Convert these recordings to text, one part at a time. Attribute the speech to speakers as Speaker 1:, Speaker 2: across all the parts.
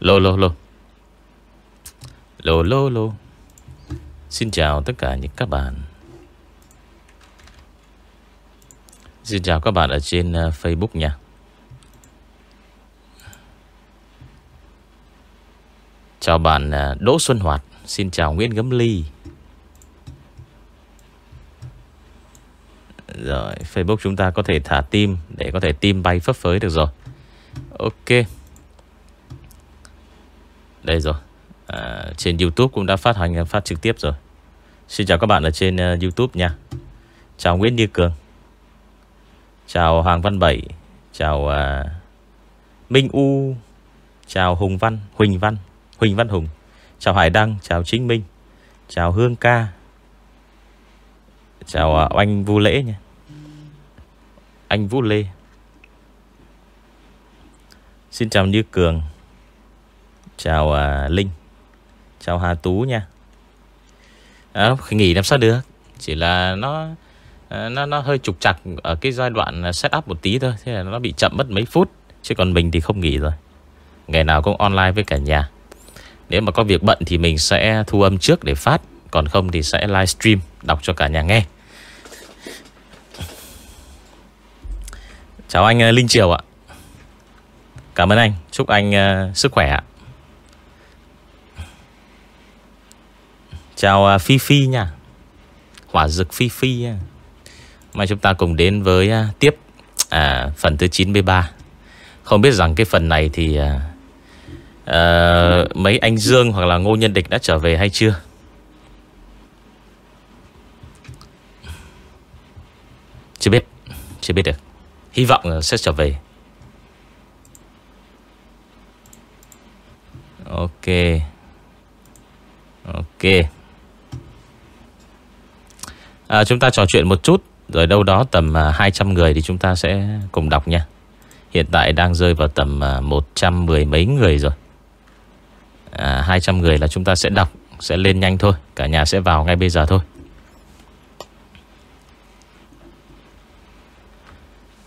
Speaker 1: Lô lô lô. Lô lô lô. Xin chào tất cả những các bạn. Xin chào các bạn ở trên ờ, Facebook nha. Chào bạn ờ, Đỗ Xuân Hoạt. Xin chào Nguyễn Gấm Ly. Rồi, Facebook chúng ta có thể thả tim Để có thể tim bay phấp phới được rồi. Ok. Đây rồi. À, Trên Youtube cũng đã phát hành phát trực tiếp rồi. Xin chào các bạn ở trên uh, Youtube nha. Chào Nguyễn Như Cường. Chào Hoàng Văn Bảy. Chào uh, Minh U. Chào Hùng Văn Huỳnh Văn Huỳnh Văn Hùng. Chào Hải Đăng Chào Chính Minh. Chào Hương Ca. Chào à, uh, anh Vu Lễ nha. Anh Vũ Lê. Xin chào Như Cường. Chào à, Linh. Chào Hà Tú nha. À, Nghỉ làm sao được? Chỉ là nó à, nó nó hơi trục trặc ở cái giai đoạn à, setup một tí thôi thế là nó bị chậm mất mấy phút chứ còn mình thì không nghỉ rồi. Ngày nào cũng online với cả nhà. Nếu mà có việc bận thì mình sẽ thu âm trước để phát còn không thì sẽ livestream đọc cho cả nhà nghe. Chào anh à, linh triều ạ. Cảm ơn anh. Chúc anh uh, sức khỏe ạ. Chào uh, phi phi nha. Hỏa dực phi phi nha mà chúng ta cùng đến với uh, tiếp à, phần thứ 93 Không biết rằng cái phần này thì uh, uh, mấy anh Dương hoặc là Ngô Nhân Địch đã trở về hay chưa? Chưa biết Chưa biết được. Hy vọng sẽ trở về. Ok. Ok à, Chúng ta trò chuyện một chút rồi đâu đó tầm à, 200 người thì chúng ta sẽ cùng đọc nha. Hiện tại đang rơi vào tầm à, 110 mấy người rồi. À, 200 người là chúng ta sẽ đọc Sẽ lên nhanh thôi Cả nhà sẽ vào ngay bây giờ thôi.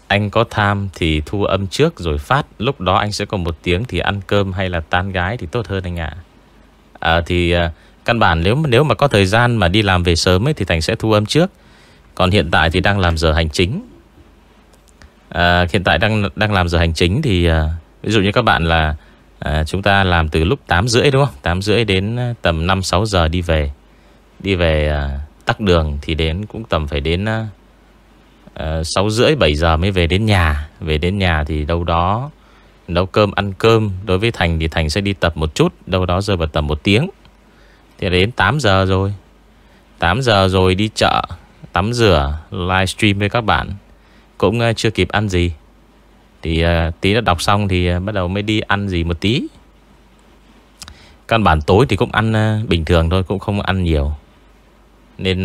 Speaker 1: Anh có tham thì thu âm trước rồi phát Lúc đó anh sẽ còn một tiếng Thì ăn cơm hay là tan gái thì tốt hơn anh ạ. À. à, Thì à, căn bản nếu nếu mà có thời gian mà đi làm về sớm ấy Thì Thành sẽ thu âm trước. Còn hiện tại thì đang làm giờ hành chính. À, Hiện tại đang đang làm giờ hành chính Thì à, ví dụ như các bạn là à, Chúng ta làm từ lúc 8 rưỡi đúng không? 8 rưỡi đến à, tầm 5-6 giờ đi về. Đi về à, tắc đường Thì đến cũng tầm phải đến à, à 6 rưỡi 7 giờ mới về đến nhà. Về đến nhà thì đâu đó Nấu cơm ăn cơm. Đối với Thành thì Thành sẽ đi tập một chút Đâu đó rơi vào tầm một tiếng. Thì đến 8 giờ rồi 8 giờ rồi đi chợ tắm rửa, livestream với các bạn. Cũng ờ, chưa kịp ăn gì. Thì ờ, tí đã đọc xong thì ờ, bắt đầu mới đi ăn gì một tí. Căn bản tối thì cũng ăn bình thường thôi, cũng không ăn nhiều. Nên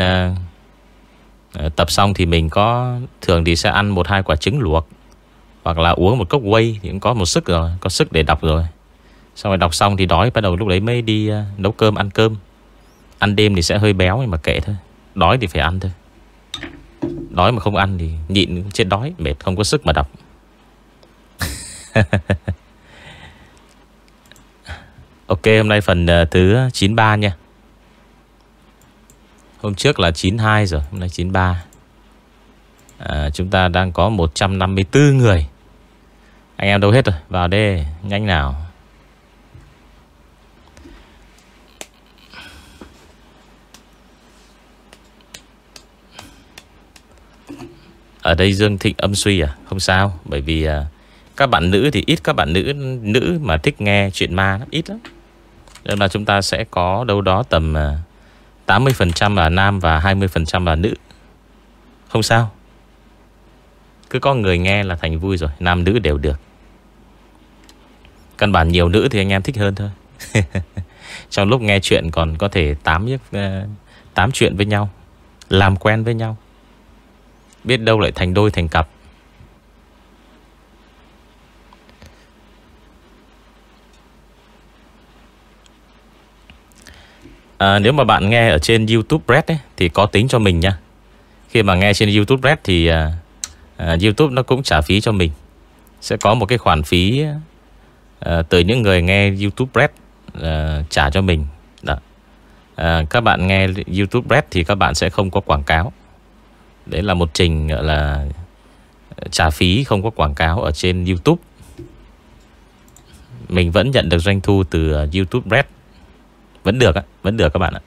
Speaker 1: tập xong thì mình có thường thì sẽ ăn một hai quả trứng luộc hoặc là uống một cốc whey thì cũng có một sức rồi, có sức để đọc rồi. Xong rồi đọc xong thì đói bắt đầu lúc đấy mới đi nấu cơm ăn cơm. Ăn đêm thì sẽ hơi béo nhưng mà kệ thôi. Đói thì phải ăn thôi. Đói mà không ăn thì nhịn chết đói Mệt không có sức mà đọc. Ok hôm nay phần ờ, thứ 93 nha. Hôm trước là 92 rồi Hôm nay 93 à, ờ, Chúng ta đang có 154 người. Anh em đâu hết rồi Vào đây nhanh nào. Ở đây Dương Thịnh âm suy à? Không sao Bởi vì à, các bạn nữ thì ít Các bạn nữ nữ mà thích nghe chuyện ma lắm, Ít lắm. Nên là chúng ta sẽ có đâu đó tầm à, 80% là nam và 20% là nữ. Không sao. Cứ có người nghe là thành vui rồi Nam nữ đều được. Căn bản nhiều nữ thì anh em thích hơn thôi. Trong lúc nghe chuyện còn có thể tám, à, tám chuyện với nhau Làm quen với nhau. Biết đâu lại thành đôi thành cặp. À, Nếu mà bạn nghe ở trên Youtube Red ấy, Thì có tính cho mình nha. Khi mà nghe trên Youtube Red Thì à, à, Youtube nó cũng trả phí cho mình. Sẽ có một cái khoản phí à, Từ những người nghe YouTube Red à, Trả cho mình. Đó. À, các bạn nghe YouTube Red Thì các bạn sẽ không có quảng cáo. Đấy là một trình, gọi là, Trả phí, không có quảng cáo Ở trên YouTube. Mình vẫn nhận được doanh thu từ ờ, YouTube Red. Vẫn được Vẫn được các bạn ạ.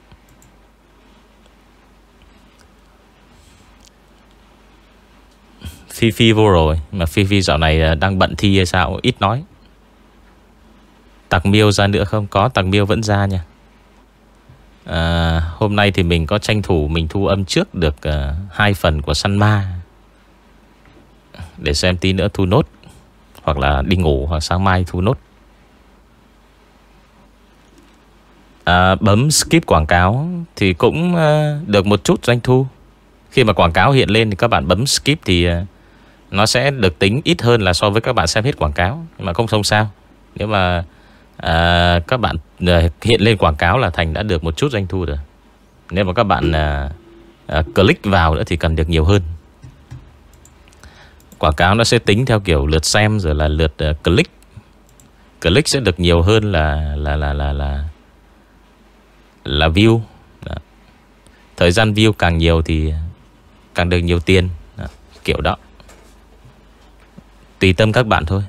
Speaker 1: Phi Phi vô rồi, Mà Phi Phi dạo này ờ, đang bận thi hay sao, Ít nói. Tạc miêu ra nữa không? Có tạc miêu vẫn ra nha à, Hôm nay thì mình có tranh thủ Mình thu âm trước được à, Hai phần của săn ma. Để xem tí nữa thu nốt Hoặc là đi ngủ Hoặc sáng mai thu nốt. À, Bấm skip quảng cáo Thì cũng à, được một chút doanh thu. Khi mà quảng cáo hiện lên Thì các bạn bấm skip thì à, nó sẽ được tính ít hơn là so với các bạn xem hết quảng cáo. Nhưng mà không không sao. Nếu mà à, các bạn à, hiện lên quảng cáo là Thành đã được một chút doanh thu rồi. Nếu mà các bạn à, à, click vào nữa thì cần được nhiều hơn. Quảng cáo nó sẽ tính theo kiểu lượt xem rồi là lượt à, click. Click sẽ được nhiều hơn là là là là là là view. Đó. Thời gian view càng nhiều thì càng được nhiều tiền. Đó. Kiểu đó. Tùy tâm các bạn thôi.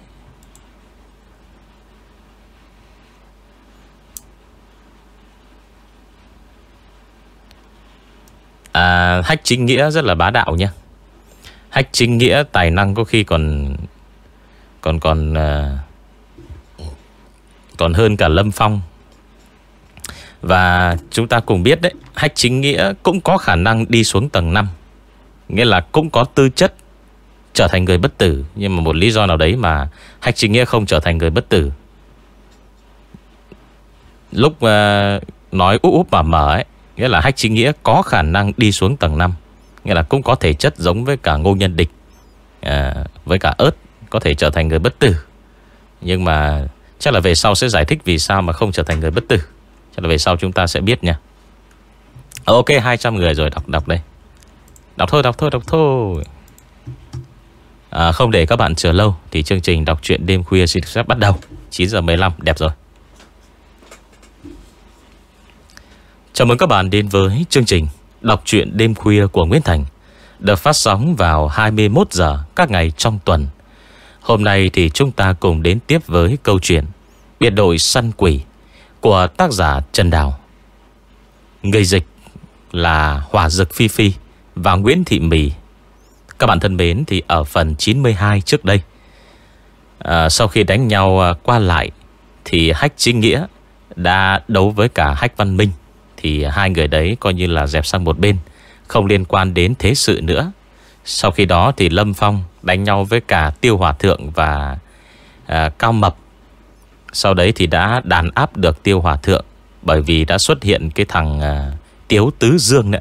Speaker 1: À, hách chính nghĩa rất là bá đạo nha Hách chính nghĩa tài năng có khi còn Còn còn à, Còn hơn cả Lâm Phong. Và chúng ta cùng biết đấy Hách chính nghĩa cũng có khả năng đi xuống tầng 5 Nghĩa là cũng có tư chất trở thành người bất tử Nhưng mà một lý do nào đấy mà Hách chính nghĩa không trở thành người bất tử. Lúc à, nói úp úp mà mở ấy Nghĩa là Hách chính nghĩa có khả năng đi xuống tầng 5 Nghĩa là cũng có thể chất giống với cả ngô nhân địch. À, Với cả ớt Có thể trở thành người bất tử. Nhưng mà chắc là về sau sẽ giải thích Vì sao mà không trở thành người bất tử. Chắc là về sau chúng ta sẽ biết nha. Ok 200 người rồi đọc đọc đây. Đọc thôi đọc thôi đọc thôi. À, Không để các bạn chờ lâu Thì chương trình đọc truyện đêm khuya xin phép bắt đầu. 9 giờ 15 đẹp rồi. Chào mừng các bạn đến với chương trình Đọc truyện đêm khuya của Nguyễn Thành Được phát sóng vào 21 giờ các ngày trong tuần. Hôm nay thì chúng ta cùng đến tiếp với câu chuyện Biệt đội săn quỷ Của tác giả Trần Đào. Người dịch là Hòa Dực Phi Phi Và Nguyễn Thị Mì. Các bạn thân mến thì ở phần 92 trước đây à, Sau khi đánh nhau à, qua lại Thì Hách Chính Nghĩa đã đấu với cả Hách Văn Minh. Thì hai người đấy coi như là dẹp sang một bên Không liên quan đến thế sự nữa. Sau khi đó thì Lâm Phong đánh nhau với cả Tiêu Hòa Thượng và à, Cao Mập. Sau đấy thì đã đàn áp được Tiêu Hòa Thượng Bởi vì đã xuất hiện cái thằng à, Tiếu Tứ Dương nữa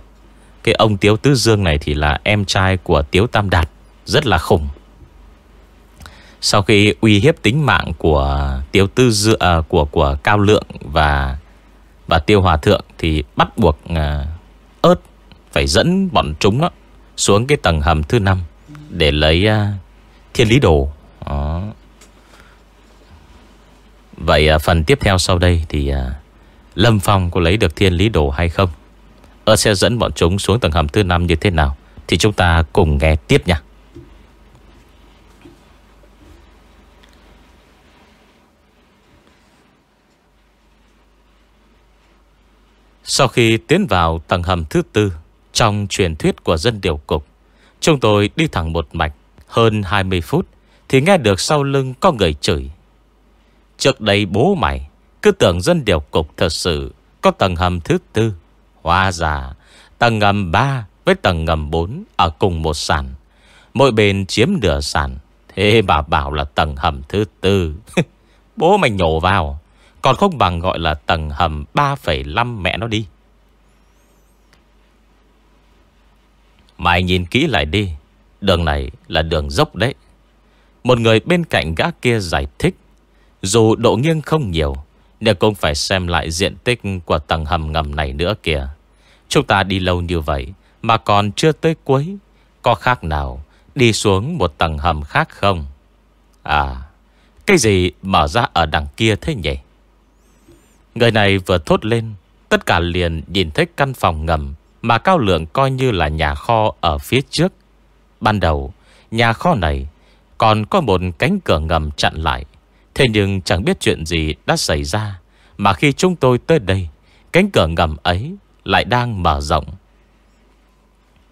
Speaker 1: cái ông Tiếu Tứ Dương này thì là em trai của Tiếu Tam Đạt Rất là khủng. Sau khi uy hiếp tính mạng của Tiếu Tư Dương à, của của Cao Lượng và và Tiêu Hòa Thượng thì bắt buộc à, ớt phải dẫn bọn chúng đó, xuống cái tầng hầm thứ năm để lấy à, thiên lý đồ. Đó. Vậy à, phần tiếp theo sau đây thì à, Lâm Phong có lấy được thiên lý đồ hay không? Ơ sẽ dẫn bọn chúng xuống tầng hầm thứ năm như thế nào Thì chúng ta cùng nghe tiếp nha Sau khi tiến vào tầng hầm thứ tư Trong truyền thuyết của dân điều cục, Chúng tôi đi thẳng một mạch Hơn 20 phút Thì nghe được sau lưng có người chửi. Trước đây bố mày Cứ tưởng dân điều cục thật sự Có tầng hầm thứ tư. Hóa ra Tầng ngầm 3 với tầng ngầm 4 Ở cùng một sàn. Mỗi bên chiếm nửa sàn. Thế bà bảo là tầng hầm thứ tư. Bố mày nhổ vào. Còn không bằng gọi là tầng hầm 3,5 mẹ nó đi. Mày nhìn kỹ lại đi Đường này là đường dốc đấy. Một người bên cạnh gã kia giải thích Dù độ nghiêng không nhiều Nhưng cũng phải xem lại diện tích Của tầng hầm ngầm này nữa kìa. Chúng ta đi lâu như vậy Mà còn chưa tới cuối Có khác nào Đi xuống một tầng hầm khác không? À Cái gì mở ra ở đằng kia thế nhỉ? Người này vừa thốt lên, Tất cả liền nhìn thấy căn phòng ngầm Mà Cao Lượng coi như là nhà kho ở phía trước. Ban đầu, Nhà kho này Còn có một cánh cửa ngầm chặn lại. Thế nhưng chẳng biết chuyện gì đã xảy ra Mà khi chúng tôi tới đây, Cánh cửa ngầm ấy Lại đang mở rộng.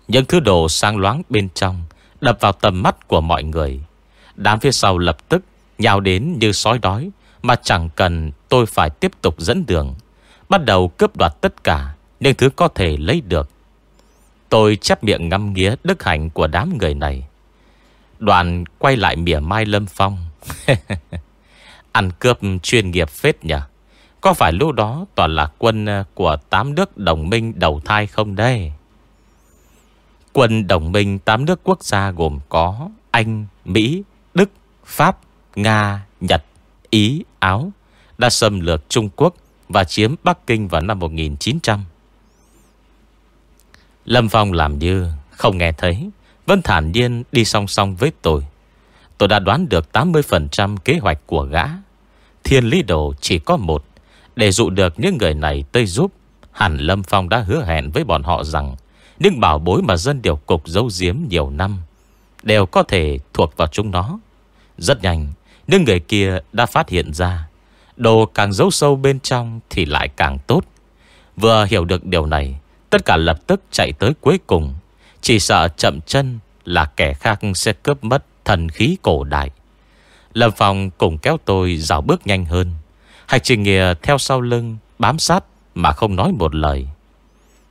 Speaker 1: Những thứ đồ sang loáng bên trong Đập vào tầm mắt của mọi người. Đám phía sau lập tức Nhào đến như sói đói Mà chẳng cần tôi phải tiếp tục dẫn đường. Bắt đầu cướp đoạt tất cả Những thứ có thể lấy được. Tôi chép miệng ngâm nghía đức hạnh của đám người này. Đoàn quay lại mỉa mai lâm phong. Ăn cướp chuyên nghiệp phết nhỉ? Có phải lúc đó toàn là quân ờ, của tám nước đồng minh đầu thai không đây? Quân đồng minh tám nước quốc gia gồm có Anh, Mỹ, Đức, Pháp, Nga, Nhật, Ý, Áo. Đã xâm lược Trung Quốc Và chiếm Bắc Kinh vào năm 1900 Lâm Phong làm như không nghe thấy, Vẫn thản nhiên đi song song với tôi. Tôi đã đoán được 80% kế hoạch của gã. Thiên lý đồ chỉ có một, Để dụ được những người này tới giúp. Hẳn Lâm Phong đã hứa hẹn với bọn họ rằng, Những bảo bối mà dân điều cục giấu giếm nhiều năm Đều có thể thuộc vào chúng nó. Rất nhanh, những người kia đã phát hiện ra Đồ càng giấu sâu bên trong Thì lại càng tốt. Vừa hiểu được điều này, Tất cả lập tức chạy tới cuối cùng. Chỉ sợ chậm chân Là kẻ khác sẽ cướp mất thần khí cổ đại. Lâm Phong cùng kéo tôi dạo bước nhanh hơn. Hạch trình Nghìa theo sau lưng Bám sát mà không nói một lời.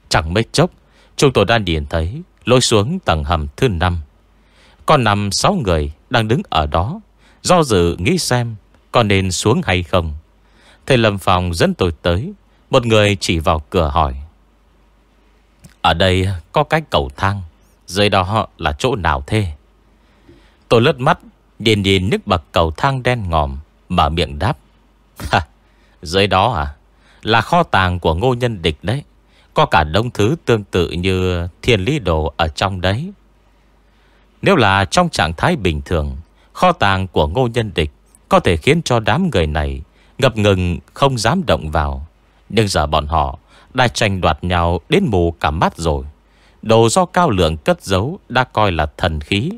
Speaker 1: Chẳng mấy chốc, Chúng tôi đã nhìn thấy Lôi xuống tầng hầm thứ năm. Còn nằm sáu người đang đứng ở đó, Do dự nghĩ xem có nên xuống hay không? Thầy Lâm Phong dẫn tôi tới, Một người chỉ vào cửa hỏi. Ở đây có cái cầu thang, Dưới đó họ là chỗ nào thế? Tôi lướt mắt, Điền điền nước bậc cầu thang đen ngòm, Mở miệng đáp. Dưới đó à? Là kho tàng của ngô nhân địch đấy. Có cả đông thứ tương tự như Thiên lý đồ ở trong đấy. Nếu là trong trạng thái bình thường, Kho tàng của ngô nhân địch có thể khiến cho đám người này Ngập ngừng không dám động vào. Nhưng giờ bọn họ Đã tranh đoạt nhau đến mù cả mắt rồi. Đồ do cao lượng cất giấu Đã coi là thần khí.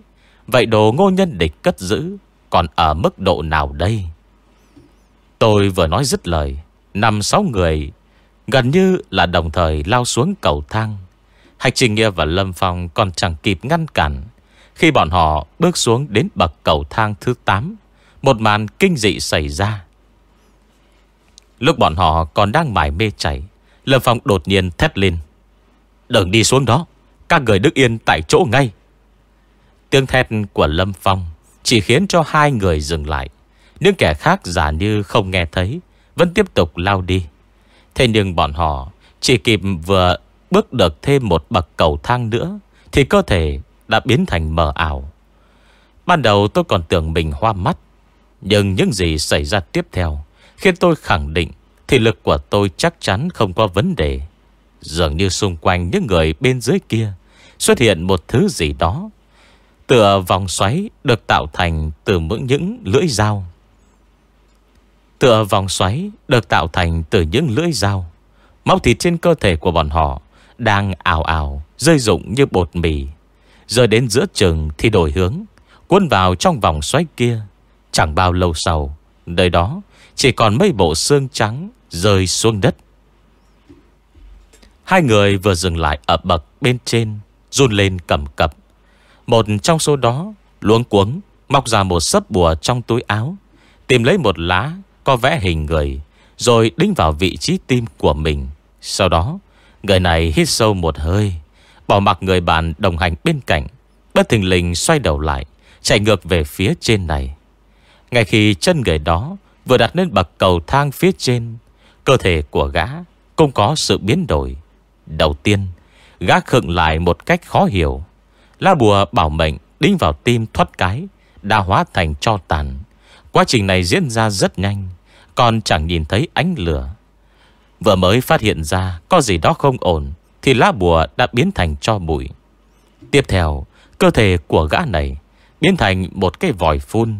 Speaker 1: Vậy đồ ngô nhân địch cất giữ Còn ở mức độ nào đây? Tôi vừa nói dứt lời, Năm sáu người Gần như là đồng thời lao xuống cầu thang. Hạch Trình Nghĩa và Lâm Phong Còn chẳng kịp ngăn cản Khi bọn họ bước xuống đến bậc cầu thang thứ 8 một màn kinh dị xảy ra. Lúc bọn họ còn đang mải mê chảy Lâm Phong đột nhiên thét lên. Đừng đi xuống đó, Các người đứng yên tại chỗ ngay. Tiếng thét của Lâm Phong Chỉ khiến cho hai người dừng lại. Những kẻ khác giả như không nghe thấy, Vẫn tiếp tục lao đi. Thế nhưng bọn họ Chỉ kịp vừa bước được thêm một bậc cầu thang nữa, Thì cơ thể đã biến thành mờ ảo. Ban đầu tôi còn tưởng mình hoa mắt nhưng những gì xảy ra tiếp theo Khiến tôi khẳng định Thì lực của tôi chắc chắn không có vấn đề Dường như xung quanh những người bên dưới kia Xuất hiện một thứ gì đó Tựa vòng xoáy được tạo thành từ những lưỡi dao. Tựa vòng xoáy được tạo thành từ những lưỡi dao. Máu thịt trên cơ thể của bọn họ đang ảo ảo, rơi rụng như bột mì. Rồi đến giữa trường thì đổi hướng, cuốn vào trong vòng xoáy kia. Chẳng bao lâu sau, nơi đó chỉ còn mấy bộ xương trắng rơi xuống đất. Hai người vừa dừng lại ở bậc bên trên, run lên cầm cập. Một trong số đó luống cuống Móc ra một sấp bùa trong túi áo Tìm lấy một lá Có vẽ hình người Rồi đính vào vị trí tim của mình Sau đó Người này hít sâu một hơi Bỏ mặc người bạn đồng hành bên cạnh Bất thình lình xoay đầu lại Chạy ngược về phía trên này ngay khi chân người đó Vừa đặt lên bậc cầu thang phía trên, Cơ thể của gã Cũng có sự biến đổi. Đầu tiên, Gã khựng lại một cách khó hiểu. Lá bùa bảo mệnh đính vào tim thoát cái Đã hóa thành cho tàn. Quá trình này diễn ra rất nhanh, Còn chẳng nhìn thấy ánh lửa. Vừa mới phát hiện ra Có gì đó không ổn Thì lá bùa đã biến thành cho bụi. Tiếp theo, Cơ thể của gã này Biến thành một cái vòi phun.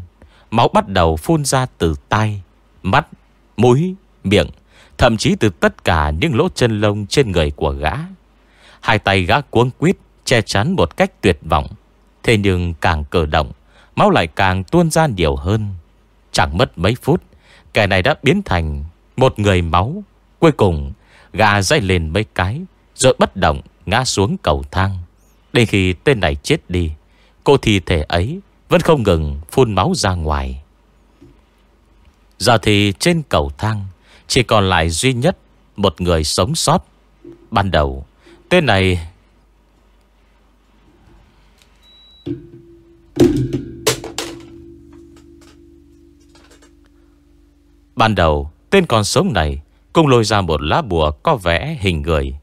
Speaker 1: Máu bắt đầu phun ra từ tay Mắt, mũi, miệng Thậm chí từ tất cả những lỗ chân lông trên người của gã. Hai tay gã cuống quýt Che chắn một cách tuyệt vọng. Thế nhưng càng cử động Máu lại càng tuôn ra nhiều hơn. Chẳng mất mấy phút Kẻ này đã biến thành một người máu. Cuối cùng gà dây lên mấy cái Rồi bất động ngã xuống cầu thang. Đến khi tên này chết đi Cô thi thể ấy vẫn không ngừng phun máu ra ngoài. Giờ thì trên cầu thang, Chỉ còn lại duy nhất Một người sống sót. Ban đầu, Tên này Ban đầu, Tên con sống này Cũng lôi ra một lá bùa có vẽ hình người,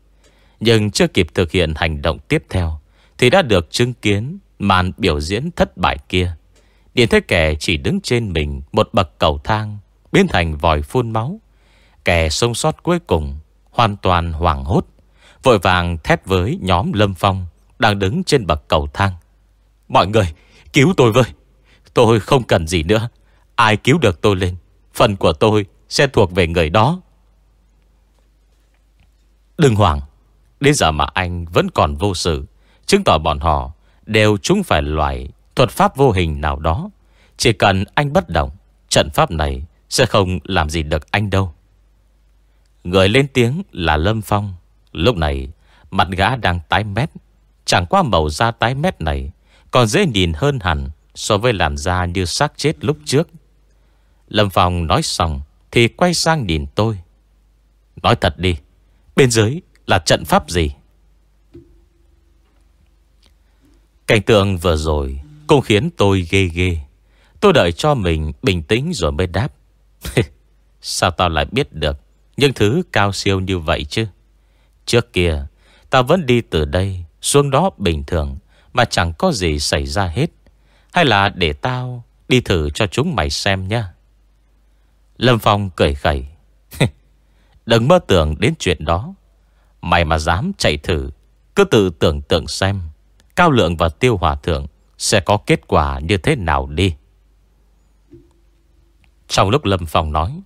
Speaker 1: Nhưng chưa kịp thực hiện hành động tiếp theo Thì đã được chứng kiến Màn biểu diễn thất bại kia. Điện thế kẻ chỉ đứng trên mình Một bậc cầu thang, Biến thành vòi phun máu. Kẻ sống sót cuối cùng, Hoàn toàn hoảng hốt, Vội vàng thét với nhóm Lâm Phong Đang đứng trên bậc cầu thang. Mọi người, cứu tôi với! Tôi không cần gì nữa. Ai cứu được tôi lên, Phần của tôi sẽ thuộc về người đó. Đừng hoảng. Đến giờ mà anh vẫn còn vô sự, Chứng tỏ bọn họ Đều chúng phải loại thuật pháp vô hình nào đó. Chỉ cần anh bất động, Trận pháp này sẽ không làm gì được anh đâu. Người lên tiếng là Lâm Phong. Lúc này, Mặt gã đang tái mét. Chẳng qua màu da tái mét này Còn dễ nhìn hơn hẳn So với làn da như xác chết lúc trước. Lâm Phong nói xong Thì quay sang nhìn tôi. Nói thật đi, Bên dưới là trận pháp gì? Cảnh tượng vừa rồi Cũng khiến tôi ghê ghê. Tôi đợi cho mình bình tĩnh rồi mới đáp. Sao tao lại biết được Những thứ cao siêu như vậy chứ? Trước kia, Tao vẫn đi từ đây xuống đó bình thường Mà chẳng có gì xảy ra hết. Hay là để tao đi thử cho chúng mày xem nhá. Lâm Phong cười khẩy. Đừng mơ tưởng đến chuyện đó. Mày mà dám chạy thử, Cứ tự tưởng tượng xem. Cao lượng và tiêu hòa thượng Sẽ có kết quả như thế nào đi? Trong lúc Lâm Phong nói,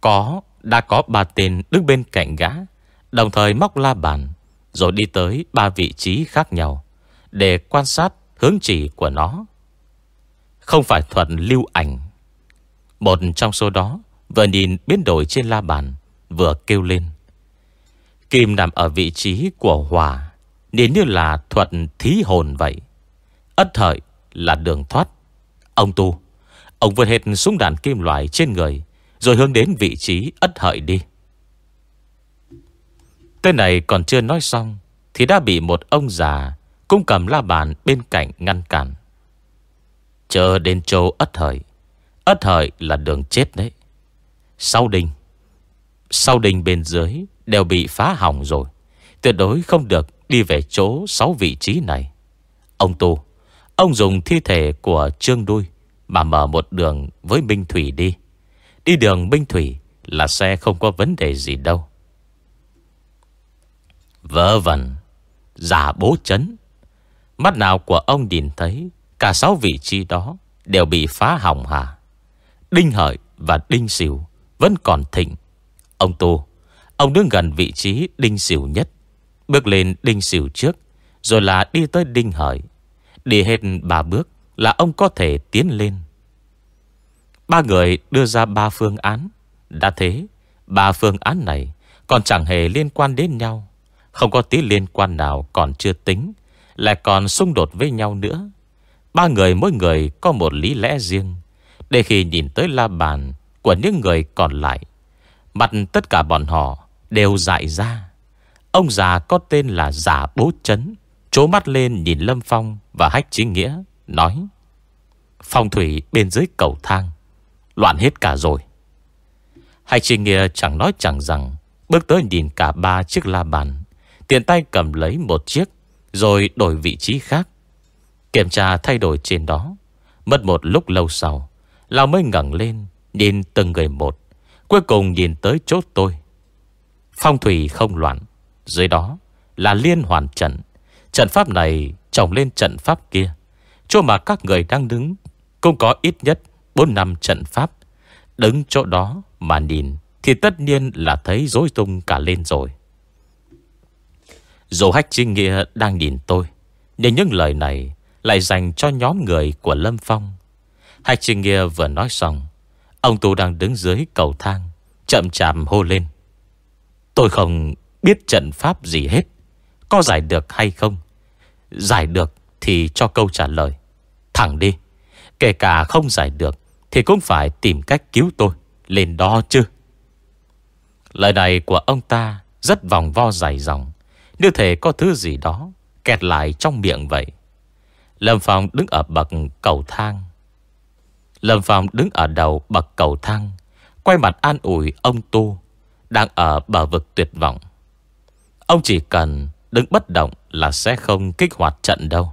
Speaker 1: Có, Đã có ba tên đứng bên cạnh gã, Đồng thời móc la bàn, Rồi đi tới ba vị trí khác nhau Để quan sát hướng chỉ của nó. Không phải thuận lưu ảnh. Một trong số đó Vừa nhìn biến đổi trên la bàn, Vừa kêu lên. Kim nằm ở vị trí của hòa nên như là thuận thí hồn vậy. Ất thời là đường thoát. Ông tu. Ông vượt hết súng đàn kim loại trên người, Rồi hướng đến vị trí ất hợi đi. Tên này còn chưa nói xong, Thì đã bị một ông già Cũng cầm la bàn bên cạnh ngăn cản. Chờ đến châu ất hợi. Ất hợi là đường chết đấy. Sau đình. Sau đình bên dưới Đều bị phá hỏng rồi. Tuyệt đối không được đi về chỗ 6 vị trí này. Ông Tu, Ông dùng thi thể của Trương Đuôi Mà mở một đường với Minh Thủy đi. Đi đường Minh Thủy Là xe không có vấn đề gì đâu. Vỡ vẩn, Giả bố chấn. Mắt nào của ông nhìn thấy, Cả sáu vị trí đó Đều bị phá hỏng hả Đinh Hợi và Đinh sửu Vẫn còn thịnh. Ông Tu, Ông đứng gần vị trí Đinh sửu nhất. Bước lên Đinh Sỉu trước, Rồi là đi tới Đinh Hợi. Đi hết ba bước là ông có thể tiến lên. Ba người đưa ra ba phương án. Đã thế, Ba phương án này Còn chẳng hề liên quan đến nhau. Không có tí liên quan nào còn chưa tính, Lại còn xung đột với nhau nữa. Ba người mỗi người có một lý lẽ riêng. Để khi nhìn tới la bàn Của những người còn lại, Mặt tất cả bọn họ Đều dại ra. Ông già có tên là giả bố chấn Chố mắt lên nhìn Lâm Phong Và Hách Chính Nghĩa, Nói, Phong thủy bên dưới cầu thang, Loạn hết cả rồi. Hách Chính Nghĩa chẳng nói chẳng rằng, Bước tới nhìn cả ba chiếc la bàn, Tiện tay cầm lấy một chiếc, Rồi đổi vị trí khác. Kiểm tra thay đổi trên đó, Mất một lúc lâu sau Lão mới ngẩng lên, Nhìn từng người một, Cuối cùng nhìn tới chốt tôi. Phong thủy không loạn dưới đó là liên hoàn trận. Trận pháp này trồng lên trận pháp kia. Chỗ mà các người đang đứng Cũng có ít nhất 4 năm trận pháp. Đứng chỗ đó mà nhìn Thì tất nhiên là thấy dối tung cả lên rồi. Dù hách trinh nghĩa đang nhìn tôi, Nhưng những lời này Lại dành cho nhóm người của Lâm Phong. Hách trinh nghĩa vừa nói xong, Ông Tu đang đứng dưới cầu thang, Chậm chạm hô lên. Tôi không biết trận pháp gì hết, Có giải được hay không? Giải được thì cho câu trả lời. Thẳng đi, Kể cả không giải được Thì cũng phải tìm cách cứu tôi Lên đó chứ. Lời này của ông ta Rất vòng vo dài dòng, Như thể có thứ gì đó Kẹt lại trong miệng vậy. Lâm Phong đứng ở bậc cầu thang. Lâm Phong đứng ở đầu bậc cầu thang, Quay mặt an ủi ông Tu, Đang ở bờ vực tuyệt vọng. Ông chỉ cần đứng bất động là sẽ không kích hoạt trận đâu.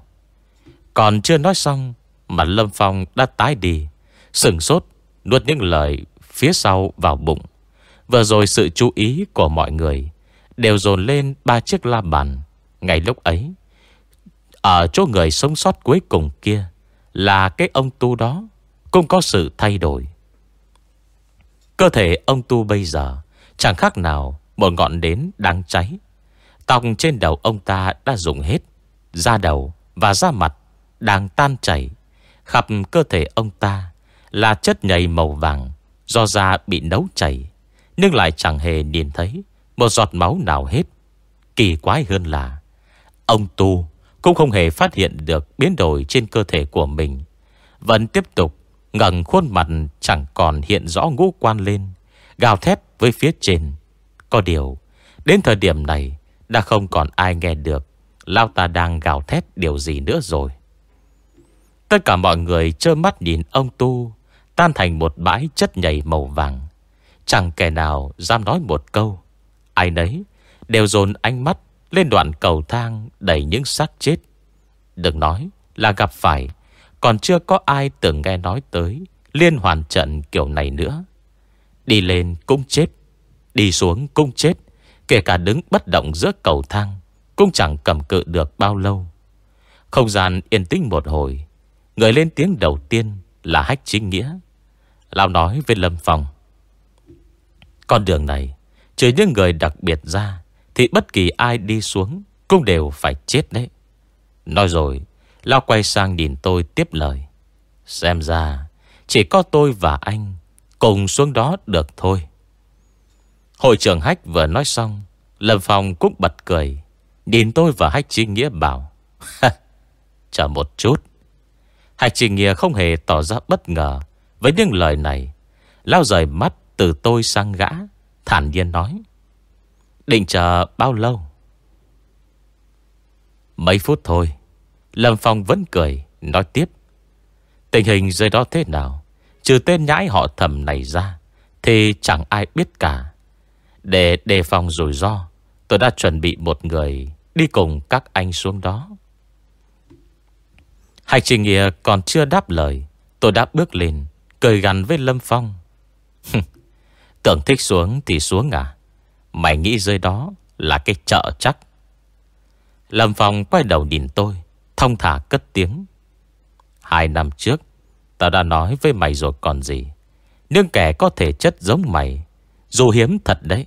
Speaker 1: Còn chưa nói xong Mà Lâm Phong đã tái đi Sừng sốt, Nuốt những lời phía sau vào bụng. Vừa rồi sự chú ý của mọi người Đều dồn lên ba chiếc la bàn. Ngay lúc ấy, Ở chỗ người sống sót cuối cùng kia Là cái ông tu đó, Cũng có sự thay đổi. Cơ thể ông tu bây giờ Chẳng khác nào Một ngọn nến đang cháy. Tóc trên đầu ông ta đã dùng hết, Da đầu và da mặt Đang tan chảy. Khắp cơ thể ông ta Là chất nhầy màu vàng, Do da bị nấu chảy, Nhưng lại chẳng hề nhìn thấy Một giọt máu nào hết. Kỳ quái hơn là, Ông Tu cũng không hề phát hiện được Biến đổi trên cơ thể của mình, Vẫn tiếp tục ngẩng khuôn mặt Chẳng còn hiện rõ ngũ quan lên, Gào thét với phía trên. Có điều, Đến thời điểm này đã không còn ai nghe được. Lao ta đang gào thét điều gì nữa rồi? Tất cả mọi người trơ mắt nhìn ông Tu, Tan thành một bãi chất nhầy màu vàng. Chẳng kẻ nào dám nói một câu. Ai nấy Đều dồn ánh mắt Lên đoạn cầu thang đầy những xác chết. Đừng nói là gặp phải, Còn chưa có ai từng nghe nói tới Liên hoàn trận kiểu này nữa. Đi lên cũng chết, Đi xuống cũng chết. Kể cả đứng bất động giữa cầu thang, Cũng chẳng cầm cự được bao lâu. Không gian yên tĩnh một hồi, Người lên tiếng đầu tiên là Hách Chính Nghĩa. Lão nói với Lâm Phong, Con đường này, Trừ những người đặc biệt ra, Thì bất kỳ ai đi xuống Cũng đều phải chết đấy. Nói rồi, Lão quay sang nhìn tôi tiếp lời. Xem ra, Chỉ có tôi và anh Cùng xuống đó được thôi. Hội trưởng Hách vừa nói xong, Lâm Phong cũng bật cười. Nhìn tôi và Hách Trinh Nghĩa bảo Chờ một chút. Hách Trinh Nghĩa không hề tỏ ra bất ngờ Với những lời này. Lao rời mắt từ tôi sang gã, Thản nhiên nói, Định chờ bao lâu? Mấy phút thôi, Lâm Phong vẫn cười, Nói tiếp, Tình hình dưới đó thế nào? Trừ tên nhãi họ thầm này ra, Thì chẳng ai biết cả. Để đề phòng rủi ro, Tôi đã chuẩn bị một người Đi cùng các anh xuống đó. Hạch trình nghĩa còn chưa đáp lời, Tôi đã bước lên, Cười gắn với Lâm Phong. Tưởng thích xuống thì xuống à? Mày nghĩ dưới đó Là cái chợ chắc. Lâm Phong quay đầu nhìn tôi Thông thả cất tiếng. Hai năm trước, Tao đã nói với mày rồi còn gì. Nhưng kẻ có thể chất giống mày, Dù hiếm thật đấy.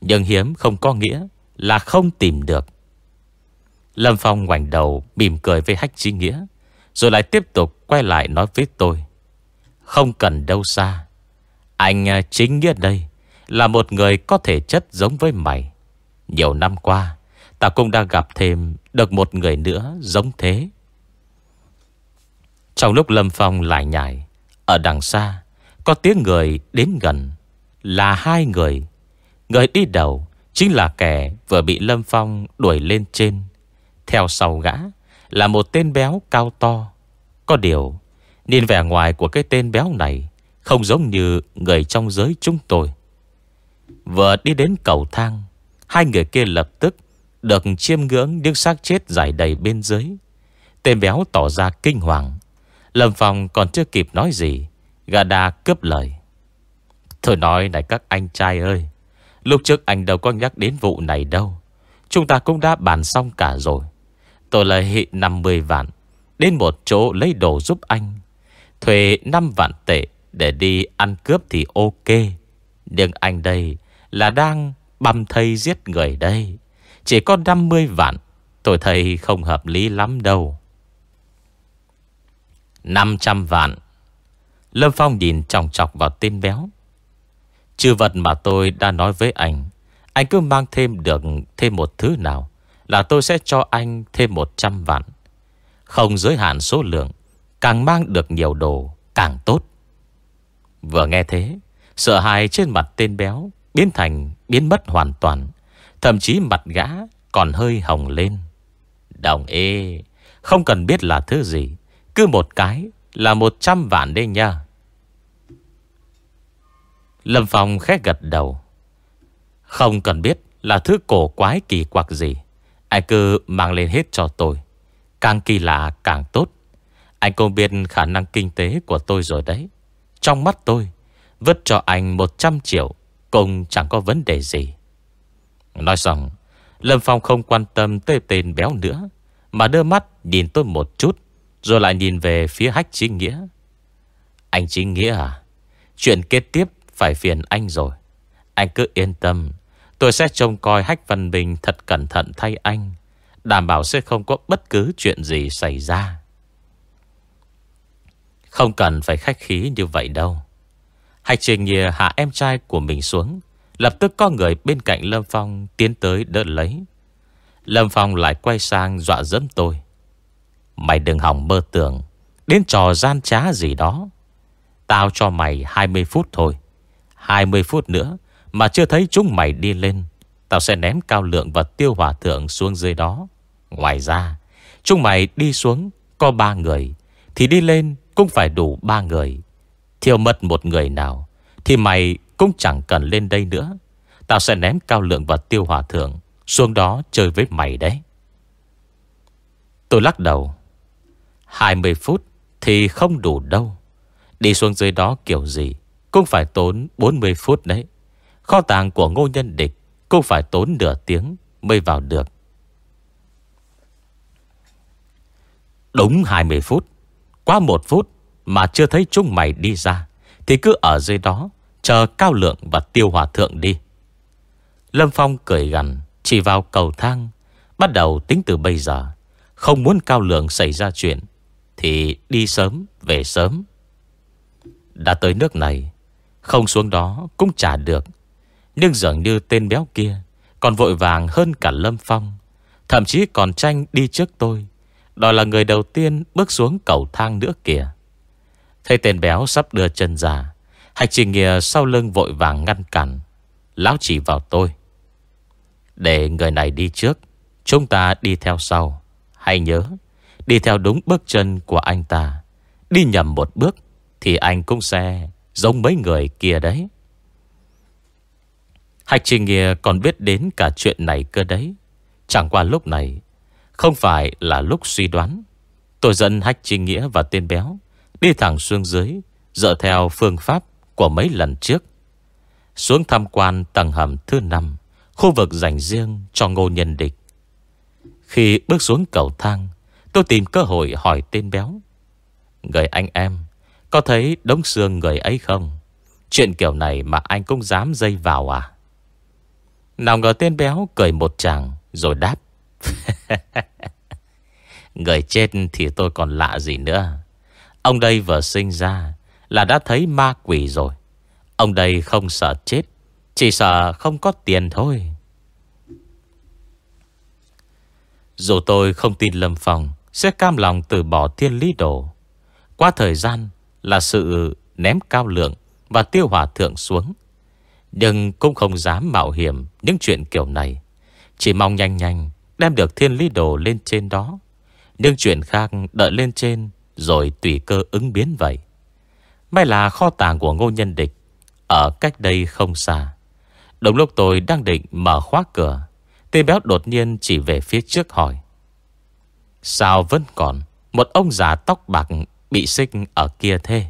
Speaker 1: Nhưng hiếm không có nghĩa Là không tìm được. Lâm Phong ngoảnh đầu Mỉm cười với Hách Chí Nghĩa, Rồi lại tiếp tục quay lại nói với tôi. Không cần đâu xa. Anh à, chính nghĩa đây Là một người có thể chất giống với mày. Nhiều năm qua, Ta cũng đã gặp thêm Được một người nữa giống thế. Trong lúc Lâm Phong lại nhảy, Ở đằng xa, Có tiếng người đến gần, Là hai người Người đi đầu Chính là kẻ vừa bị Lâm Phong đuổi lên trên. Theo sau gã Là một tên béo cao to. Có điều, Nhìn vẻ ngoài của cái tên béo này Không giống như người trong giới chúng tôi. Vừa đi đến cầu thang, Hai người kia lập tức Được chiêm ngưỡng những xác chết dài đầy bên dưới. Tên béo tỏ ra kinh hoàng. Lâm Phong còn chưa kịp nói gì Gà đà cướp lời. Thôi nói này các anh trai ơi Lúc trước anh đâu có nhắc đến vụ này đâu. Chúng ta cũng đã bàn xong cả rồi. Tôi là hệ 50 vạn, Đến một chỗ lấy đồ giúp anh. Thuê 5 vạn tệ Để đi ăn cướp thì ok. Nhưng anh đây Là đang băm thây giết người đây. Chỉ có 50 vạn, Tôi thấy không hợp lý lắm đâu. 500 vạn. Lâm Phong nhìn trọng trọc vào tên béo. Trừ vật mà tôi đã nói với anh Anh cứ mang thêm được thêm một thứ nào Là tôi sẽ cho anh thêm 100 vạn. Không giới hạn số lượng, Càng mang được nhiều đồ, Càng tốt. Vừa nghe thế, Sợ hãi trên mặt tên béo Biến thành, biến mất hoàn toàn. Thậm chí mặt gã còn hơi hồng lên. Đồng ý, Không cần biết là thứ gì, Cứ một cái là 100 vạn đây nha. Lâm Phong khét gật đầu. Không cần biết là thứ cổ quái kỳ quặc gì. Anh cứ mang lên hết cho tôi. Càng kỳ lạ, càng tốt. Anh cũng biết khả năng kinh tế của tôi rồi đấy. Trong mắt tôi, Vứt cho anh 100 triệu Cũng chẳng có vấn đề gì. Nói xong, Lâm Phong không quan tâm tới tên béo nữa, Mà đưa mắt nhìn tôi một chút, Rồi lại nhìn về phía hách chính nghĩa. Anh chính nghĩa à? Chuyện kết tiếp phải phiền anh rồi. Anh cứ yên tâm. Tôi sẽ trông coi Hách Văn Bình thật cẩn thận thay anh, Đảm bảo sẽ không có bất cứ chuyện gì xảy ra. Không cần phải khách khí như vậy đâu. Hạch trình nhìa hạ em trai của mình xuống, Lập tức có người bên cạnh Lâm Phong Tiến tới đỡ lấy. Lâm Phong lại quay sang dọa dẫm tôi. Mày đừng hỏng mơ tưởng, Đến trò gian trá gì đó. Tao cho mày 20 phút thôi. 20 phút nữa Mà chưa thấy chúng mày đi lên, Tao sẽ ném cao lượng và tiêu hòa thượng xuống dưới đó. Ngoài ra, Chúng mày đi xuống Có ba người, Thì đi lên cũng phải đủ ba người. Thiêu mất một người nào, Thì mày cũng chẳng cần lên đây nữa. Tao sẽ ném cao lượng và tiêu hòa thượng Xuống đó chơi với mày đấy. Tôi lắc đầu. 20 phút Thì không đủ đâu. Đi xuống dưới đó kiểu gì? Cũng phải tốn 40 phút đấy. Kho tàng của ngô nhân địch Cũng phải tốn nửa tiếng mới vào được. Đúng 20 phút. Qua một phút Mà chưa thấy chúng mày đi ra, Thì cứ ở dưới đó, Chờ cao lượng và tiêu hòa thượng đi. Lâm Phong cười gần Chỉ vào cầu thang, Bắt đầu tính từ bây giờ. Không muốn cao lượng xảy ra chuyện, Thì đi sớm, về sớm. Đã tới nước này không xuống đó cũng trả được. Nhưng dường như tên béo kia Còn vội vàng hơn cả Lâm Phong. Thậm chí còn tranh đi trước tôi. Đó là người đầu tiên bước xuống cầu thang nữa kìa. Thấy tên béo sắp đưa chân ra, Hạch trình nghĩa sau lưng vội vàng ngăn cản. Lão chỉ vào tôi. Để người này đi trước, Chúng ta đi theo sau. Hãy nhớ, Đi theo đúng bước chân của anh ta. Đi nhầm một bước Thì anh cũng sẽ Giống mấy người kia đấy. Hạch Trình Nghĩa còn biết đến cả chuyện này cơ đấy. Chẳng qua lúc này, Không phải là lúc suy đoán. Tôi dẫn Hạch Trình Nghĩa và tên béo Đi thẳng xuống dưới, Dựa theo phương pháp của mấy lần trước. Xuống tham quan tầng hầm thứ 5 Khu vực dành riêng cho ngô nhân địch. Khi bước xuống cầu thang, Tôi tìm cơ hội hỏi tên béo. Người anh em có thấy đống xương người ấy không? Chuyện kiểu này mà anh cũng dám dây vào à? Nào ngờ tên béo cười một chàng Rồi đáp. Người chết thì tôi còn lạ gì nữa. Ông đây vừa sinh ra Là đã thấy ma quỷ rồi. Ông đây không sợ chết, Chỉ sợ không có tiền thôi. Dù tôi không tin Lâm Phong Sẽ cam lòng từ bỏ thiên lý đồ, Qua thời gian là sự ném cao lượng và tiêu hỏa thượng xuống. Nhưng cũng không dám mạo hiểm những chuyện kiểu này. Chỉ mong nhanh nhanh đem được thiên lý đồ lên trên đó. Nhưng chuyện khác đợi lên trên rồi tùy cơ ứng biến vậy. May là kho tàng của ngô nhân địch ở cách đây không xa. Đồng lúc tôi đang định mở khóa cửa, tên béo đột nhiên chỉ về phía trước hỏi. Sao vẫn còn một ông già tóc bạc Bị xích ở kia thế?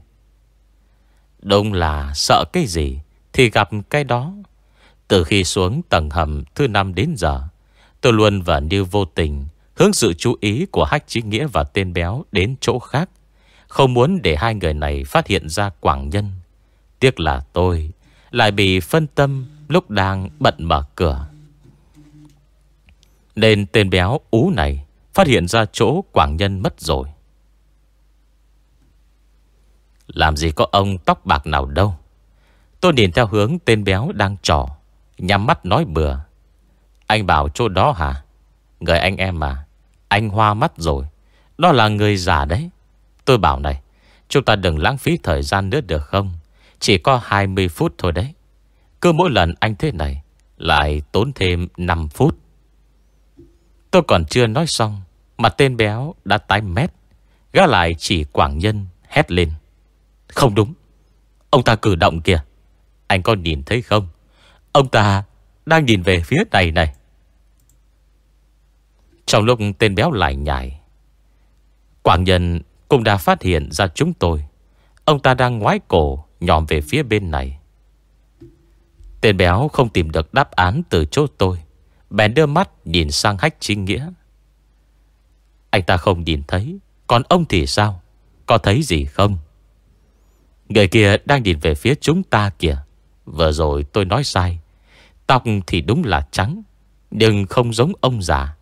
Speaker 1: Đúng là sợ cái gì Thì gặp cái đó. Từ khi xuống tầng hầm thứ năm đến giờ, Tôi luôn và như vô tình Hướng sự chú ý của Hách Chí Nghĩa và tên béo đến chỗ khác, Không muốn để hai người này phát hiện ra Quảng Nhân. Tiếc là tôi Lại bị phân tâm lúc đang bận mở cửa. Nên tên béo ú này Phát hiện ra chỗ Quảng Nhân mất rồi. Làm gì có ông tóc bạc nào đâu. Tôi nhìn theo hướng tên béo đang trò, Nhắm mắt nói bừa. Anh bảo chỗ đó hả? Người anh em mà, Anh hoa mắt rồi. Đó là người già đấy. Tôi bảo này, Chúng ta đừng lãng phí thời gian nữa được không? Chỉ có 20 phút thôi đấy. Cứ mỗi lần anh thế này, Lại tốn thêm 5 phút. Tôi còn chưa nói xong, Mà tên béo đã tái mét. Gá lại chỉ Quảng Nhân hét lên. Không đúng. Ông ta cử động kìa. Anh có nhìn thấy không? Ông ta đang nhìn về phía này này. Trong lúc tên béo lại nhảy, Quảng Nhân cũng đã phát hiện ra chúng tôi. Ông ta đang ngoái cổ Nhòm về phía bên này. Tên béo không tìm được đáp án từ chỗ tôi. Bèn đưa mắt nhìn sang hách chính nghĩa. Anh ta không nhìn thấy. Còn ông thì sao? Có thấy gì không? Người kia đang nhìn về phía chúng ta kìa. Vừa rồi tôi nói sai. Tóc thì đúng là trắng, Nhưng không giống ông già.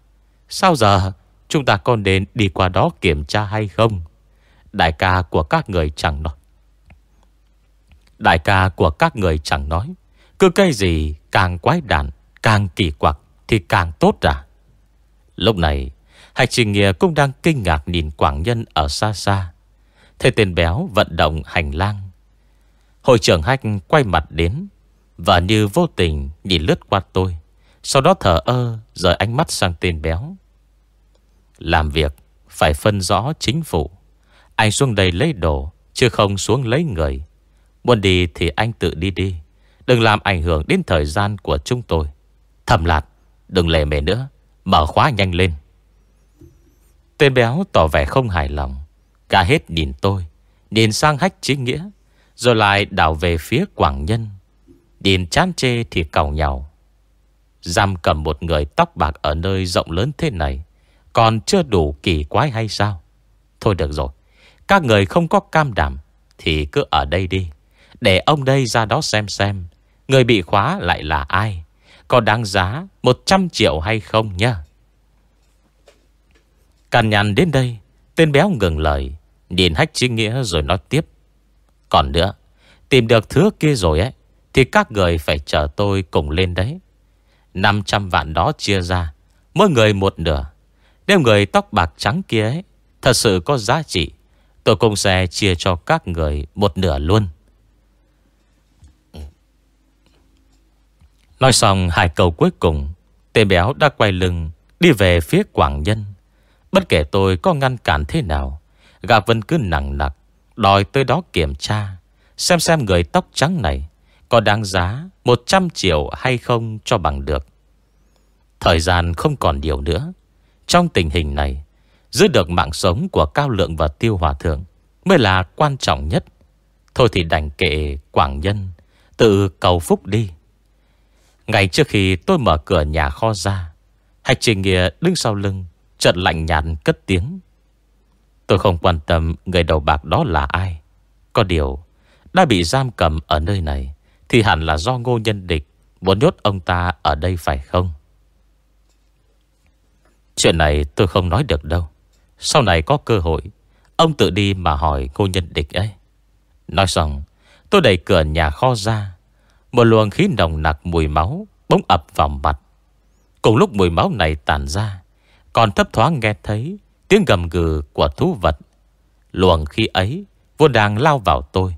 Speaker 1: Sao giờ? Chúng ta còn đến đi qua đó kiểm tra hay không? Đại ca của các người chẳng nói. Đại ca của các người chẳng nói. Cứ cái gì càng quái đản, Càng kỳ quặc Thì càng tốt à? Lúc này Hạch trình nghĩa cũng đang kinh ngạc nhìn Quảng Nhân ở xa xa. Thế tên béo vận động hành lang. Hội trưởng hách quay mặt đến Và như vô tình nhìn lướt qua tôi. Sau đó thở ơ Rời ánh mắt sang tên béo. Làm việc Phải phân rõ chính phủ. Anh xuống đây lấy đồ, Chứ không xuống lấy người. Muốn đi thì anh tự đi đi. Đừng làm ảnh hưởng đến thời gian của chúng tôi. Thầm lạt, Đừng lề mề nữa, Mở khóa nhanh lên. Tên béo tỏ vẻ không hài lòng. Cả hết nhìn tôi, Nhìn sang hách chính nghĩa, Rồi lại đảo về phía Quảng Nhân. Nhìn chán chê thì cầu nhau Giam cầm một người tóc bạc Ở nơi rộng lớn thế này, Còn chưa đủ kỳ quái hay sao? Thôi được rồi, Các người không có cam đảm Thì cứ ở đây đi. Để ông đây ra đó xem xem, Người bị khóa lại là ai? Có đáng giá 100 triệu hay không nhá? Càn nhằn đến đây Tên béo ngừng lời, Nhìn hách chính nghĩa rồi nói tiếp. Còn nữa, Tìm được thứ kia rồi ấy, Thì các người phải chờ tôi cùng lên đấy. 500 vạn đó chia ra, Mỗi người một nửa. Nếu người tóc bạc trắng kia ấy, Thật sự có giá trị, Tôi cũng sẽ chia cho các người một nửa luôn. Nói xong, hai câu cuối cùng, Tên béo đã quay lưng, Đi về phía Quảng Nhân. Bất kể tôi có ngăn cản thế nào Gà vẫn cứ nặng nặc, Đòi tới đó kiểm tra, Xem xem người tóc trắng này Có đáng giá 100 triệu hay không cho bằng được. Thời gian không còn điều nữa, Trong tình hình này, Giữ được mạng sống của Cao Lượng và Tiêu Hòa Thượng Mới là quan trọng nhất. Thôi thì đành kệ Quảng Nhân, Tự cầu phúc đi. Ngày trước khi tôi mở cửa nhà kho ra, Hạch trình nghĩa đứng sau lưng Chợt lạnh nhạt cất tiếng. Tôi không quan tâm người đầu bạc đó là ai. Có điều, Đã bị giam cầm ở nơi này, Thì hẳn là do ngô nhân địch Muốn nhốt ông ta ở đây phải không? Chuyện này tôi không nói được đâu. Sau này có cơ hội, Ông tự đi mà hỏi ngô nhân địch ấy. Nói xong, Tôi đẩy cửa nhà kho ra. Một luồng khí nồng nặc mùi máu Bỗng ập vào mặt. Cùng lúc mùi máu này tàn ra còn thấp thoáng nghe thấy Tiếng gầm gừ của thú vật. Luồng khi ấy Vốn đang lao vào tôi.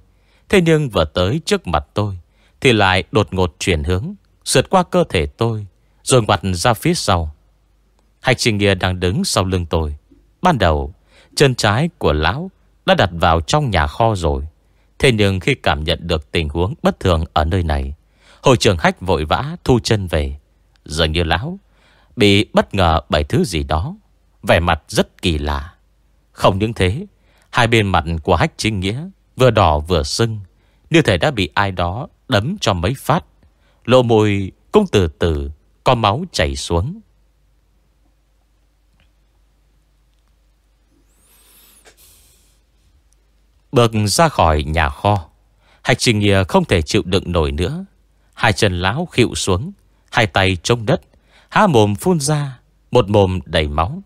Speaker 1: Thế nhưng vừa tới trước mặt tôi Thì lại đột ngột chuyển hướng, Sượt qua cơ thể tôi, Rồi ngoặt ra phía sau. Hạch trình nghĩa đang đứng sau lưng tôi. Ban đầu, Chân trái của lão Đã đặt vào trong nhà kho rồi. Thế nhưng khi cảm nhận được tình huống bất thường ở nơi này, Hội trưởng hách vội vã thu chân về. Dường như lão Bị bất ngờ bởi thứ gì đó. Vẻ mặt rất kỳ lạ. Không những thế, Hai bên mặt của hách chính nghĩa Vừa đỏ vừa sưng. Như thể đã bị ai đó đấm cho mấy phát. Lộ môi cũng từ từ Có máu chảy xuống. Bước ra khỏi nhà kho Hạch Trình Nghĩa không thể chịu đựng nổi nữa. Hai chân lão khịu xuống, Hai tay trông đất. Há mồm phun ra, Một mồm đầy máu.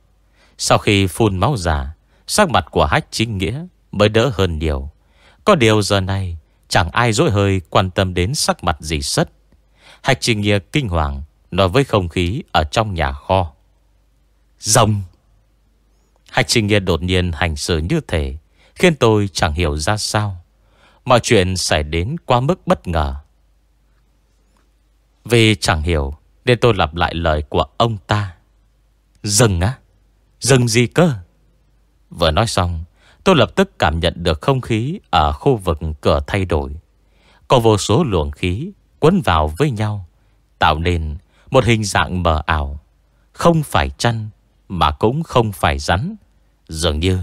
Speaker 1: Sau khi phun máu ra, Sắc mặt của Hách Chính Nghĩa mới đỡ hơn nhiều. Có điều giờ này, Chẳng ai dối hơi quan tâm đến sắc mặt gì sất. Hạch Trình Nghĩa kinh hoàng, Nói với không khí ở trong nhà kho. Rồng! Hạch Trình Nghĩa đột nhiên hành xử như thế Khiến tôi chẳng hiểu ra sao. Mọi chuyện xảy đến quá mức bất ngờ. Vì chẳng hiểu nên tôi lặp lại lời của ông ta. Dừng á. Dừng gì cơ? Vừa nói xong, Tôi lập tức cảm nhận được không khí Ở khu vực cửa thay đổi. Có vô số luồng khí Quấn vào với nhau, Tạo nên một hình dạng mờ ảo. Không phải chăn, Mà cũng không phải rắn. Dường như,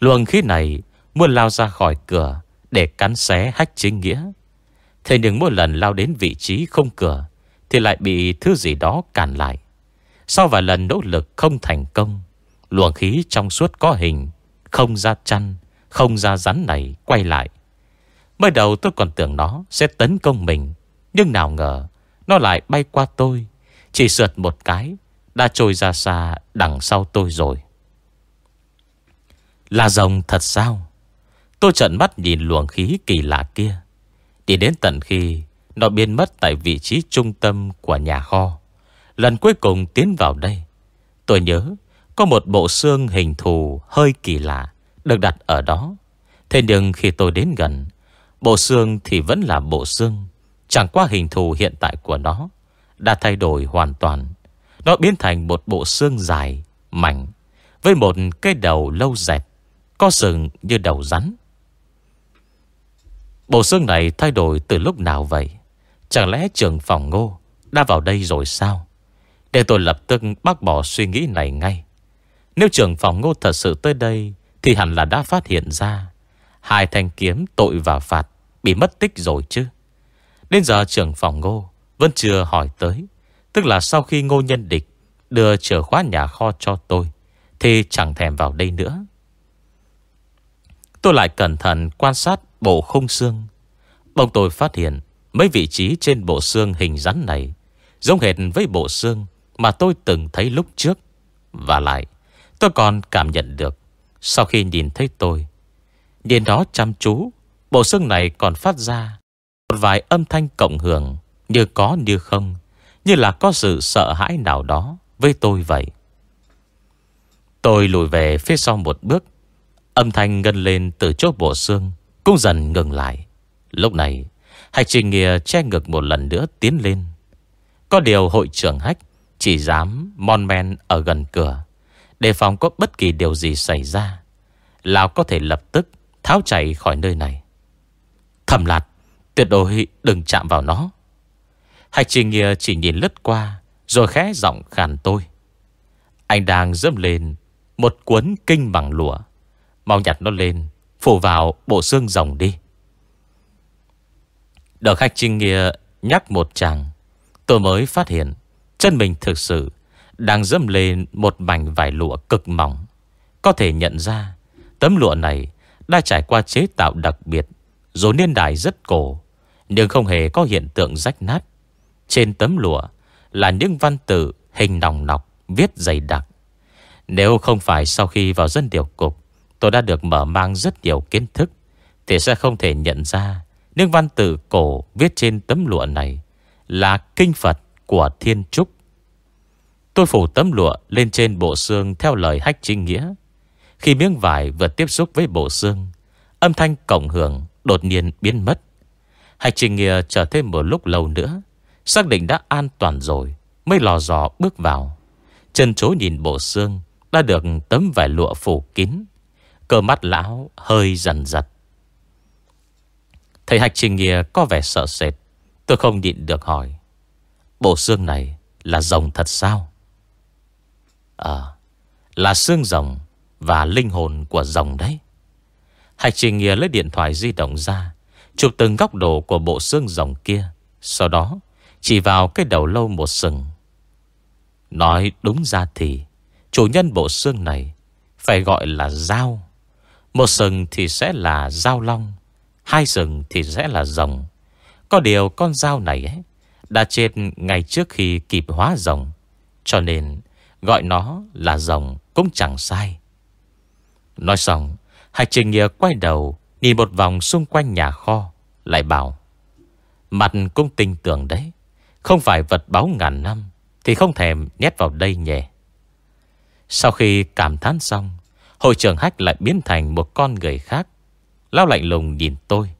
Speaker 1: luồng khí này Muốn lao ra khỏi cửa Để cắn xé hách chính nghĩa. Thế nhưng mỗi lần lao đến vị trí không cửa thì lại bị thứ gì đó cản lại. Sau vài lần nỗ lực không thành công, Luồng khí trong suốt có hình, Không ra chăn, Không ra rắn này quay lại. Mới đầu tôi còn tưởng nó sẽ tấn công mình, Nhưng nào ngờ, Nó lại bay qua tôi, Chỉ sượt một cái, Đã trôi ra xa đằng sau tôi rồi. Là rồng thật sao? Tôi trận mắt nhìn luồng khí kỳ lạ kia. Đi đến tận khi nó biến mất tại vị trí trung tâm của nhà kho. Lần cuối cùng tiến vào đây. Tôi nhớ, Có một bộ xương hình thù hơi kỳ lạ Được đặt ở đó. Thế nhưng khi tôi đến gần, Bộ xương thì vẫn là bộ xương. Chẳng qua hình thù hiện tại của nó Đã thay đổi hoàn toàn. Nó biến thành một bộ xương dài, Mảnh, Với một cái đầu lâu dẹt, Có sừng như đầu rắn. Bộ xương này thay đổi từ lúc nào vậy? Chẳng lẽ trưởng phòng ngô Đã vào đây rồi sao? Để tôi lập tức bác bỏ suy nghĩ này ngay. Nếu trưởng phòng ngô thật sự tới đây, Thì hẳn là đã phát hiện ra. Hai thanh kiếm tội và phạt Bị mất tích rồi chứ. Đến giờ trưởng phòng ngô Vẫn chưa hỏi tới. Tức là sau khi ngô nhân địch Đưa chìa khóa nhà kho cho tôi, Thì chẳng thèm vào đây nữa. Tôi lại cẩn thận quan sát bộ khung xương. Bông tôi phát hiện mấy vị trí trên bộ xương hình rắn này giống hệt với bộ xương mà tôi từng thấy lúc trước. Và lại, tôi còn cảm nhận được sau khi nhìn thấy tôi. Nhìn đó chăm chú, bộ xương này còn phát ra một vài âm thanh cộng hưởng như có như không, như là có sự sợ hãi nào đó với tôi vậy. Tôi lùi về phía sau một bước, âm thanh ngân lên từ chỗ bộ xương. Cũng dần ngừng lại Lúc này Hạch trình Nghìa che ngực một lần nữa tiến lên. Có điều hội trưởng hách Chỉ dám mon men ở gần cửa, Đề phòng có bất kỳ điều gì xảy ra. Lào có thể lập tức Tháo chạy khỏi nơi này. Thầm lạt, Tuyệt đối đừng chạm vào nó. Hạch trình Nghìa chỉ nhìn lướt qua, Rồi khẽ giọng khàn tôi. Anh đang dâm lên Một cuốn kinh bằng lụa. Mau nhặt nó lên, Phủ vào bộ xương rồng đi. Được khách trinh nghĩa nhắc một chàng, Tôi mới phát hiện, Chân mình thực sự Đang dâm lên một mảnh vải lụa cực mỏng. Có thể nhận ra, Tấm lụa này đã trải qua chế tạo đặc biệt Rồi niên đại rất cổ, Nhưng không hề có hiện tượng rách nát. Trên tấm lụa Là những văn tự hình nòng nọc Viết dày đặc. Nếu không phải sau khi vào dân điều cục, Tôi đã được mở mang rất nhiều kiến thức, Thì sẽ không thể nhận ra nhưng văn tự cổ viết trên tấm lụa này Là kinh Phật của Thiên Trúc. Tôi phủ tấm lụa lên trên bộ xương Theo lời hách trinh nghĩa. Khi miếng vải vừa tiếp xúc với bộ xương, Âm thanh cộng hưởng Đột nhiên biến mất. Hạch trinh nghĩa chờ thêm một lúc lâu nữa, Xác định đã an toàn rồi, Mới lò dò bước vào. Chân chối nhìn bộ xương Đã được tấm vải lụa phủ kín, Cơ mắt lão hơi dần giật. Thầy Hạch Trình Nghĩa có vẻ sợ sệt. Tôi không nhịn được hỏi, Bộ xương này là rồng thật sao? Ờ Là xương rồng Và linh hồn của rồng đấy. Hạch Trình Nghĩa lấy điện thoại di động ra, Chụp từng góc độ của bộ xương rồng kia. Sau đó, Chỉ vào cái đầu lâu một sừng. Nói đúng ra thì, Chủ nhân bộ xương này Phải gọi là dao. Một sừng thì sẽ là dao long Hai sừng thì sẽ là rồng. Có điều con dao này ấy, Đã chết ngay trước khi kịp hóa rồng. Cho nên Gọi nó là rồng cũng chẳng sai. Nói xong Hạch Trình Nghĩa quay đầu Nhìn một vòng xung quanh nhà kho Lại bảo Mặt cũng tinh tưởng đấy Không phải vật báo ngàn năm Thì không thèm nhét vào đây nhẹ Sau khi cảm thán xong Hội trưởng Hách lại biến thành một con người khác lão lạnh lùng nhìn tôi.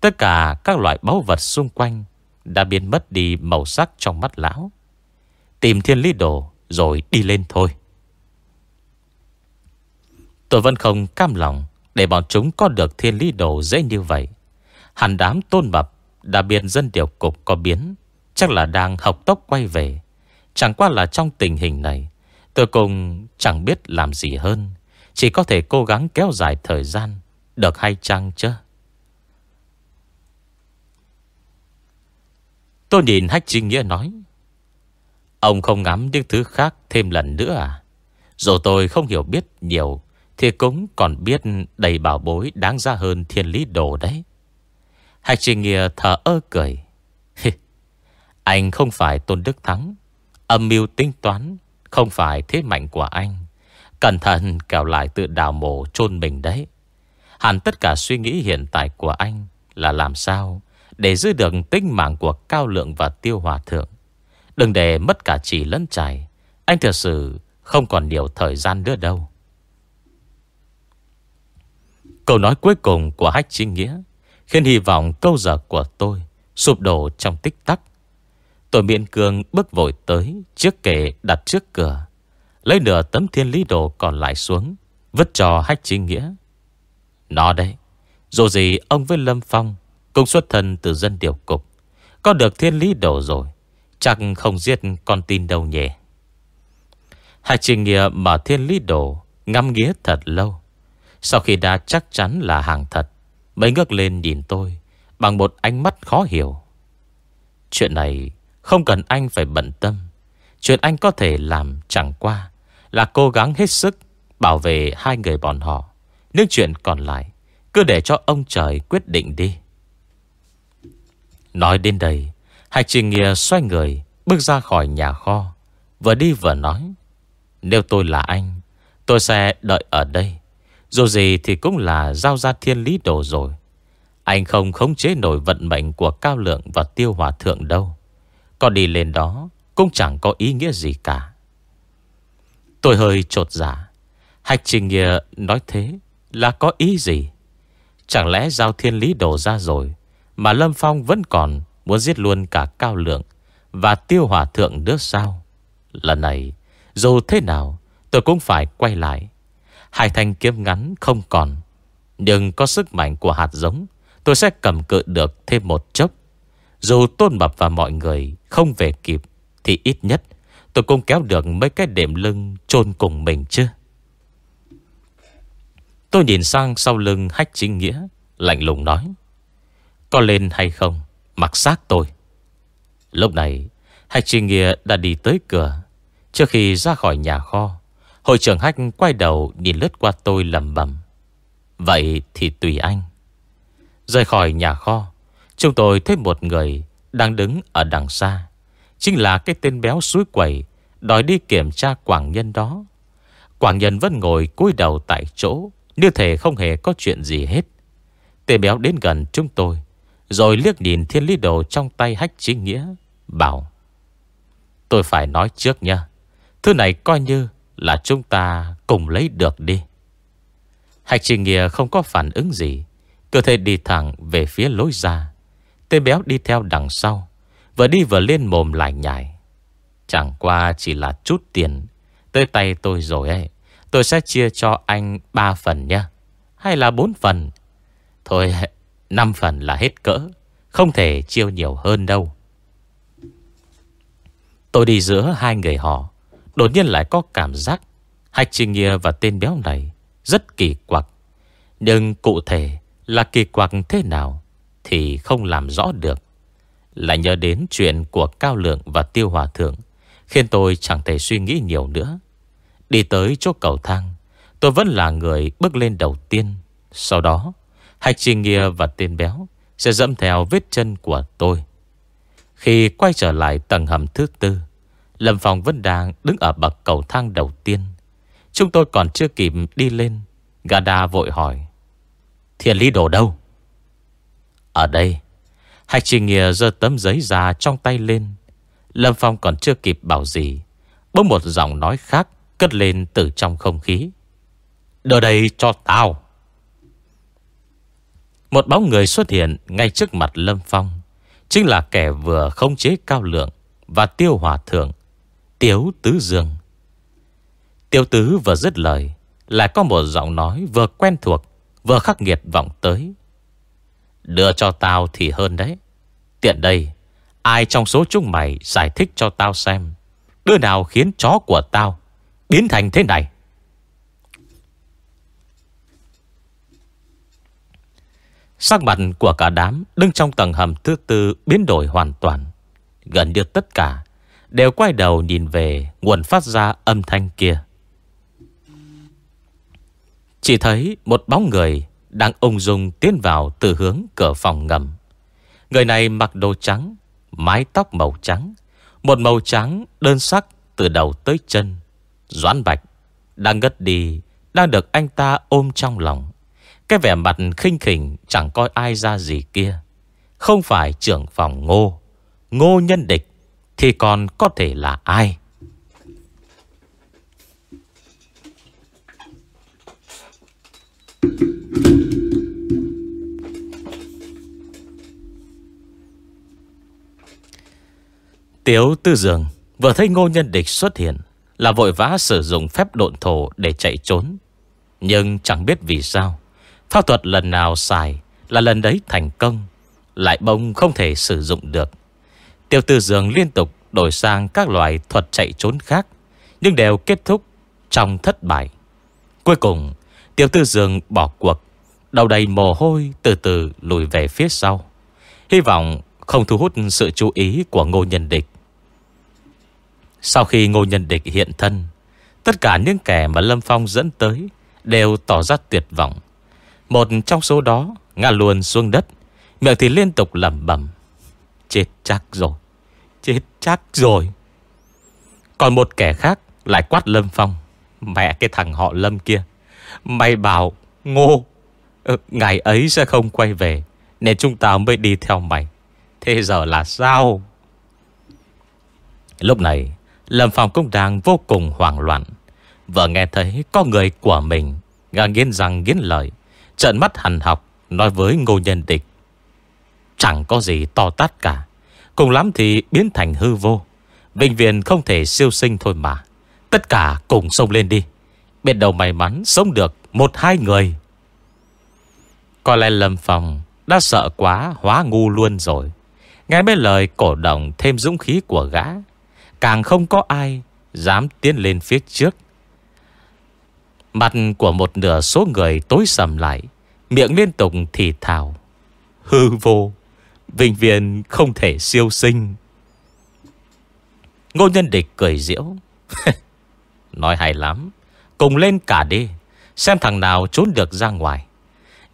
Speaker 1: Tất cả các loại báu vật xung quanh Đã biến mất đi màu sắc trong mắt lão. Tìm thiên lý đồ Rồi đi lên thôi. Tôi vẫn không cam lòng Để bọn chúng có được thiên lý đồ dễ như vậy. Hẳn đám tôn mập Đã biến dân điều cục có biến, Chắc là đang học tốc quay về. Chẳng qua là trong tình hình này, Tôi cùng chẳng biết làm gì hơn. Chỉ có thể cố gắng kéo dài thời gian được hay chăng chứ? Tôi nhìn Hách Trinh Nghĩa nói, Ông không ngắm những thứ khác thêm lần nữa à? Dù tôi không hiểu biết nhiều, Thì cũng còn biết đầy bảo bối đáng ra hơn thiên lý đồ đấy. Hạch Trinh Nghĩa thở ơ cười. Anh không phải Tôn Đức Thắng, Âm mưu tính toán Không phải thế mạnh của anh, Cẩn thận kẻo lại tự đào mổ chôn mình đấy. Hẳn tất cả suy nghĩ hiện tại của anh Là làm sao Để giữ được tính mạng của Cao Lượng và Tiêu Hòa Thượng? Đừng để mất cả chỉ lẫn trải. Anh thật sự không còn nhiều thời gian nữa đâu. Câu nói cuối cùng của Hách Chính Nghĩa Khiến hy vọng câu giờ của tôi Sụp đổ trong tích tắc. Tôi miễn cường bước vội tới Chiếc kệ đặt trước cửa, Lấy nửa tấm thiên lý đồ còn lại xuống, Vứt cho hách chính nghĩa. Nó đấy. Dù gì, ông với Lâm Phong Cũng xuất thân từ dân điều cục. Có được thiên lý đồ rồi, Chắc không giết con tin đâu nhỉ. Hạch trình nghĩa mở thiên lý đồ Ngắm nghía thật lâu. Sau khi đã chắc chắn là hàng thật, Mới ngước lên nhìn tôi Bằng một ánh mắt khó hiểu. Chuyện này không cần anh phải bận tâm. Chuyện anh có thể làm chẳng qua Là cố gắng hết sức Bảo vệ hai người bọn họ. Nhưng chuyện còn lại, Cứ để cho ông trời quyết định đi. Nói đến đây Hạch Trình Nghĩa xoay người, Bước ra khỏi nhà kho, Vừa đi vừa nói, Nếu tôi là anh, Tôi sẽ đợi ở đây. Dù gì thì cũng là giao ra thiên lý đồ rồi. Anh không khống chế nổi vận mệnh Của Cao Lượng và Tiêu Hòa Thượng đâu. Còn đi lên đó Cũng chẳng có ý nghĩa gì cả. Tôi hơi trột giả dạ. Hạch Trình Nghĩa nói thế là có ý gì? Chẳng lẽ giao thiên lý đổ ra rồi, Mà Lâm Phong vẫn còn Muốn giết luôn cả Cao Lượng Và Tiêu Hòa Thượng nữa sao? Lần này, Dù thế nào, tôi cũng phải quay lại. Hai thanh kiếm ngắn không còn, Nhưng có sức mạnh của hạt giống, Tôi sẽ cầm cự được thêm một chốc. Dù tôn mập và mọi người Không về kịp, Thì ít nhất tôi cũng kéo được mấy cái đệm lưng chôn cùng mình chứ. Tôi nhìn sang sau lưng hách chính nghĩa, Lạnh lùng nói, Có lên hay không? Mặc xác tôi. Lúc này, Hách chính nghĩa đã đi tới cửa. Trước khi ra khỏi nhà kho, Hội trưởng Hách quay đầu Nhìn lướt qua tôi lầm bầm. Vậy thì tùy anh. Rời khỏi nhà kho, Chúng tôi thấy một người Đang đứng ở đằng xa. Chính là cái tên béo suối quẩy Đòi đi kiểm tra quảng nhân đó. Quảng nhân vẫn ngồi cúi đầu tại chỗ như thể không hề có chuyện gì hết. Tề béo đến gần chúng tôi, Rồi liếc nhìn thiên lý đồ trong tay hách chính nghĩa, Bảo, Tôi phải nói trước nha Thứ này coi như là chúng ta cùng lấy được đi. Hạch trình nghĩa không có phản ứng gì, Cơ thể đi thẳng về phía lối ra. Tên béo đi theo đằng sau, Vừa đi vừa lên mồm lại nhảy Chẳng qua chỉ là chút tiền, Tới tay tôi rồi ấy. Tôi sẽ chia cho anh 3 phần nhé. Hay là 4 phần? Thôi 5 phần là hết cỡ. Không thể chiêu nhiều hơn đâu. Tôi đi giữa hai người họ. Đột nhiên lại có cảm giác Hạch Trình Nghia và tên béo này Rất kỳ quặc. Nhưng cụ thể là kỳ quặc thế nào Thì không làm rõ được. Lại nhớ đến chuyện của Cao Lượng và Tiêu Hòa Thượng, Khiến tôi chẳng thể suy nghĩ nhiều nữa. Đi tới chỗ cầu thang. Tôi vẫn là người bước lên đầu tiên. Sau đó Hạch Trì Nghia và tên béo Sẽ dẫm theo vết chân của tôi. Khi quay trở lại tầng hầm thứ tư, Lâm Phong vẫn đang đứng ở bậc cầu thang đầu tiên. Chúng tôi còn chưa kịp đi lên, Gada vội hỏi Thiền lý đồ đâu? Ở đây. Hạch Trình Nghia giơ tấm giấy ra trong tay lên. Lâm Phong còn chưa kịp bảo gì, Bỗng một giọng nói khác Cất lên từ trong không khí. Đưa đây cho tao. Một bóng người xuất hiện Ngay trước mặt Lâm Phong, Chính là kẻ vừa không chế cao lượng Và tiêu hòa thượng, Tiếu Tứ Dương. Tiêu Tứ vừa dứt lời, Lại có một giọng nói vừa quen thuộc, Vừa khắc nghiệt vọng tới. Đưa cho tao thì hơn đấy. Tiện đây, Ai trong số chúng mày giải thích cho tao xem, Đứa nào khiến chó của tao Biến thành thế này. Sắc mặt của cả đám Đứng trong tầng hầm thứ tư Biến đổi hoàn toàn. Gần như tất cả Đều quay đầu nhìn về Nguồn phát ra âm thanh kia. Chỉ thấy một bóng người Đang ung dung tiến vào từ hướng cửa phòng ngầm. Người này mặc đồ trắng, Mái tóc màu trắng, Một màu trắng đơn sắc từ đầu tới chân. Doãn Bạch Đang ngất đi, Đang được anh ta ôm trong lòng. Cái vẻ mặt khinh khỉnh Chẳng coi ai ra gì kia. Không phải trưởng phòng ngô Ngô nhân địch Thì còn có thể là ai? Tiếu tư dường Vừa thấy ngô nhân địch xuất hiện là vội vã sử dụng phép độn thổ Để chạy trốn. Nhưng chẳng biết vì sao Pháp thuật lần nào xài Là lần đấy thành công, Lại bông không thể sử dụng được. Tiêu tư dường liên tục đổi sang các loại thuật chạy trốn khác, Nhưng đều kết thúc trong thất bại. Cuối cùng Tiêu tư dường bỏ cuộc, Đầu đầy mồ hôi từ từ lùi về phía sau. Hy vọng không thu hút sự chú ý của ngô nhân địch sau khi ngô nhân địch hiện thân, Tất cả những kẻ mà Lâm Phong dẫn tới Đều tỏ ra tuyệt vọng. Một trong số đó Ngã luôn xuống đất, Miệng thì liên tục lẩm bẩm, Chết chắc rồi, Chết chắc rồi. Còn một kẻ khác lại quát Lâm Phong, Mẹ cái thằng họ Lâm kia, Mày bảo Ngô ờ, Ngày ấy sẽ không quay về, Nên chúng ta mới đi theo mày. Thế giờ là sao? Lúc này Lâm Phong cũng đang vô cùng hoảng loạn. Vừa nghe thấy có người của mình Gà nghiến răng nghiến lợi Trận mắt hằn học, Nói với ngô nhân địch. Chẳng có gì to tát cả, Cùng lắm thì biến thành hư vô. Bệnh viện không thể siêu sinh thôi mà. Tất cả cùng sông lên đi. Biết đầu may mắn sống được Một hai người. Có lẽ Lâm Phong Đã sợ quá, hóa ngu luôn rồi. Nghe mấy lời cổ động thêm dũng khí của gã Càng không có ai Dám tiến lên phía trước. Mặt của một nửa số người tối sầm lại, Miệng liên tục thì thào. Hư vô Vinh viên không thể siêu sinh. Ngô nhân địch cười diễu. Nói hay lắm, Cùng lên cả đi, Xem thằng nào trốn được ra ngoài.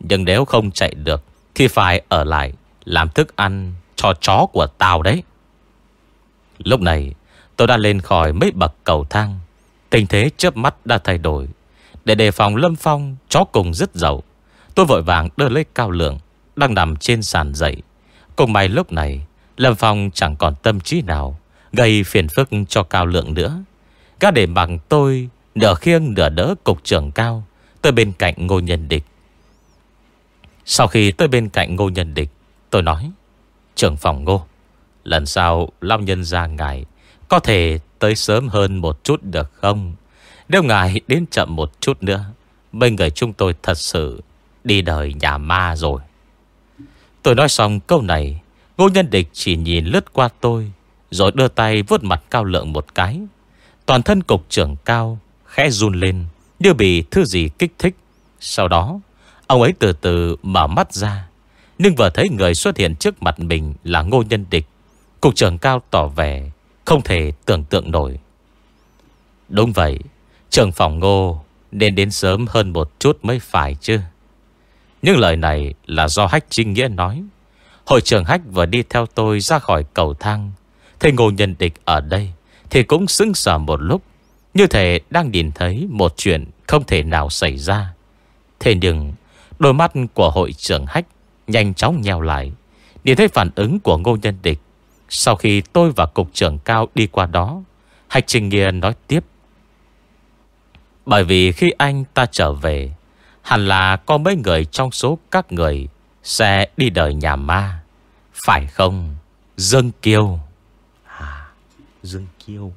Speaker 1: Nhưng nếu không chạy được, Thì phải ở lại Làm thức ăn cho chó của tao đấy. Lúc này Tôi đã lên khỏi mấy bậc cầu thang. Tình thế chớp mắt đã thay đổi. Để đề phòng Lâm Phong, Chó cùng rất dậu Tôi vội vàng đưa lấy cao lượng Đang nằm trên sàn dậy. Cùng may lúc này, Lâm Phong chẳng còn tâm trí nào Gây phiền phức cho cao lượng nữa. Các để bằng tôi Nửa khiêng nửa đỡ cục trưởng cao, Tôi bên cạnh ngô nhân địch. Sau khi tôi bên cạnh ngô nhân địch, Tôi nói, Trưởng phòng ngô, Lần sau Long nhân ra ngài có thể tới sớm hơn một chút được không? Nếu ngài đến chậm một chút nữa, bên người chúng tôi thật sự đi đời nhà ma rồi. Tôi nói xong câu này, ngô nhân địch chỉ nhìn lướt qua tôi, rồi đưa tay vuốt mặt cao lượng một cái. Toàn thân cục trưởng cao, khẽ run lên, như bị thứ gì kích thích. Sau đó, ông ấy từ từ mở mắt ra. Nhưng vừa thấy người xuất hiện trước mặt mình là ngô nhân địch. Cục trưởng cao tỏ vẻ không thể tưởng tượng nổi. Đúng vậy Trường phòng ngô Nên đến sớm hơn một chút mới phải chứ. Nhưng lời này là do Hách Trinh Nghĩa nói. Hội trưởng Hách vừa đi theo tôi ra khỏi cầu thang. Thấy ngô nhân địch ở đây Thì cũng sững sờ một lúc. Như thể đang nhìn thấy một chuyện không thể nào xảy ra. Thế nhưng, Đôi mắt của hội trưởng Hách Nhanh chóng nheo lại, Nhìn thấy phản ứng của ngô nhân địch. Sau khi tôi và cục trưởng cao đi qua đó Hạch Trình Nghĩa nói tiếp. Bởi vì khi anh ta trở về Hẳn là có mấy người trong số các người Sẽ đi đời nhà ma Phải không Dương Kiêu? À Dương Kiêu.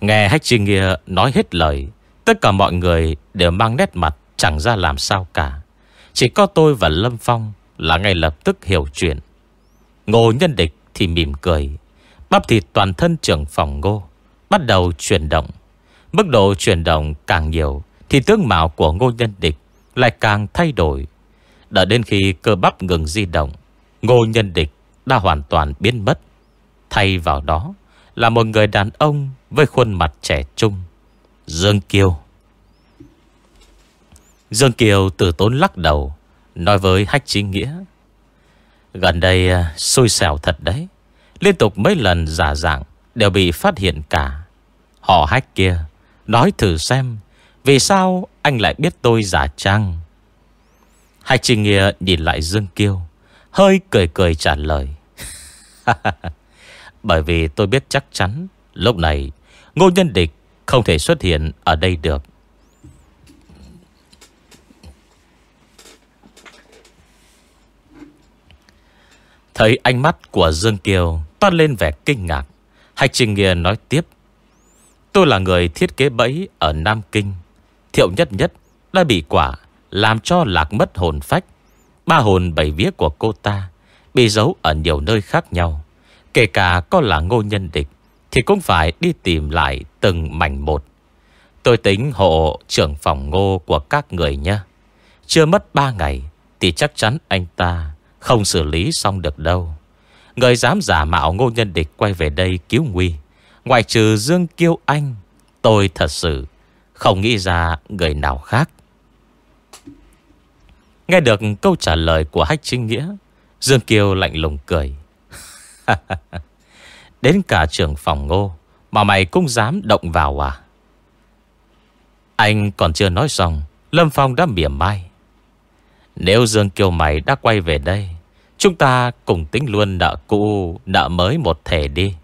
Speaker 1: Nghe Hách Trinh Nghĩa nói hết lời Tất cả mọi người đều mang nét mặt Chẳng ra làm sao cả. Chỉ có tôi và Lâm Phong là ngay lập tức hiểu chuyện. Ngô nhân địch thì mỉm cười, Bắp thịt toàn thân trưởng phòng ngô, Bắt đầu chuyển động. Mức độ chuyển động càng nhiều Thì tướng mạo của ngô nhân địch Lại càng thay đổi. Đợi đến khi cơ bắp ngừng di động, Ngô nhân địch đã hoàn toàn biến mất. Thay vào đó Là một người đàn ông Với khuôn mặt trẻ trung, Dương Kiều Dương Kiều từ tốn lắc đầu Nói với Hách Chí Nghĩa. Gần đây à, xui xẻo thật đấy. Liên tục mấy lần giả dạng Đều bị phát hiện cả. Họ hách kia Nói thử xem Vì sao anh lại biết tôi giả trang. Hách Trình Nghĩa nhìn lại Dương Kiêu, Hơi cười cười trả lời. Bởi vì tôi biết chắc chắn, Lúc này, Ngô Nhân Địch không thể xuất hiện ở đây được. Thấy ánh mắt của Dương Kiều toát lên vẻ kinh ngạc, Hạch Trình Nghĩa nói tiếp. Tôi là người thiết kế bẫy ở Nam Kinh. Thiệu nhất nhất đã bị quả Làm cho lạc mất hồn phách. Ba hồn bảy vía của cô ta Bị giấu ở nhiều nơi khác nhau. Kể cả có là ngô nhân địch Thì cũng phải đi tìm lại từng mảnh một. Tôi tính hộ trưởng phòng ngô của các người nhé. Chưa mất ba ngày Thì chắc chắn anh ta không xử lý xong được đâu. Người dám giả mạo ngô nhân địch Quay về đây cứu nguy. Ngoài trừ Dương Kiêu Anh, Tôi thật sự Không nghĩ ra người nào khác. Nghe được câu trả lời của Hách Trinh Nghĩa, Dương Kiêu lạnh lùng cười. Đến cả trưởng phòng ngô Mà mày cũng dám động vào à? Anh còn chưa nói xong, Lâm Phong đã mỉa mai. Nếu Dương Kiều mày đã quay về đây Chúng ta cùng tính luôn nợ cũ, Nợ mới một thể đi.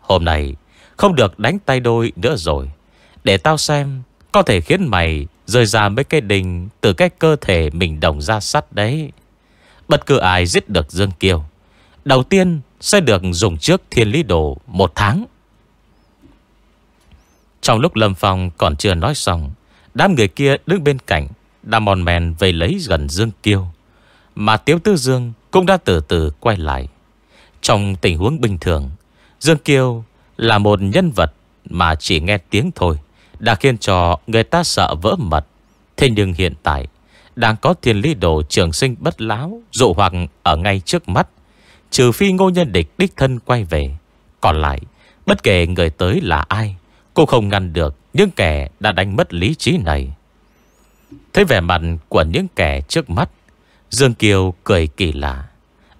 Speaker 1: Hôm nay, không được đánh tay đôi nữa rồi. Để tao xem, Có thể khiến mày rơi ra mấy cái đình Từ cái cơ thể mình đồng ra sắt đấy. Bất cứ ai giết được Dương Kiều Đầu tiên sẽ được dùng trước thiên lý đồ một tháng. Trong lúc Lâm Phong còn chưa nói xong, Đám người kia đứng bên cạnh, Đã mòn mèn về lấy gần Dương Kiều. Mà Tiếu Tư Dương cũng đã từ từ quay lại Trong tình huống bình thường Dương Kiêu là một nhân vật mà chỉ nghe tiếng thôi đã khiến cho người ta sợ vỡ mật. Thế nhưng hiện tại đang có thiên lý đồ trường sinh bất láo dụ hoặc ở ngay trước mắt. Trừ phi ngô nhân địch đích thân quay về. Còn lại, bất kể người tới là ai, cô không ngăn được những kẻ đã đánh mất lý trí này. Thế vẻ mặt của những kẻ trước mắt, Dương Kiều cười kỳ lạ.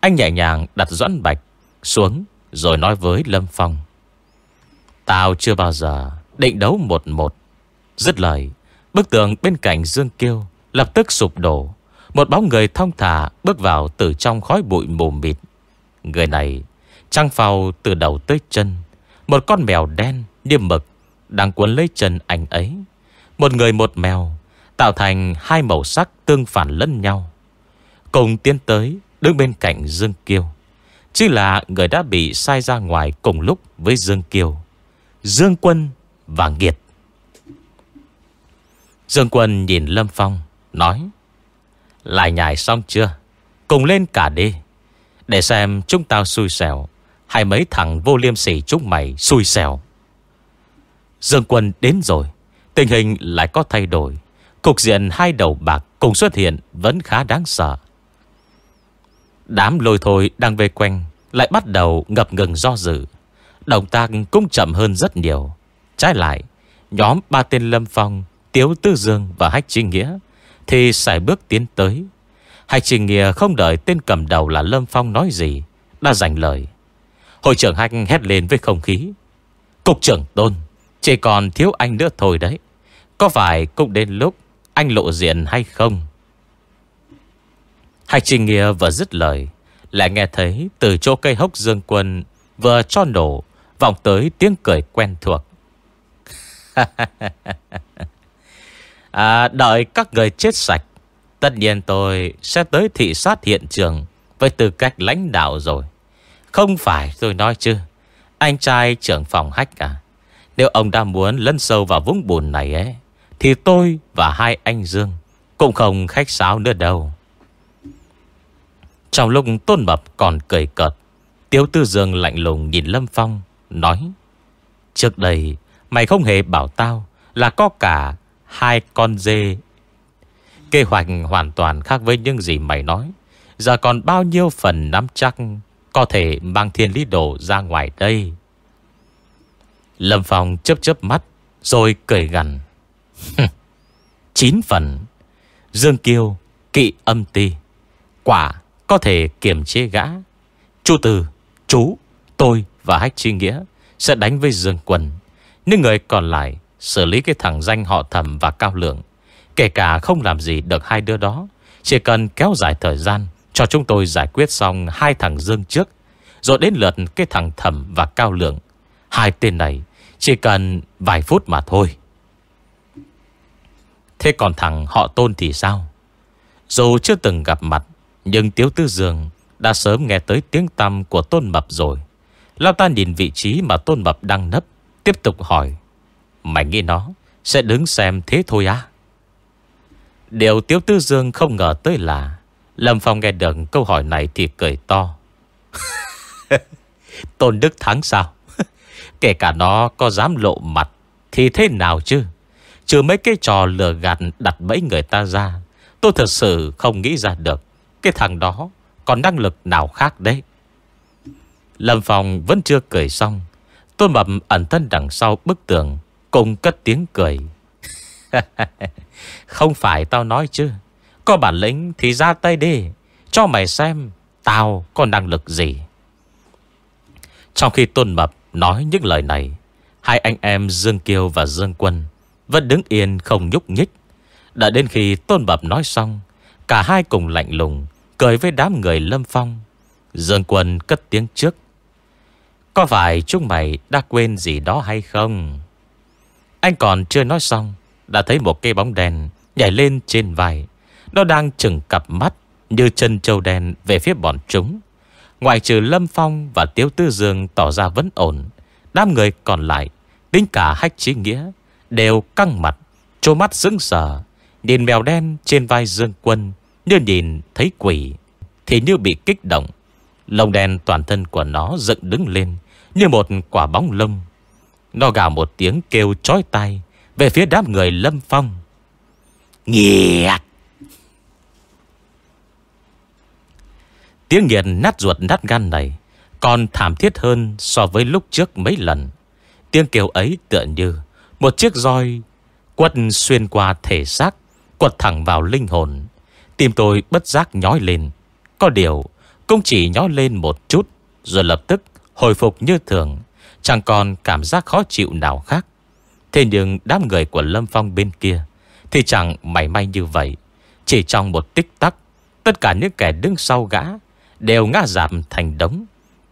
Speaker 1: Anh nhẹ nhàng đặt Doãn Bạch xuống rồi nói với Lâm Phong. Tao chưa bao giờ định đấu một một. Dứt lời, bức tường bên cạnh Dương Kiêu lập tức sụp đổ. Một bóng người thong thả bước vào từ trong khói bụi mù mịt. Người này trăng phào từ đầu tới chân. Một con mèo đen Điềm mực đang cuốn lấy chân anh ấy. Một người một mèo tạo thành hai màu sắc tương phản lẫn nhau. Cùng tiến tới đứng bên cạnh Dương Kiêu. Chỉ là người đã bị sai ra ngoài cùng lúc với Dương Kiều. Dương Quân và Nghiệt. Dương Quân nhìn Lâm Phong, nói Lại nhảy xong chưa? Cùng lên cả đi. Để xem chúng tao xui xẻo hay mấy thằng vô liêm sỉ chúng mày xui xẻo. Dương Quân đến rồi. Tình hình lại có thay đổi. Cục diện hai đầu bạc cùng xuất hiện vẫn khá đáng sợ. Đám lôi thôi đang về quanh, lại bắt đầu ngập ngừng do dự. Động tác cũng chậm hơn rất nhiều. Trái lại, Nhóm ba tên Lâm Phong, Tiếu Tư Dương và Hách Trinh Nghĩa Thì xảy bước tiến tới. Hách Trinh Nghĩa không đợi tên cầm đầu là Lâm Phong nói gì, Đã giành lời. Hội trưởng Hách hét lên với không khí. Cục trưởng Tôn, Chỉ còn thiếu anh nữa thôi đấy. Có phải cũng đến lúc Anh lộ diện hay không? Hạch Trinh Nghĩa vừa dứt lời Lại nghe thấy từ chỗ cây hốc dương quân Vừa cho nổ Vọng tới tiếng cười quen thuộc. À, Đợi các người chết sạch Tất nhiên tôi sẽ tới thị sát hiện trường Với tư cách lãnh đạo rồi. Không phải tôi nói chứ Anh trai trưởng phòng hách à. Nếu ông đã muốn lân sâu vào vũng bùn này ấy Thì tôi và hai anh Dương Cũng không khách sáo nữa đâu. Trong lúc Tôn Mập còn cười cợt, Tiếu Tư Dương lạnh lùng nhìn Lâm Phong, Nói, Trước đây mày không hề bảo tao Là có cả hai con dê. Kế hoạch hoàn toàn khác với những gì mày nói. Giờ còn bao nhiêu phần nắm chắc Có thể mang thiên lý đồ ra ngoài đây? Lâm Phong chớp chớp mắt, Rồi cười gằn Chín phần. Dương Kiêu, Kỵ âm ti. Quả có thể kiềm chế gã. Chu Từ, Chú, Tôi và Hách Chi Nghĩa Sẽ đánh với Dương Quân Nhưng người còn lại Xử lý cái thằng danh họ thầm và cao lượng. Kể cả không làm gì được hai đứa đó, Chỉ cần kéo dài thời gian Cho chúng tôi giải quyết xong hai thằng Dương trước, Rồi đến lượt cái thằng thầm và cao lượng. Hai tên này Chỉ cần vài phút mà thôi. Thế còn thằng họ tôn thì sao? Dù chưa từng gặp mặt nhưng Tiếu Tư Dương Đã sớm nghe tới tiếng tăm của Tôn Mập rồi. Lao ta nhìn vị trí mà Tôn Mập đang nấp, Tiếp tục hỏi, Mày nghĩ nó sẽ đứng xem thế thôi á? Điều Tiếu Tư Dương không ngờ tới là, Lâm Phong nghe được câu hỏi này thì cười to. Tôn Đức Thắng sao? Kể cả nó có dám lộ mặt Thì thế nào chứ? Trừ mấy cái trò lừa gạt đặt bẫy người ta ra, Tôi thật sự không nghĩ ra được. Cái thằng đó Còn năng lực nào khác đấy? Lâm Phong vẫn chưa cười xong. Tôn Mập ẩn thân đằng sau bức tường, Cùng cất tiếng cười. Không phải tao nói chứ. Có bản lĩnh thì ra tay đi. Cho mày xem Tao có năng lực gì. Trong khi Tôn Mập nói những lời này, Hai anh em Dương Kiêu và Dương Quân Vẫn đứng yên không nhúc nhích. Đã đến khi Tôn Mập nói xong, Cả hai cùng lạnh lùng Cười với đám người Lâm Phong. Dương Quân cất tiếng trước. Có phải chúng mày đã quên gì đó hay không? Anh còn chưa nói xong, Đã thấy một cây bóng đèn Nhảy lên trên vai. Nó đang chừng cặp mắt Như chân trâu đen về phía bọn chúng. Ngoại trừ Lâm Phong và Tiếu Tư Dương Tỏ ra vẫn ổn, Đám người còn lại, Tính cả hách trí nghĩa, Đều căng mặt Trô mắt dững sờ, Nhìn mèo đen trên vai Dương Quân như nhìn thấy quỷ, Thì như bị kích động, Lông đen toàn thân của nó dựng đứng lên Như một quả bóng lông. Nó gào một tiếng kêu chói tai Về phía đám người lâm phong. Nghiệt! Tiếng nghiệt nát ruột nát gan này Còn thảm thiết hơn so với lúc trước mấy lần. Tiếng kêu ấy tựa như Một chiếc roi Quật xuyên qua thể xác, Quật thẳng vào linh hồn. Tim tôi bất giác nhói lên. Có điều, Cũng chỉ nhói lên một chút, Rồi lập tức hồi phục như thường, Chẳng còn cảm giác khó chịu nào khác. Thế nhưng đám người của Lâm Phong bên kia Thì chẳng mảy may như vậy. Chỉ trong một tích tắc, Tất cả những kẻ đứng sau gã Đều ngã giảm thành đống.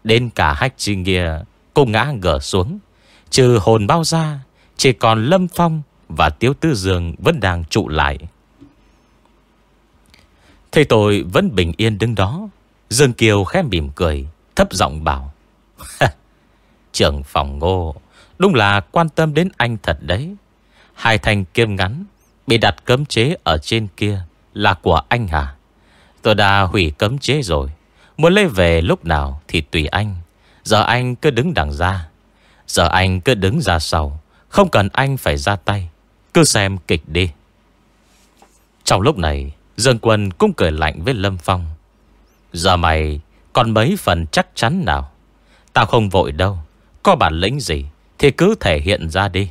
Speaker 1: Đến cả hách chi Nghia Cũng ngã gỡ xuống. Trừ hồn bao ra Chỉ còn Lâm Phong và Tiếu Tư Dương Vẫn đang trụ lại. Thầy tôi vẫn bình yên đứng đó. Dương Kiều khẽ mỉm cười, Thấp giọng bảo Trưởng phòng ngô, Đúng là quan tâm đến anh thật đấy. Hai thanh kiếm ngắn Bị đặt cấm chế ở trên kia Là của anh hả? Tôi đã hủy cấm chế rồi, Muốn lấy về lúc nào thì tùy anh. Giờ anh cứ đứng đằng ra, Giờ anh cứ đứng ra sau, Không cần anh phải ra tay. Cứ xem kịch đi. Trong lúc này Dương Quân cũng cười lạnh với Lâm Phong. Giờ mày còn mấy phần chắc chắn nào? Tao không vội đâu. Có bản lĩnh gì Thì cứ thể hiện ra đi.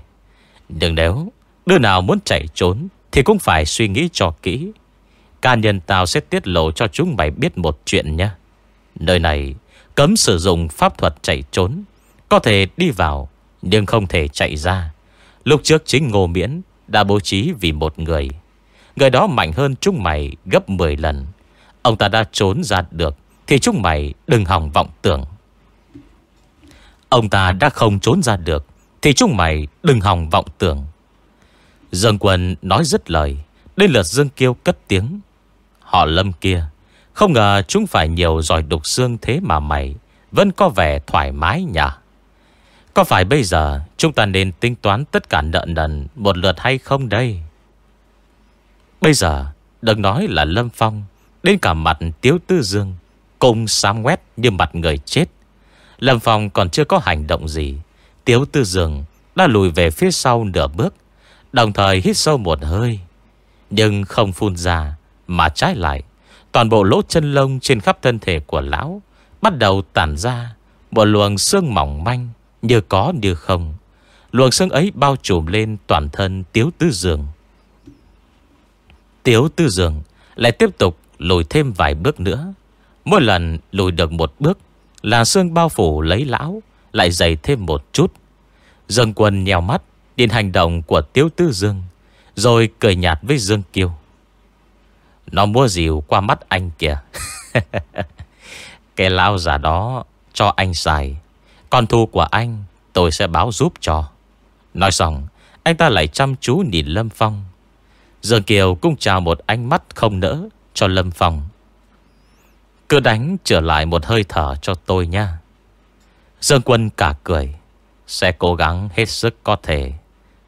Speaker 1: Đừng nếu Đứa nào muốn chạy trốn Thì cũng phải suy nghĩ cho kỹ. Ca nhân tao sẽ tiết lộ cho chúng mày biết một chuyện nhé. Nơi này cấm sử dụng pháp thuật chạy trốn. Có thể đi vào, Nhưng không thể chạy ra. Lúc trước chính Ngô Miễn Đã bố trí vì một người. Người đó mạnh hơn chúng mày gấp 10 lần. Ông ta đã trốn ra được, Thì chúng mày đừng hòng vọng tưởng. Ông ta đã không trốn ra được, Thì chúng mày đừng hòng vọng tưởng. Dương quân nói dứt lời, Đến lượt Dương Kiêu cất tiếng. Họ lâm kia, Không ngờ chúng phải nhiều giỏi đục xương thế mà mày Vẫn có vẻ thoải mái nhỉ? Có phải bây giờ Chúng ta nên tính toán tất cả nợ nần Một lượt hay không đây? Bây giờ, Đừng nói là Lâm Phong, Đến cả mặt Tiếu Tư Dương, Cùng xám quét như mặt người chết. Lâm Phong còn chưa có hành động gì. Tiếu Tư Dương Đã lùi về phía sau nửa bước, Đồng thời hít sâu một hơi. Nhưng không phun ra, Mà trái lại, Toàn bộ lỗ chân lông trên khắp thân thể của lão Bắt đầu tản ra Một luồng xương mỏng manh Như có như không. Luồng xương ấy bao trùm lên toàn thân Tiếu Tư Dương. Tiếu Tư Dương Lại tiếp tục lùi thêm vài bước nữa. Mỗi lần lùi được một bước Là xương bao phủ lấy lão, Lại dày thêm một chút. Dương quân nhèo mắt, Nhìn hành động của Tiếu Tư Dương Rồi cười nhạt với Dương Kiêu. Nó mua dìu qua mắt anh kìa. Cái lão giả đó Cho anh xài. Con thu của anh tôi sẽ báo giúp cho. Nói xong, Anh ta lại chăm chú nhìn Lâm Phong. Dương Kiều cũng chào một ánh mắt không nỡ Cho Lâm Phong. Cứ đánh trở lại một hơi thở cho tôi nha. Dương Quân cả cười, Sẽ cố gắng hết sức có thể.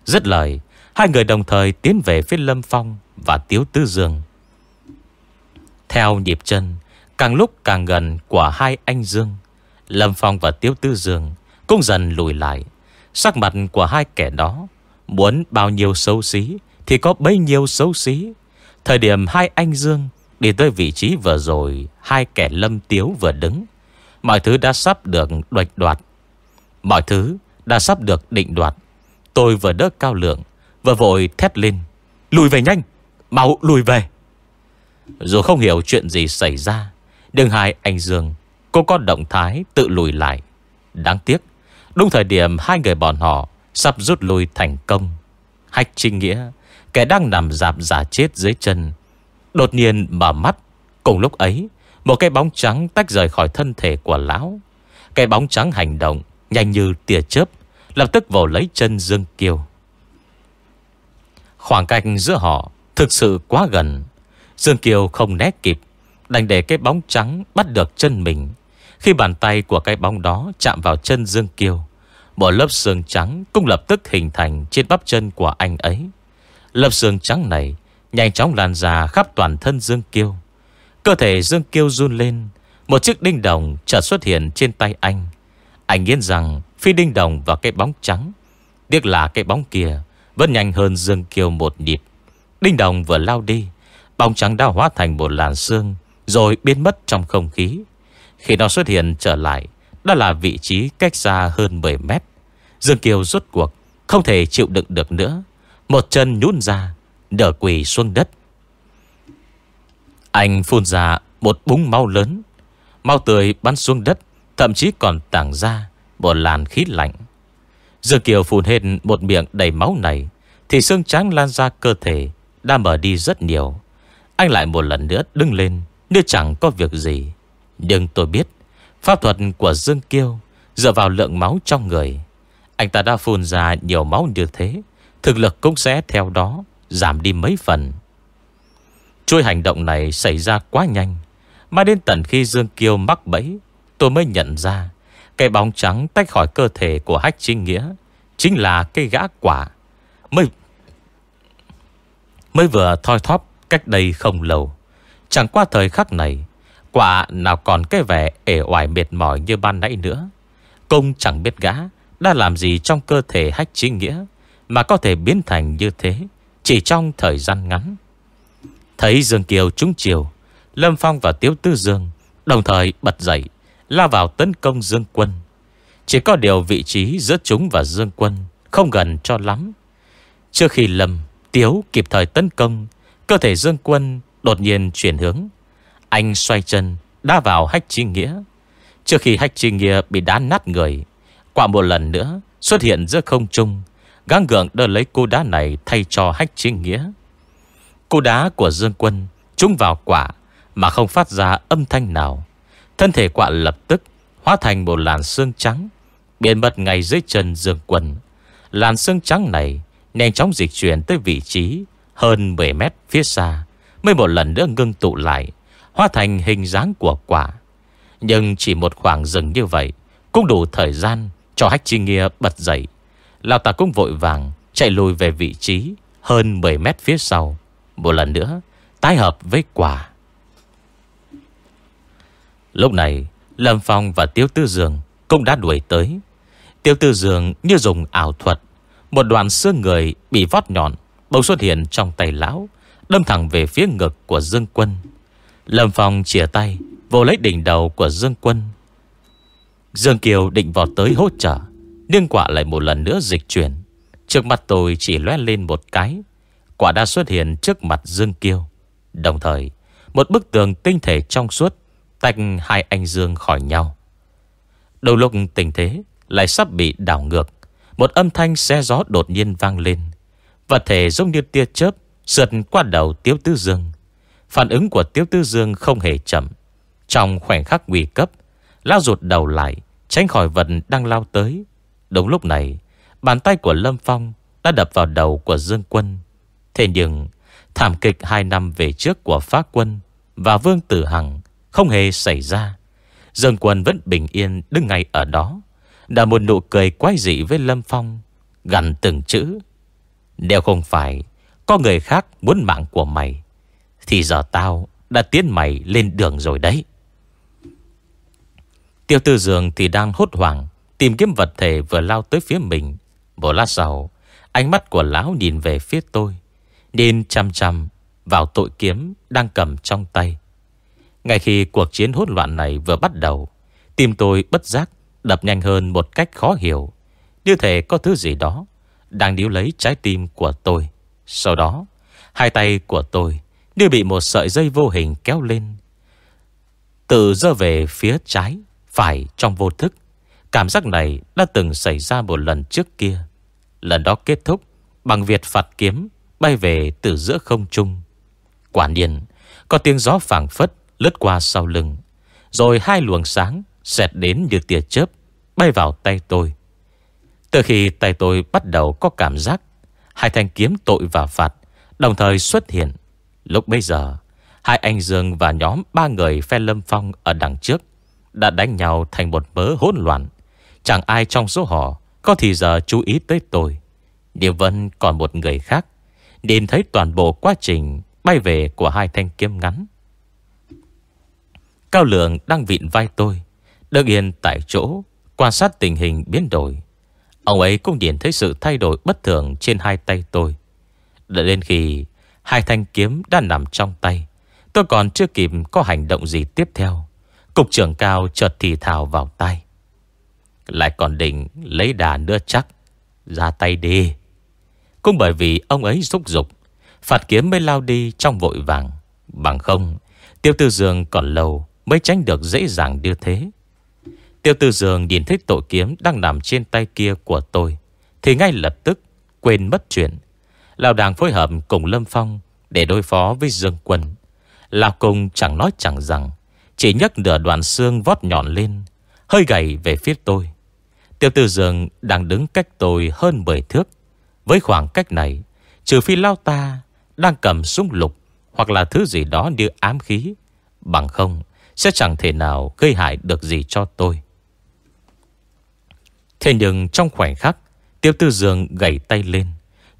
Speaker 1: Dứt lời, Hai người đồng thời tiến về phía Lâm Phong Và Tiếu Tư Dương. Theo nhịp chân, Càng lúc càng gần của hai anh Dương, Lâm Phong và Tiếu Tư Dương Cũng dần lùi lại. Sắc mặt của hai kẻ đó Muốn bao nhiêu xấu xí thì có bấy nhiêu xấu xí. Thời điểm hai anh Dương Đi tới vị trí vừa rồi, Hai kẻ Lâm Tiếu vừa đứng. Mọi thứ đã sắp được đoạch đoạt. Mọi thứ đã sắp được định đoạt. Tôi vừa đỡ cao lượng, Vừa vội thét lên. Lùi về nhanh, Mau lùi về. Dù không hiểu chuyện gì xảy ra, Nhưng hai anh Dương Cô có động thái tự lùi lại. Đáng tiếc, Đúng thời điểm hai người bọn họ Sắp rút lui thành công. Hách Trinh Nghĩa Kẻ đang nằm dạp giả chết dưới chân. Đột nhiên mở mắt. Cùng lúc ấy, Một cái bóng trắng tách rời khỏi thân thể của lão. Cái bóng trắng hành động, Nhanh như tia chớp, Lập tức vồ lấy chân Dương Kiều. Khoảng cách giữa họ Thực sự quá gần. Dương Kiều không né kịp, Đành để cái bóng trắng bắt được chân mình. Khi bàn tay của cái bóng đó Chạm vào chân Dương Kiều, Một lớp xương trắng cũng lập tức hình thành Trên bắp chân của anh ấy. Lớp xương trắng này Nhanh chóng lan ra khắp toàn thân Dương Kiêu. Cơ thể Dương Kiêu run lên, Một chiếc đinh đồng chợt xuất hiện trên tay anh. Anh nghiến rằng Phi đinh đồng và cái bóng trắng. Tiếc là cái bóng kia Vẫn nhanh hơn Dương Kiêu một nhịp. Đinh đồng vừa lao đi, Bóng trắng đã hóa thành một làn xương Rồi biến mất trong không khí. Khi nó xuất hiện trở lại, Đó là vị trí cách xa hơn 10 mét. Dương Kiều rốt cuộc Không thể chịu đựng được nữa. Một chân nhún ra, Đỡ quỳ xuống đất. Anh phun ra một búng mau lớn Mau tươi bắn xuống đất, Thậm chí còn tảng ra một làn khí lạnh. Dương Kiều phun hết một miệng đầy máu này, Thì xương trắng lan ra cơ thể, Đã mở đi rất nhiều. Anh lại một lần nữa đứng lên nếu chẳng có việc gì. Nhưng tôi biết, Pháp thuật của Dương Kiêu Dựa vào lượng máu trong người. Anh ta đã phun ra nhiều máu như thế Thực lực cũng sẽ theo đó Giảm đi mấy phần. Chuôi hành động này xảy ra quá nhanh, Mà đến tận khi Dương Kiêu mắc bẫy, Tôi mới nhận ra cái bóng trắng tách khỏi cơ thể của Hách Trinh Nghĩa Chính là cây gã quả. Mới Mới vừa thoi thóp cách đây không lâu, Chẳng qua thời khắc này, Quả nào còn cái vẻ ể oải mệt mỏi như ban nãy nữa. Công chẳng biết gã Đã làm gì trong cơ thể Hách Trinh Nghĩa. Mà có thể biến thành như thế Chỉ trong thời gian ngắn. Thấy Dương Kiều trúng chiều, Lâm Phong và Tiếu Tư Dương Đồng thời bật dậy La vào tấn công Dương Quân. Chỉ có điều vị trí giữa chúng và Dương Quân Không gần cho lắm. Trước khi Lâm, Tiếu kịp thời tấn công, Cơ thể Dương Quân đột nhiên chuyển hướng. Anh xoay chân, Đá vào hách chi nghĩa. Trước khi hách chi nghĩa bị đá nát người Quả một lần nữa xuất hiện giữa không trung gắng gượng đỡ lấy cô đá này Thay cho hách chi nghĩa. Cô đá của Dương Quân Trúng vào quả Mà không phát ra âm thanh nào. Thân thể quả lập tức Hóa thành một làn xương trắng, Biến mất ngay dưới chân Dương Quân. Làn xương trắng này Nhanh chóng dịch chuyển tới vị trí Hơn 10 mét phía xa, Mới một lần nữa ngưng tụ lại, Hóa thành hình dáng của quả. Nhưng chỉ một khoảng rừng như vậy Cũng đủ thời gian cho Hách Chi Nghia bật dậy. Lão ta cũng vội vàng Chạy lùi về vị trí Hơn 10 mét phía sau. Một lần nữa, tái hợp với quả. Lúc này, Lâm Phong và Tiêu Tư Dường Cũng đã đuổi tới. Tiêu Tư Dường như dùng ảo thuật, Một đoạn xương người bị vót nhọn Bỗng xuất hiện trong tay lão, Đâm thẳng về phía ngực của Dương Quân. Lâm Phong chìa tay Vô lấy đỉnh đầu của Dương Quân. Dương Kiều định vọt tới hỗ trợ. Nhưng quả lại một lần nữa dịch chuyển. Trước mặt tôi chỉ lóe lên một cái. Quả đã xuất hiện trước mặt Dương kiêu. Đồng thời, Một bức tường tinh thể trong suốt, Tách hai anh Dương khỏi nhau. Đầu lúc tình thế Lại sắp bị đảo ngược, Một âm thanh xe gió đột nhiên vang lên. Vật thể giống như tia chớp Sượt qua đầu Tiếu Tư Dương. Phản ứng của Tiếu Tư Dương không hề chậm. Trong khoảnh khắc nguy cấp Lao rụt đầu lại, Tránh khỏi vật đang lao tới. Đúng lúc này, Bàn tay của Lâm Phong Đã đập vào đầu của Dương Quân. Thế nhưng, Thảm kịch hai năm về trước của Pháp Quân Và Vương Tử Hằng Không hề xảy ra. Dương Quân vẫn bình yên đứng ngay ở đó Đã một nụ cười quái dị với Lâm Phong Gần từng chữ, Nếu không phải Có người khác muốn mạng của mày, Thì giờ tao đã tiến mày lên đường rồi đấy. Tiêu tư dường thì đang hốt hoảng Tìm kiếm vật thể vừa lao tới phía mình. Một lát sau, Ánh mắt của lão nhìn về phía tôi, Nhìn chăm chăm vào tội kiếm đang cầm trong tay. Ngay khi cuộc chiến hỗn loạn này vừa bắt đầu, Tim tôi bất giác đập nhanh hơn một cách khó hiểu. Như thể có thứ gì đó Đang níu lấy trái tim của tôi. Sau đó, Hai tay của tôi Như bị một sợi dây vô hình kéo lên, tự dơ về phía trái, Phải trong vô thức. Cảm giác này đã từng xảy ra một lần trước kia. Lần đó kết thúc Bằng việc phạt kiếm Bay về từ giữa không trung. Quả nhiên, Có tiếng gió phảng phất lướt qua sau lưng, Rồi hai luồng sáng Xẹt đến như tia chớp Bay vào tay tôi. Từ khi tay tôi bắt đầu có cảm giác Hai thanh kiếm tội và phạt Đồng thời xuất hiện, Lúc bây giờ, Hai anh Dương và nhóm ba người phe lâm phong Ở đằng trước Đã đánh nhau thành một mớ hỗn loạn. Chẳng ai trong số họ Có thì giờ chú ý tới tôi. Điều Vân còn một người khác, Nhìn thấy toàn bộ quá trình Bay về của hai thanh kiếm ngắn. Cao Lượng đang vịn vai tôi, Đứng yên tại chỗ, Quan sát tình hình biến đổi. Ông ấy cũng nhìn thấy sự thay đổi bất thường Trên hai tay tôi. Đợi đến khi Hai thanh kiếm đã nằm trong tay, Tôi còn chưa kịp có hành động gì tiếp theo. Cục trưởng cao chợt thì thào vào tay lại còn định lấy đà nữa chắc. Ra tay đi. Cũng bởi vì ông ấy xúc dục, Phạt kiếm mới lao đi trong vội vàng. Bằng không, Tiêu tư dường còn lâu Mới tránh được dễ dàng như thế. Tiêu tư dường nhìn thấy tội kiếm Đang nằm trên tay kia của tôi, Thì ngay lập tức quên mất chuyện. Lào đàng phối hợp cùng Lâm Phong Để đối phó với Dương Quân. Lào cùng chẳng nói chẳng rằng, Chỉ nhấc nửa đoạn xương vót nhọn lên, Hơi gầy về phía tôi. Tiêu tư dường đang đứng cách tôi hơn 10 thước. Với khoảng cách này, Trừ phi lao ta Đang cầm súng lục Hoặc là thứ gì đó như ám khí, Bằng không Sẽ chẳng thể nào gây hại được gì cho tôi. Thế nhưng trong khoảnh khắc Tiêu tư dường gãy tay lên.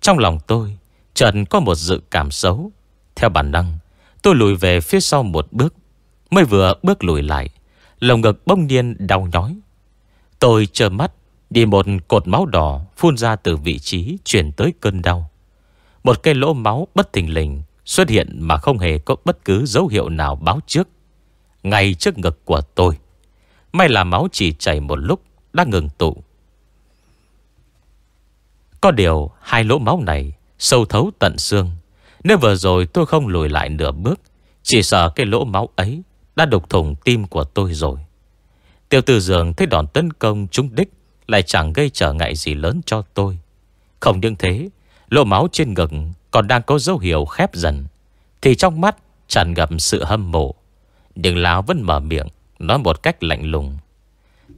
Speaker 1: Trong lòng tôi Trần có một dự cảm xấu. Theo bản năng, Tôi lùi về phía sau một bước, Mới vừa bước lùi lại, Lồng ngực bông nhiên đau nhói. Tôi chờ mắt, Đi một cột máu đỏ phun ra từ vị trí chuyển tới cơn đau. Một cây lỗ máu bất thình lình xuất hiện mà không hề có bất cứ dấu hiệu nào báo trước. Ngay trước ngực của tôi. May là máu chỉ chảy một lúc đã ngừng tụ. Có điều hai lỗ máu này Sâu thấu tận xương Nếu vừa rồi tôi không lùi lại nửa bước, Chỉ sợ cái lỗ máu ấy Đã đục thủng tim của tôi rồi Tiêu tử dường thấy đòn tấn công trúng đích, Lại chẳng gây trở ngại gì lớn cho tôi. Không những thế, Lỗ máu trên ngực còn đang có dấu hiệu khép dần, Thì trong mắt tràn ngập sự hâm mộ. Nhưng Lão vẫn mở miệng, Nói một cách lạnh lùng.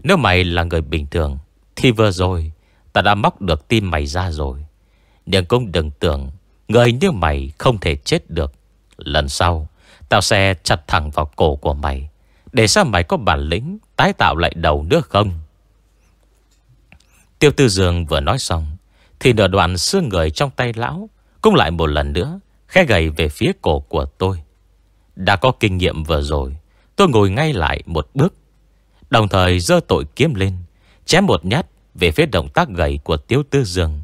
Speaker 1: Nếu mày là người bình thường, Thì vừa rồi, Ta đã móc được tim mày ra rồi. Nhưng cũng đừng tưởng, Người như mày không thể chết được. Lần sau, Tao sẽ chặt thẳng vào cổ của mày, Để sao mày có bản lĩnh Tái tạo lại đầu nữa không? Tiêu tư Dương vừa nói xong, Thì nửa đoạn xương người trong tay lão Cũng lại một lần nữa Khẽ gầy về phía cổ của tôi. Đã có kinh nghiệm vừa rồi, Tôi ngồi ngay lại một bước, Đồng thời dơ tội kiếm lên, Chém một nhát về phía động tác gầy của Tiêu Tư Dương.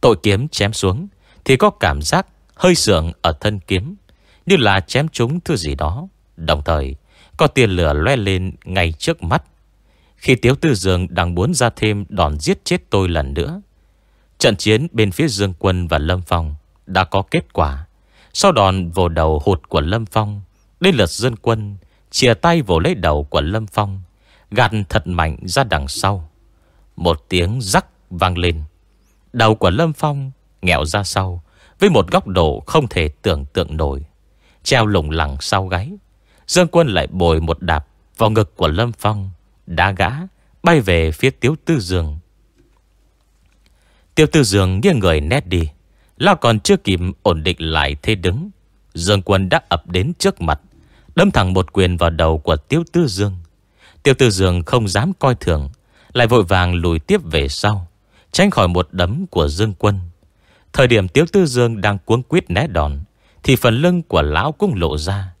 Speaker 1: Tội kiếm chém xuống Thì có cảm giác hơi sượng ở thân kiếm, Như là chém trúng thứ gì đó, Đồng thời có tiền lửa loe lên ngay trước mắt. Khi Tiếu Tư Dương đang muốn ra thêm đòn giết chết tôi lần nữa, Trận chiến bên phía Dương Quân và Lâm Phong Đã có kết quả. Sau đòn vồ đầu hụt của Lâm Phong, Đến lượt Dương Quân Chìa tay vồ lấy đầu của Lâm Phong, Gạt thật mạnh ra đằng sau. Một tiếng rắc vang lên. Đầu của Lâm Phong nghẹo ra sau, Với một góc độ không thể tưởng tượng nổi, Treo lủng lẳng sau gáy. Dương quân lại bồi một đạp Vào ngực của Lâm Phong, Đá gã, bay về phía Tiếu Tư Dương. Tiêu Tư Dương nghiêng người nét đi. Lão còn chưa kịp ổn định lại thế đứng Dương quân đã ập đến trước mặt, Đâm thẳng một quyền vào đầu của Tiêu Tư Dương. Tiêu Tư Dương không dám coi thường, lại vội vàng lùi tiếp về sau, Tránh khỏi một đấm của Dương Quân. Thời điểm Tiếu Tư Dương đang cuống quyết né đòn, Thì phần lưng của lão cũng lộ ra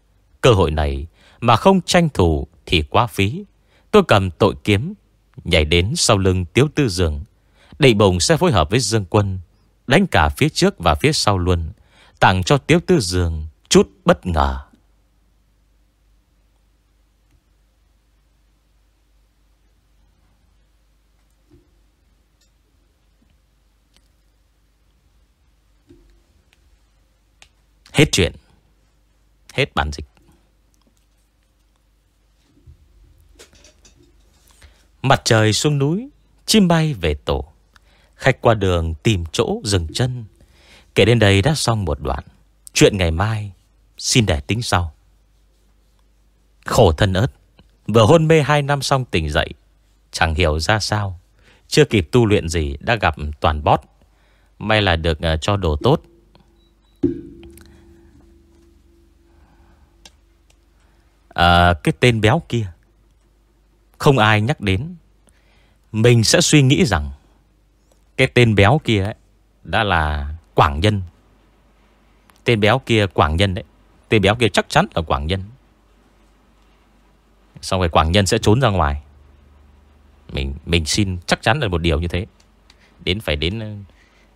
Speaker 1: Cơ hội này Mà không tranh thủ thì quá phí. Tôi cầm tội kiếm, Nhảy đến sau lưng Tiếu Tư Dương. Đẩy bồng sẽ phối hợp với Dương Quân, Đánh cả phía trước và phía sau luôn, Tặng cho Tiếu Tư Dương Chút bất ngờ. Hết chuyện. Hết bản dịch. Mặt trời xuống núi Chim bay về tổ. Khách qua đường tìm chỗ dừng chân. Kể đến đây đã xong một đoạn. Chuyện ngày mai Xin để tính sau. Khổ thân ớt Vừa hôn mê hai năm xong tỉnh dậy Chẳng hiểu ra sao. Chưa kịp tu luyện gì Đã gặp toàn bót. May là được ờ, cho đồ tốt. À, Cái tên béo kia không ai nhắc đến. Mình sẽ suy nghĩ rằng Cái tên béo kia ấy, Đã là Quảng Nhân. Tên béo kia Quảng Nhân đấy. Tên béo kia chắc chắn là Quảng Nhân. Xong rồi Quảng Nhân sẽ trốn ra ngoài. Mình mình xin chắc chắn là một điều như thế. Đến phải đến ờ,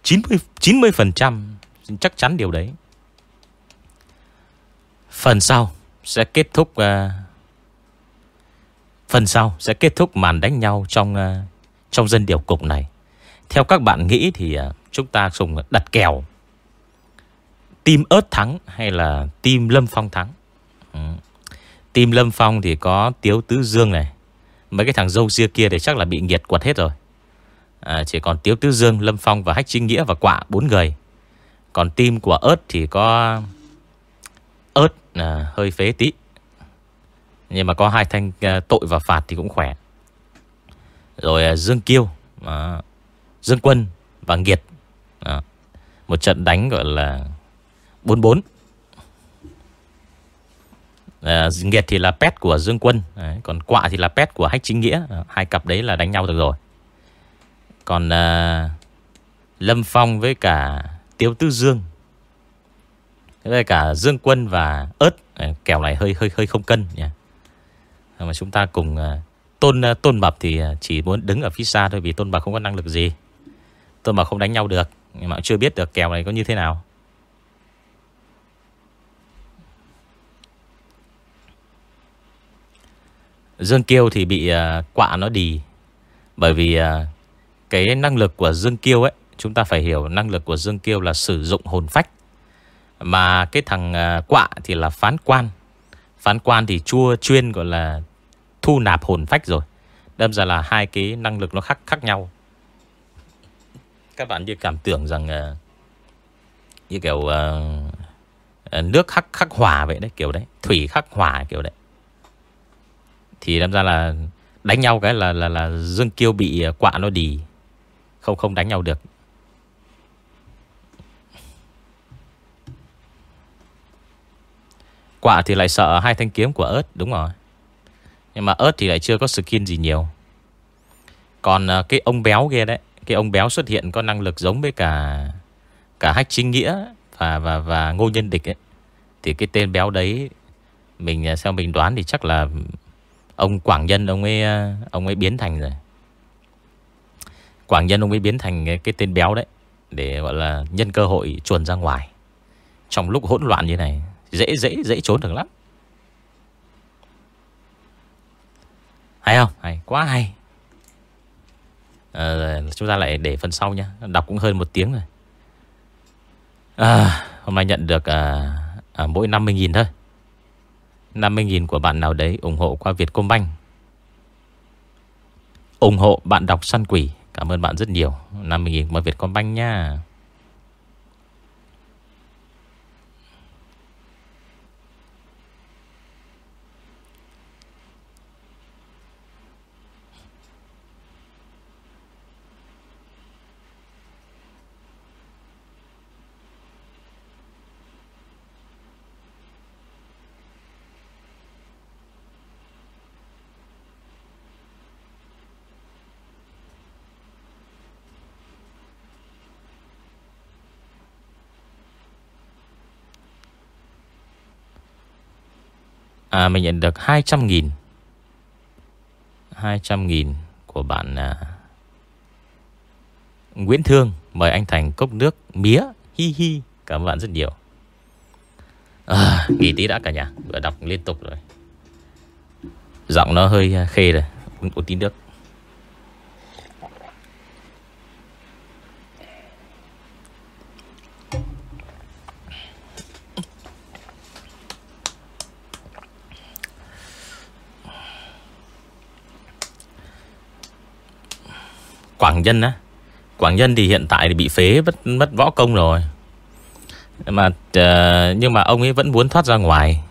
Speaker 1: 90, 90% Chắc chắn điều đấy. Phần sau sẽ kết thúc uh, phần sau sẽ kết thúc màn đánh nhau trong uh, trong dân điều cục này. Theo các bạn nghĩ thì uh, chúng ta dùng đặt kèo Team ớt thắng hay là team Lâm Phong thắng? Ừ. Team Lâm Phong thì có Tiếu Tứ Dương này. Mấy cái thằng dâu xưa kia thì chắc là bị nghiệt quật hết rồi. À, chỉ còn Tiếu Tứ Dương, Lâm Phong và Hách Trinh Nghĩa và Quạ bốn người. Còn team của ớt thì có ớt à, hơi phế tí nhưng mà có hai thanh ờ, tội và phạt thì cũng khỏe. Rồi ờ, Dương Kiêu à, Dương Quân và Nghiệt à, Một trận đánh gọi là 4-4 à, Nghiệt thì là pet của Dương Quân đấy, Còn Quạ thì là pet của Hách Chính Nghĩa à, Hai cặp đấy là đánh nhau được rồi. Còn à, Lâm Phong với cả Tiêu Tư Dương Với cả Dương Quân và ớt Kèo này hơi hơi hơi không cân nha Ờ, mà chúng ta cùng ờ, Tôn ờ, Tôn Mập thì chỉ muốn đứng ở phía xa thôi Vì Tôn Mập không có năng lực gì. Tôn Mập không đánh nhau được, Nhưng mà chưa biết được kèo này có như thế nào. Dương Kiêu thì bị quạ nó đi. Bởi vì Cái năng lực của Dương Kiêu ấy, Chúng ta phải hiểu năng lực của Dương Kiêu là sử dụng hồn phách. Mà cái thằng quạ thì là phán quan. Phán quan thì chua chuyên gọi là thu nạp hồn phách rồi. Đâm ra là hai cái năng lực nó khác khác nhau. Các bạn như cảm tưởng rằng uh, Như kiểu uh, Nước khắc khắc hỏa vậy đấy Kiểu đấy. Thủy khắc hỏa kiểu đấy. Thì đâm ra là Đánh nhau cái là là, là Dương Kiêu bị quạ nó đi Không không đánh nhau được. Quạ thì lại sợ hai thanh kiếm của ớt Đúng rồi. Nhưng mà ớt thì lại chưa có skin gì nhiều. Còn ờ, cái ông béo kia đấy Cái ông béo xuất hiện có năng lực giống với cả Cả hách chính nghĩa Và và và ngô nhân địch ấy. Thì cái tên béo đấy Mình ờ, mình đoán thì chắc là Ông Quảng Nhân ông ấy ờ, Ông ấy biến thành rồi. Quảng Nhân ông ấy biến thành cái, cái tên béo đấy Để gọi là nhân cơ hội chuồn ra ngoài. Trong lúc hỗn loạn như này Dễ dễ dễ trốn được lắm. Hay không? Hay, quá hay. À, Chúng ta lại để phần sau nha Đọc cũng hơn một tiếng rồi. À, Hôm nay nhận được à, à, Mỗi 50.000 thôi. 50.000 của bạn nào đấy ủng hộ qua Vietcombank. Ủng hộ bạn đọc săn quỷ. Cảm ơn bạn rất nhiều. 50.000 qua Vietcombank nha. À mình nhận được 200.000 200.000 của bạn à, Nguyễn Thương. Mời anh Thành cốc nước mía. Hi hi. Cảm ơn bạn rất nhiều. À, Nghỉ tí đã cả nhà. Vừa đọc liên tục rồi. Giọng nó hơi à, khê rồi. Uống tí nước. Quảng Nhân á. Quảng Nhân thì hiện tại thì bị phế mất, mất võ công rồi. Mà uh, Nhưng mà ông ấy vẫn muốn thoát ra ngoài.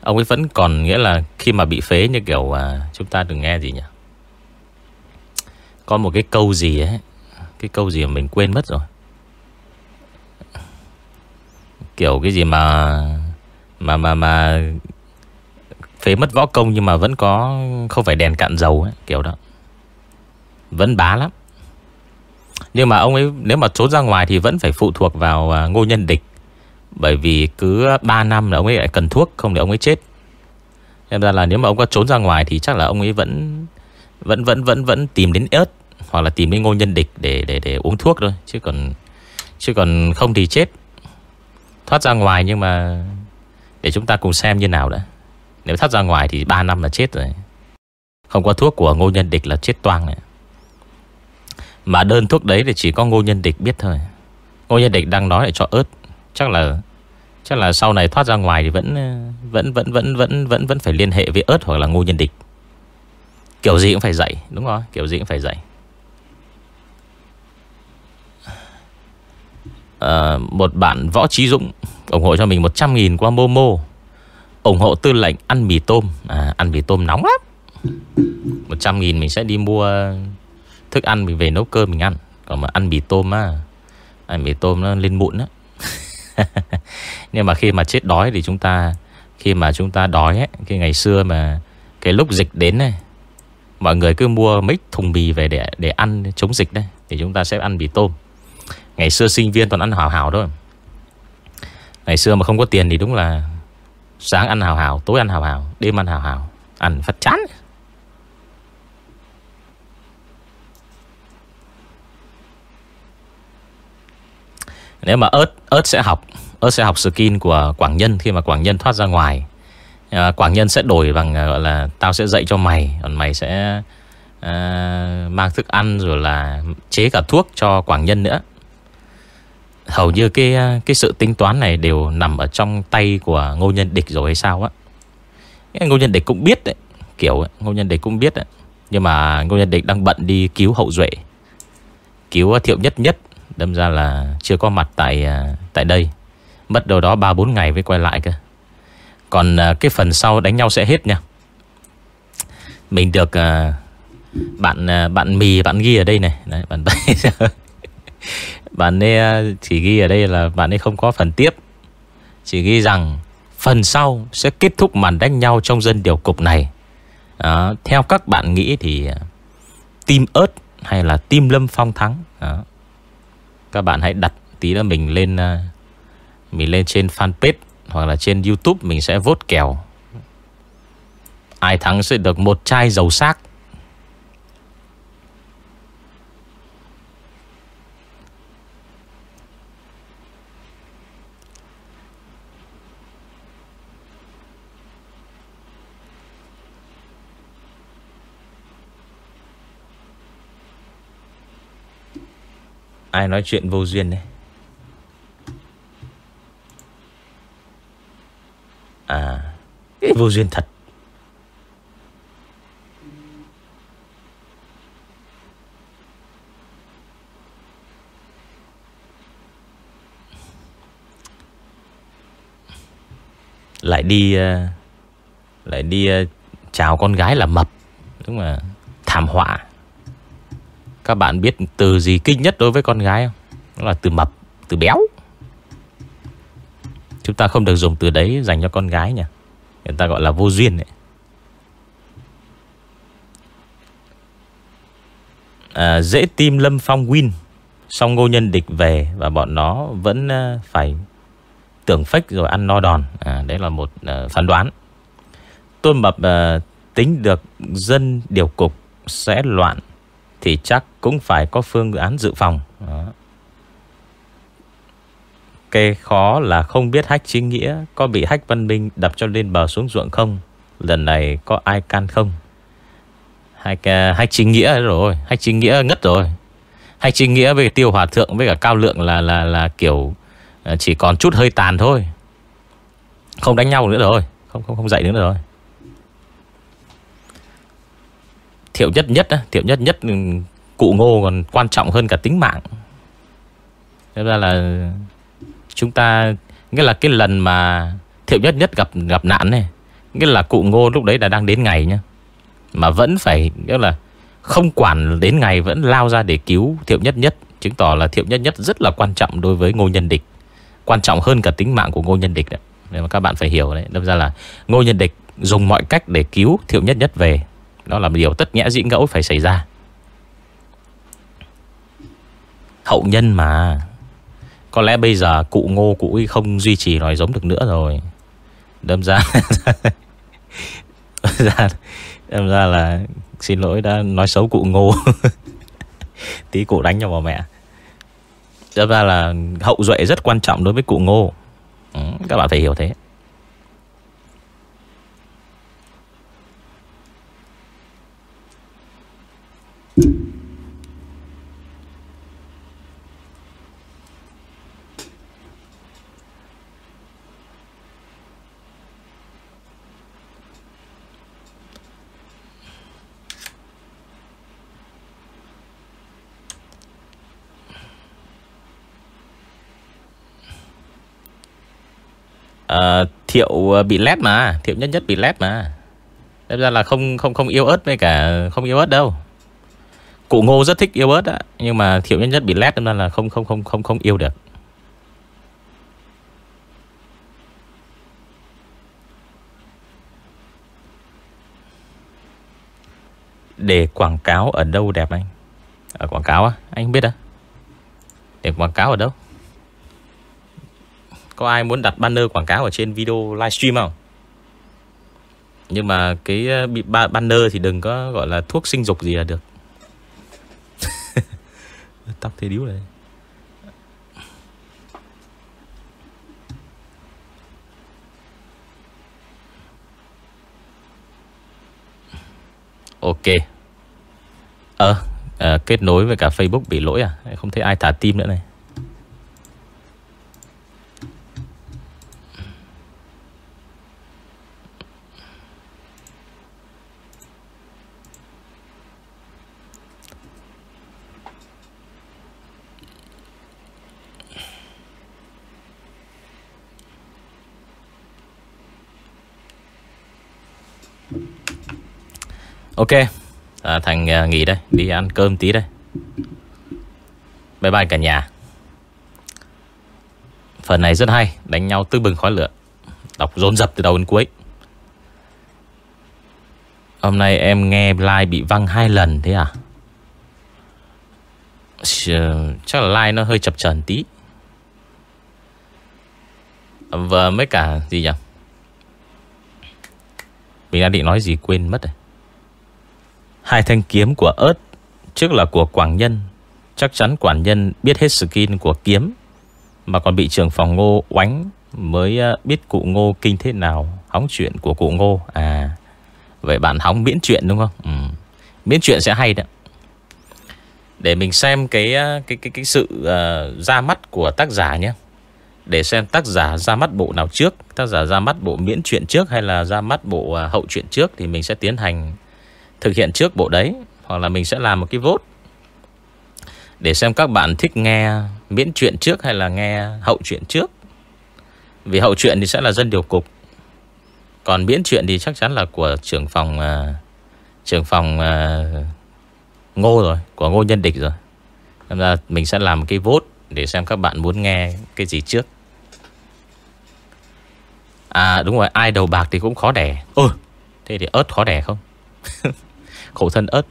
Speaker 1: Ông ấy vẫn còn nghĩa là Khi mà bị phế như kiểu uh, Chúng ta đừng nghe gì nhỉ? Có một cái câu gì ấy Cái câu gì mà mình quên mất rồi. Kiểu cái gì mà Mà mà mà Phế mất võ công nhưng mà vẫn có Không phải đèn cạn dầu ấy Kiểu đó vẫn bá lắm. Nhưng mà ông ấy, nếu mà trốn ra ngoài Thì vẫn phải phụ thuộc vào à, ngô nhân địch. Bởi vì cứ 3 năm là ông ấy lại cần thuốc, Không để ông ấy chết. Nên ra là nếu mà ông có trốn ra ngoài Thì chắc là ông ấy vẫn Vẫn vẫn vẫn vẫn tìm đến ớt, Hoặc là tìm đến ngô nhân địch để để để uống thuốc thôi. Chứ còn Chứ còn không thì chết. Thoát ra ngoài nhưng mà Để chúng ta cùng xem như nào đã. Nếu thoát ra ngoài thì 3 năm là chết rồi. Không có thuốc của ngô nhân địch là chết toang này mà đơn thuốc đấy thì chỉ có Ngô Nhân Địch biết thôi Ngô Nhân Địch đang nói lại cho ớt Chắc là Chắc là sau này thoát ra ngoài thì vẫn vẫn vẫn vẫn vẫn vẫn vẫn phải liên hệ với ớt hoặc là Ngô Nhân Địch. Kiểu gì cũng phải dạy, đúng không? Kiểu gì cũng phải dạy. À, một bạn Võ Trí Dũng ủng hộ cho mình 100.000 qua Momo. ủng hộ tư lệnh ăn mì tôm. À, ăn mì tôm nóng lắm. 100.000 mình sẽ đi mua Thức ăn mình về nấu cơm mình ăn. Còn mà ăn mì tôm á Ăn mì tôm nó lên mụn á. Nhưng mà khi mà chết đói thì chúng ta Khi mà chúng ta đói ấy Cái ngày xưa mà Cái lúc dịch đến này Mọi người cứ mua mấy thùng mì về để để ăn chống dịch đấy Thì chúng ta sẽ ăn mì tôm. Ngày xưa sinh viên toàn ăn hào hào thôi. Ngày xưa mà không có tiền thì đúng là Sáng ăn hào hào, tối ăn hào hào Đêm ăn hào hào Ăn phát chán. Nếu mà ớt ớt sẽ học ớt sẽ học skin của Quảng Nhân khi mà Quảng Nhân thoát ra ngoài. À, Quảng Nhân sẽ đổi bằng à, gọi là tao sẽ dạy cho mày còn mày sẽ à, Mang thức ăn rồi là chế cả thuốc cho Quảng Nhân nữa. Hầu như cái à, cái sự tính toán này đều nằm ở trong tay của Ngô Nhân Địch rồi hay sao á. Ngô Nhân Địch cũng biết đấy Kiểu Ngô Nhân Địch cũng biết đấy. Nhưng mà Ngô Nhân Địch đang bận đi cứu hậu duệ Cứu à, thiệu nhất nhất Đâm ra là chưa có mặt tại à, tại đây. Mất đâu đó 3-4 ngày mới quay lại cơ. Còn à, cái phần sau đánh nhau sẽ hết nha. Mình được à, bạn bạn mì bạn ghi ở đây này. Đấy, bạn bạn ấy chỉ ghi ở đây là bạn ấy không có phần tiếp. Chỉ ghi rằng Phần sau sẽ kết thúc màn đánh nhau trong dân điều cục này. Đó, Theo các bạn nghĩ thì tim ớt hay là tim Lâm Phong thắng? Đó. Các bạn hãy đặt tí nữa mình lên ờ, Mình lên trên fanpage Hoặc là trên youtube mình sẽ vốt kèo. Ai thắng sẽ được một chai dầu xác Ai nói chuyện vô duyên đấy? À Vô duyên thật. Lại đi ờ, Lại đi ờ, Chào con gái là mập. Đúng mà, thảm họa các bạn biết từ gì kinh nhất đối với con gái không? Đó là từ mập, từ béo. Chúng ta không được dùng từ đấy dành cho con gái nhỉ. Người ta gọi là vô duyên ấy. À, dễ tim Lâm Phong win Xong ngô nhân địch về Và bọn nó vẫn à, phải Tưởng phách rồi ăn no đòn à, Đấy là một uh, phán đoán Tôn Mập uh, tính được Dân điều cục sẽ loạn thì chắc cũng phải có phương án dự phòng. Đó. Cái khó là không biết hách chính nghĩa Có bị hách văn minh đập cho lên bờ xuống ruộng không? Lần này có ai can không? Hách, hách chính nghĩa rồi Hách chính nghĩa ngất rồi. Hách chính nghĩa với tiêu hòa thượng với cả cao lượng là là là kiểu ờ, Chỉ còn chút hơi tàn thôi. Không đánh nhau nữa rồi Không không không dậy nữa rồi. Thiệu nhất nhất Thiệu nhất nhất ừ, cụ ngô còn quan trọng hơn cả tính mạng. Thế ra là Chúng ta, Nghĩa là cái lần mà Thiệu nhất nhất gặp gặp nạn này, Nghĩa là cụ ngô lúc đấy đã đang đến ngày nhá, Mà vẫn phải, Nghĩa là không quản đến ngày, vẫn lao ra để cứu Thiệu nhất nhất, Chứng tỏ là Thiệu nhất nhất rất là quan trọng đối với ngô nhân địch, Quan trọng hơn cả tính mạng của ngô nhân địch đấy. Nên mà các bạn phải hiểu đấy, Đâm ra là ngô nhân địch dùng mọi cách để cứu Thiệu nhất nhất về đó là điều tất nhẽ dĩ ngẫu phải xảy ra. Hậu nhân mà. Có lẽ bây giờ cụ ngô cụ ấy không duy trì nói giống được nữa rồi. Đâm ra Đâm ra là Xin lỗi đã nói xấu cụ ngô. Tí cụ đánh cho bà mẹ. Đâm ra là hậu duệ rất quan trọng đối với cụ ngô. Ừ, Các bạn phải hiểu thế. À, Thiệu ờ, bị lép mà. Thiệu nhất nhất bị lép mà. Đem ra là không không không yêu ớt với cả Không yêu ớt đâu. Cụ ngô rất thích yêu ớt á, Nhưng mà thiệu nhất nhất bị lét Nên là không không không không không yêu được Để quảng cáo ở đâu đẹp anh Ở quảng cáo á, Anh không biết à Để quảng cáo ở đâu có ai muốn đặt banner quảng cáo ở trên video livestream không? Nhưng mà cái ờ, banner thì đừng có gọi là thuốc sinh dục gì là được. Tóc thế điếu này. Ok. uh, kết nối với cả Facebook bị lỗi à Không thấy ai thả tim nữa này Ok. À, Thành à, nghỉ đây Đi ăn cơm tí đây. Bye bye cả nhà. Phần này rất hay Đánh nhau tư bừng khói lửa. Đọc dồn dập từ đầu đến cuối. Hôm nay em nghe like bị văng hai lần thế à? Chắc là like nó hơi chập chờn tí. Ờ, Và mấy cả gì nhỉ? Mình đã định nói gì quên mất rồi. Hai thanh kiếm của ớt Trước là của Quảng Nhân. Chắc chắn Quảng Nhân biết hết skin của kiếm Mà còn bị trưởng phòng ngô oánh Mới ờ, biết cụ ngô kinh thế nào Hóng chuyện của cụ ngô. À Vậy bạn hóng miễn chuyện đúng không? Ừ. Miễn chuyện sẽ hay đấy. Để mình xem cái ờ, cái cái cái sự uh, ra mắt của tác giả nhé. Để xem tác giả ra mắt bộ nào trước Tác giả ra mắt bộ miễn chuyện trước Hay là ra mắt bộ uh, hậu chuyện trước Thì mình sẽ tiến hành thực hiện trước bộ đấy Hoặc là mình sẽ làm một cái vote. Để xem các bạn thích nghe miễn chuyện trước hay là nghe hậu chuyện trước. Vì hậu chuyện thì sẽ là dân điều cục. Còn miễn chuyện thì chắc chắn là của trưởng phòng uh, Trưởng phòng uh, Ngô rồi Của Ngô Nhân Địch rồi. Nên là mình sẽ làm cái vote Để xem các bạn muốn nghe cái gì trước. À đúng rồi Ai đầu bạc thì cũng khó đẻ. Ừ, Thế thì ớt khó đẻ không? khổ thân ớt.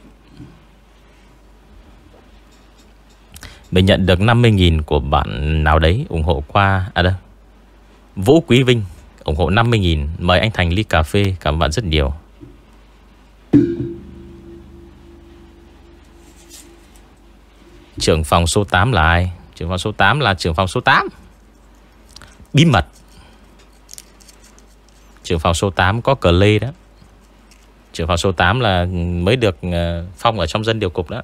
Speaker 1: Mình nhận được 50.000 của bạn nào đấy ủng hộ qua À đâu Vũ Quý Vinh ủng hộ 50.000 Mời anh Thành ly cà phê, Cảm ơn bạn rất nhiều. Trưởng phòng số 8 là ai? Trưởng phòng số 8 là trưởng phòng số 8 Bí mật. Trưởng phòng số 8 có cờ lê đó. Trưởng phòng số 8 là mới được ờ, phong ở trong dân điều cục đó.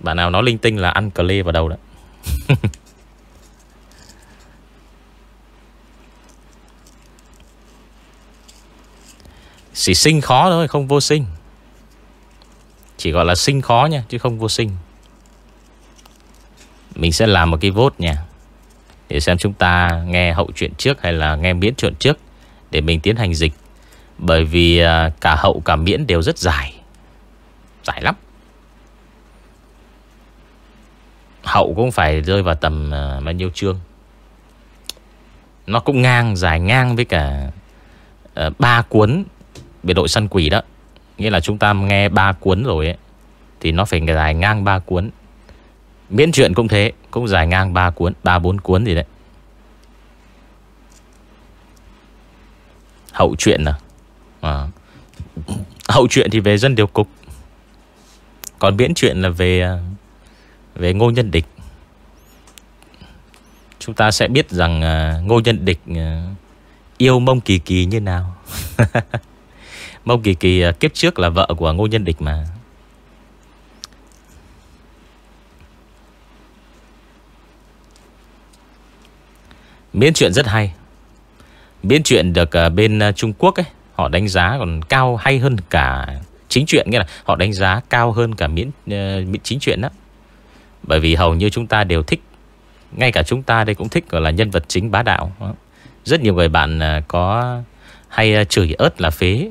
Speaker 1: Bạn nào nói linh tinh là ăn cờ lê vào đầu đó. Chỉ sinh khó thôi, không vô sinh. Chỉ gọi là sinh khó nha, Chứ không vô sinh. Mình sẽ làm một cái vote nha, Để xem chúng ta nghe hậu chuyện trước Hay là nghe miễn chuyện trước, Để mình tiến hành dịch bởi vì à, cả hậu cả miễn đều rất dài. Dài lắm. Hậu cũng phải rơi vào tầm à, bao nhiêu chương? Nó cũng ngang, Dài ngang với cả à, ba cuốn Biệt đội săn quỷ đó. Nghĩa là chúng ta nghe ba cuốn rồi ấy, Thì nó phải dài ngang ba cuốn. Miễn chuyện cũng thế, Cũng dài ngang ba cuốn, ba bốn cuốn gì đấy. Hậu chuyện à? À. Hậu chuyện thì về dân điều cục. Còn miễn chuyện là về ờ, Về ngô nhân địch. Chúng ta sẽ biết rằng ờ, Ngô Nhân Địch Yêu Mông Kỳ Kỳ như nào. Mông Kỳ Kỳ kiếp trước là vợ của Ngô Nhân Địch mà. Miễn chuyện rất hay. Miễn chuyện được bên Trung Quốc ấy Họ đánh giá còn cao hay hơn cả chính chuyện Nghĩa là họ đánh giá cao hơn cả miễn, uh, miễn chính chuyện đó. Bởi vì hầu như chúng ta đều thích Ngay cả chúng ta đây cũng thích gọi là nhân vật chính bá đạo. Rất nhiều người bạn ờ, có hay ờ, chửi ớt là phế.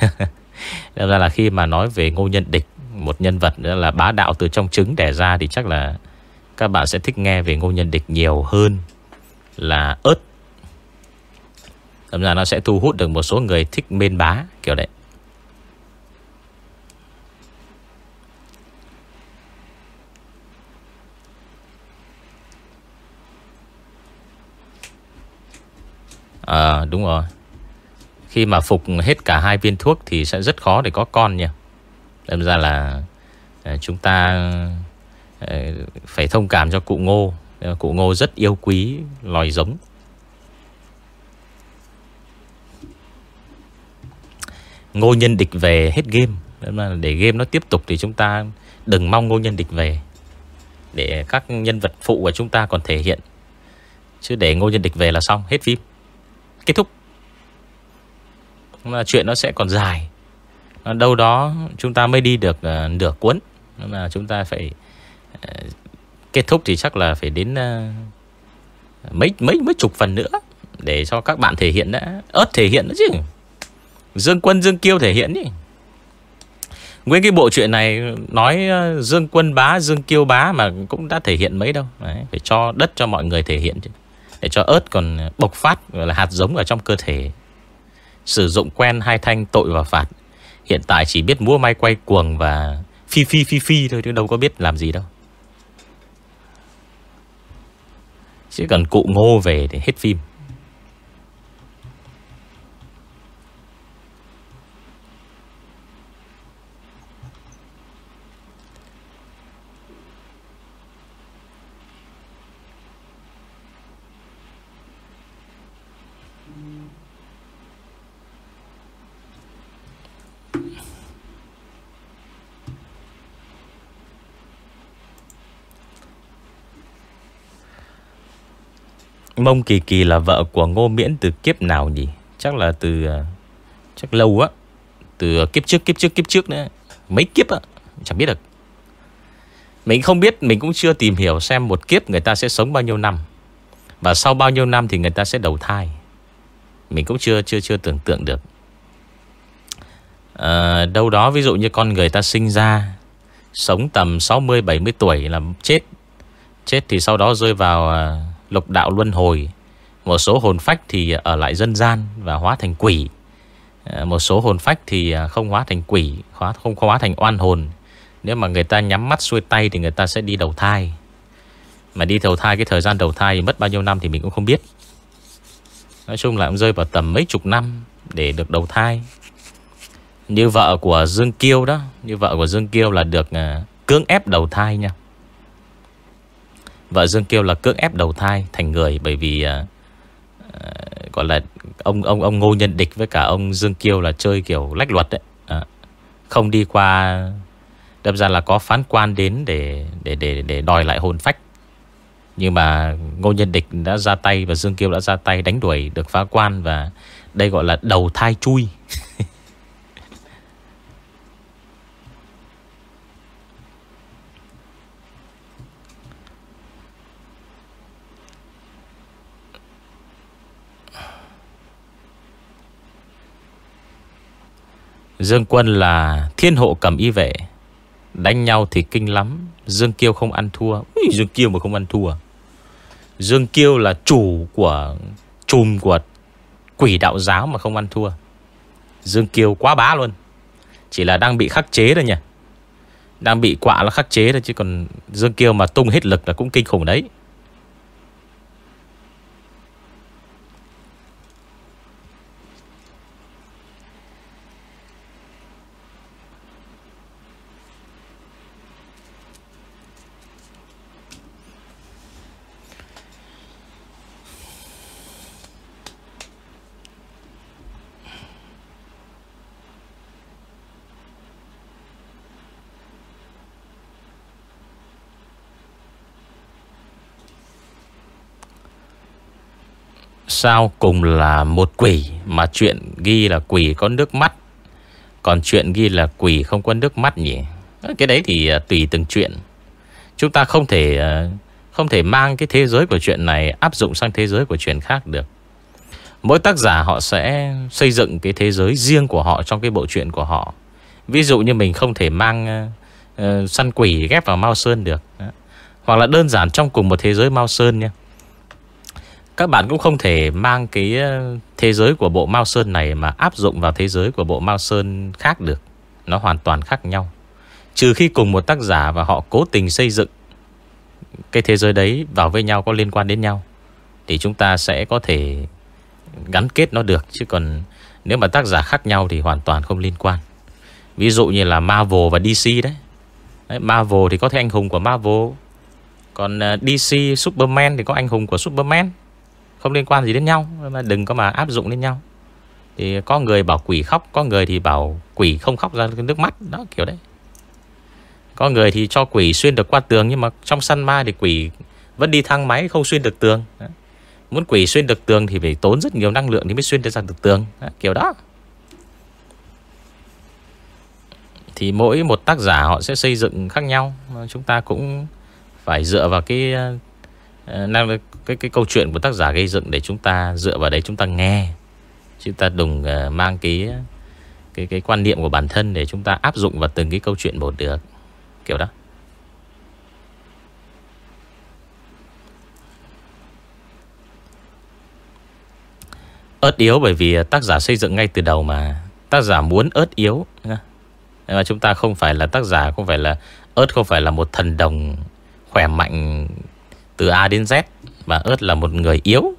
Speaker 1: Nên ra là khi mà nói về ngô nhân địch Một nhân vật nữa là bá đạo từ trong trứng đẻ ra Thì chắc là các bạn sẽ thích nghe về ngô nhân địch nhiều hơn là ớt. Đâm ra nó sẽ thu hút được một số người thích bên bá, Kiểu đấy. À đúng rồi. Khi mà phục hết cả hai viên thuốc Thì sẽ rất khó để có con nha Đâm ra là ờ, Chúng ta ờ, Phải thông cảm cho cụ ngô. Cụ ngô rất yêu quý, loài giống. Ngô nhân địch về hết game. Để game nó tiếp tục thì chúng ta Đừng mong ngô nhân địch về. Để các nhân vật phụ của chúng ta còn thể hiện. Chứ để ngô nhân địch về là xong Hết phim. Kết thúc. Mà Chuyện nó sẽ còn dài. Đâu đó chúng ta mới đi được uh, nửa cuốn. Mà chúng ta phải uh, Kết thúc thì chắc là phải đến uh, Mấy mấy mấy chục phần nữa Để cho các bạn thể hiện đã ớt thể hiện đó chứ. Dương Quân Dương Kiêu thể hiện ý. Nguyên cái bộ chuyện này nói ờ, Dương Quân bá, Dương Kiêu bá mà cũng đã thể hiện mấy đâu. Đấy, phải cho đất cho mọi người thể hiện chứ. Để cho ớt còn bộc phát gọi là hạt giống ở trong cơ thể. Sử dụng quen hai thanh tội và phạt. Hiện tại chỉ biết mua may quay cuồng và phi phi phi phi thôi chứ đâu có biết làm gì đâu. Chỉ cần cụ ngô về thì hết phim. Mông Kỳ Kỳ là vợ của Ngô Miễn từ kiếp nào nhỉ? Chắc là từ... À, chắc lâu á. Từ kiếp trước, kiếp trước, kiếp trước nữa. Mấy kiếp á. Chẳng biết được. Mình không biết, mình cũng chưa tìm hiểu xem một kiếp người ta sẽ sống bao nhiêu năm. Và sau bao nhiêu năm thì người ta sẽ đầu thai. Mình cũng chưa chưa chưa tưởng tượng được. À, đâu đó ví dụ như con người ta sinh ra Sống tầm 60-70 tuổi là chết Chết thì sau đó rơi vào à, lục đạo luân hồi. Một số hồn phách thì à, ở lại dân gian Và hóa thành quỷ. À, một số hồn phách thì à, không hóa thành quỷ Không hóa thành oan hồn. Nếu mà người ta nhắm mắt xuôi tay Thì người ta sẽ đi đầu thai. Mà đi đầu thai, cái thời gian đầu thai Mất bao nhiêu năm thì mình cũng không biết. Nói chung là cũng rơi vào tầm mấy chục năm Để được đầu thai. Như vợ của Dương Kiêu đó, Như vợ của Dương Kiêu là được cưỡng ép đầu thai nha. Vợ Dương Kiêu là cưỡng ép đầu thai thành người bởi vì uh, gọi là ông ông ông Ngô Nhân Địch với cả ông Dương Kiêu là chơi kiểu lách luật đấy. À, không đi qua đâm ra là có phán quan đến để để để để đòi lại hồn phách. Nhưng mà Ngô Nhân Địch đã ra tay và Dương Kiêu đã ra tay đánh đuổi được phá quan và đây gọi là đầu thai chui. Dương Quân là thiên hộ cầm y vệ. Đánh nhau thì kinh lắm. Dương Kiêu không ăn thua. Úi, Dương Kiêu mà không ăn thua. Dương Kiêu là chủ của Chùm của quỷ đạo giáo mà không ăn thua. Dương Kiêu quá bá luôn. Chỉ là đang bị khắc chế thôi nhỉ. Đang bị quạ là khắc chế thôi Chứ còn Dương Kiêu mà tung hết lực là cũng kinh khủng đấy. Sao cùng là một quỷ Mà chuyện ghi là quỷ có nước mắt. Còn chuyện ghi là quỷ không có nước mắt nhỉ? Ờ, cái đấy thì ờ, tùy từng chuyện. Chúng ta không thể ờ, Không thể mang cái thế giới của chuyện này Áp dụng sang thế giới của chuyện khác được. Mỗi tác giả họ sẽ Xây dựng cái thế giới riêng của họ Trong cái bộ truyện của họ. Ví dụ như mình không thể mang uh, Săn quỷ ghép vào Mao Sơn được. Hoặc là đơn giản trong cùng một thế giới Mao Sơn nha các bạn cũng không thể mang cái ờ, thế giới của bộ Mao Sơn này mà áp dụng vào thế giới của bộ Mao Sơn khác được. Nó hoàn toàn khác nhau. Trừ khi cùng một tác giả và họ cố tình xây dựng cái thế giới đấy vào với nhau, có liên quan đến nhau. Thì chúng ta sẽ có thể gắn kết nó được. Chứ còn nếu mà tác giả khác nhau thì hoàn toàn không liên quan. Ví dụ như là Marvel và DC đấy. đấy, Marvel thì có thể anh hùng của Marvel. Còn ờ, DC Superman thì có anh hùng của Superman. Không liên quan gì đến nhau, mà Đừng có mà áp dụng lên nhau. Thì có người bảo quỷ khóc, Có người thì bảo quỷ không khóc ra nước mắt, Đó, kiểu đấy. Có người thì cho quỷ xuyên được qua tường, Nhưng mà trong săn ma thì quỷ Vẫn đi thang máy không xuyên được tường Muốn quỷ xuyên được tường Thì phải tốn rất nhiều năng lượng Thì mới xuyên được ra được tường Kiểu đó. Thì mỗi một tác giả họ sẽ xây dựng khác nhau Chúng ta cũng phải dựa vào cái uh, cái, cái câu chuyện của tác giả gây dựng Để chúng ta dựa vào đấy chúng ta nghe. Chúng ta đừng ờ, mang cái cái cái quan niệm của bản thân Để chúng ta áp dụng vào từng cái câu chuyện một được. Kiểu đó. Ớt yếu bởi vì tác giả xây dựng ngay từ đầu mà. Tác giả muốn ớt yếu nhưng mà chúng ta không phải là tác giả Không phải là ớt không phải là một thần đồng Khỏe mạnh từ A đến Z Và ớt là một người yếu.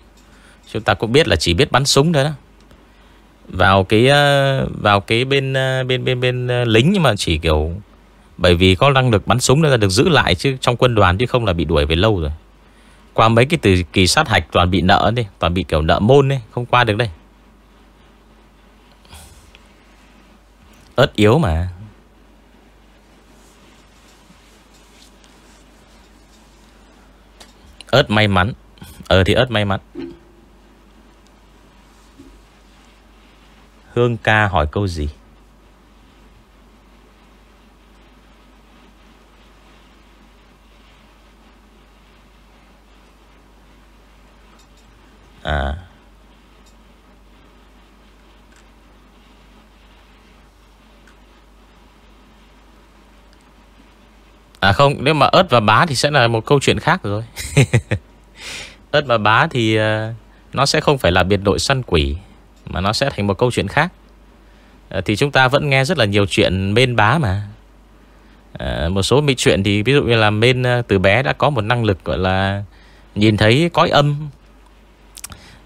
Speaker 1: Chúng ta cũng biết là chỉ biết bắn súng thôi đó. Vào cái ờ, Vào cái bên ờ, bên bên bên ờ, lính Nhưng mà chỉ kiểu Bởi vì có năng lực bắn súng nên là được giữ lại chứ Trong quân đoàn chứ không là bị đuổi về lâu rồi. Qua mấy cái từ kỳ sát hạch toàn bị nợ đi, Toàn bị kiểu nợ môn đi, Không qua được đây. Ớt yếu mà. Ớt may mắn. Ờ thì ớt may mắn. Hương ca hỏi câu gì? À. À không, nếu mà ớt và bá thì sẽ là một câu chuyện khác rồi. ớt và bá thì ờ, nó sẽ không phải là biệt đội săn quỷ mà nó sẽ thành một câu chuyện khác. Ờ, thì chúng ta vẫn nghe rất là nhiều chuyện bên bá mà. Ờ, một số mỹ chuyện thì ví dụ như là bên từ bé đã có một năng lực gọi là nhìn thấy cõi âm.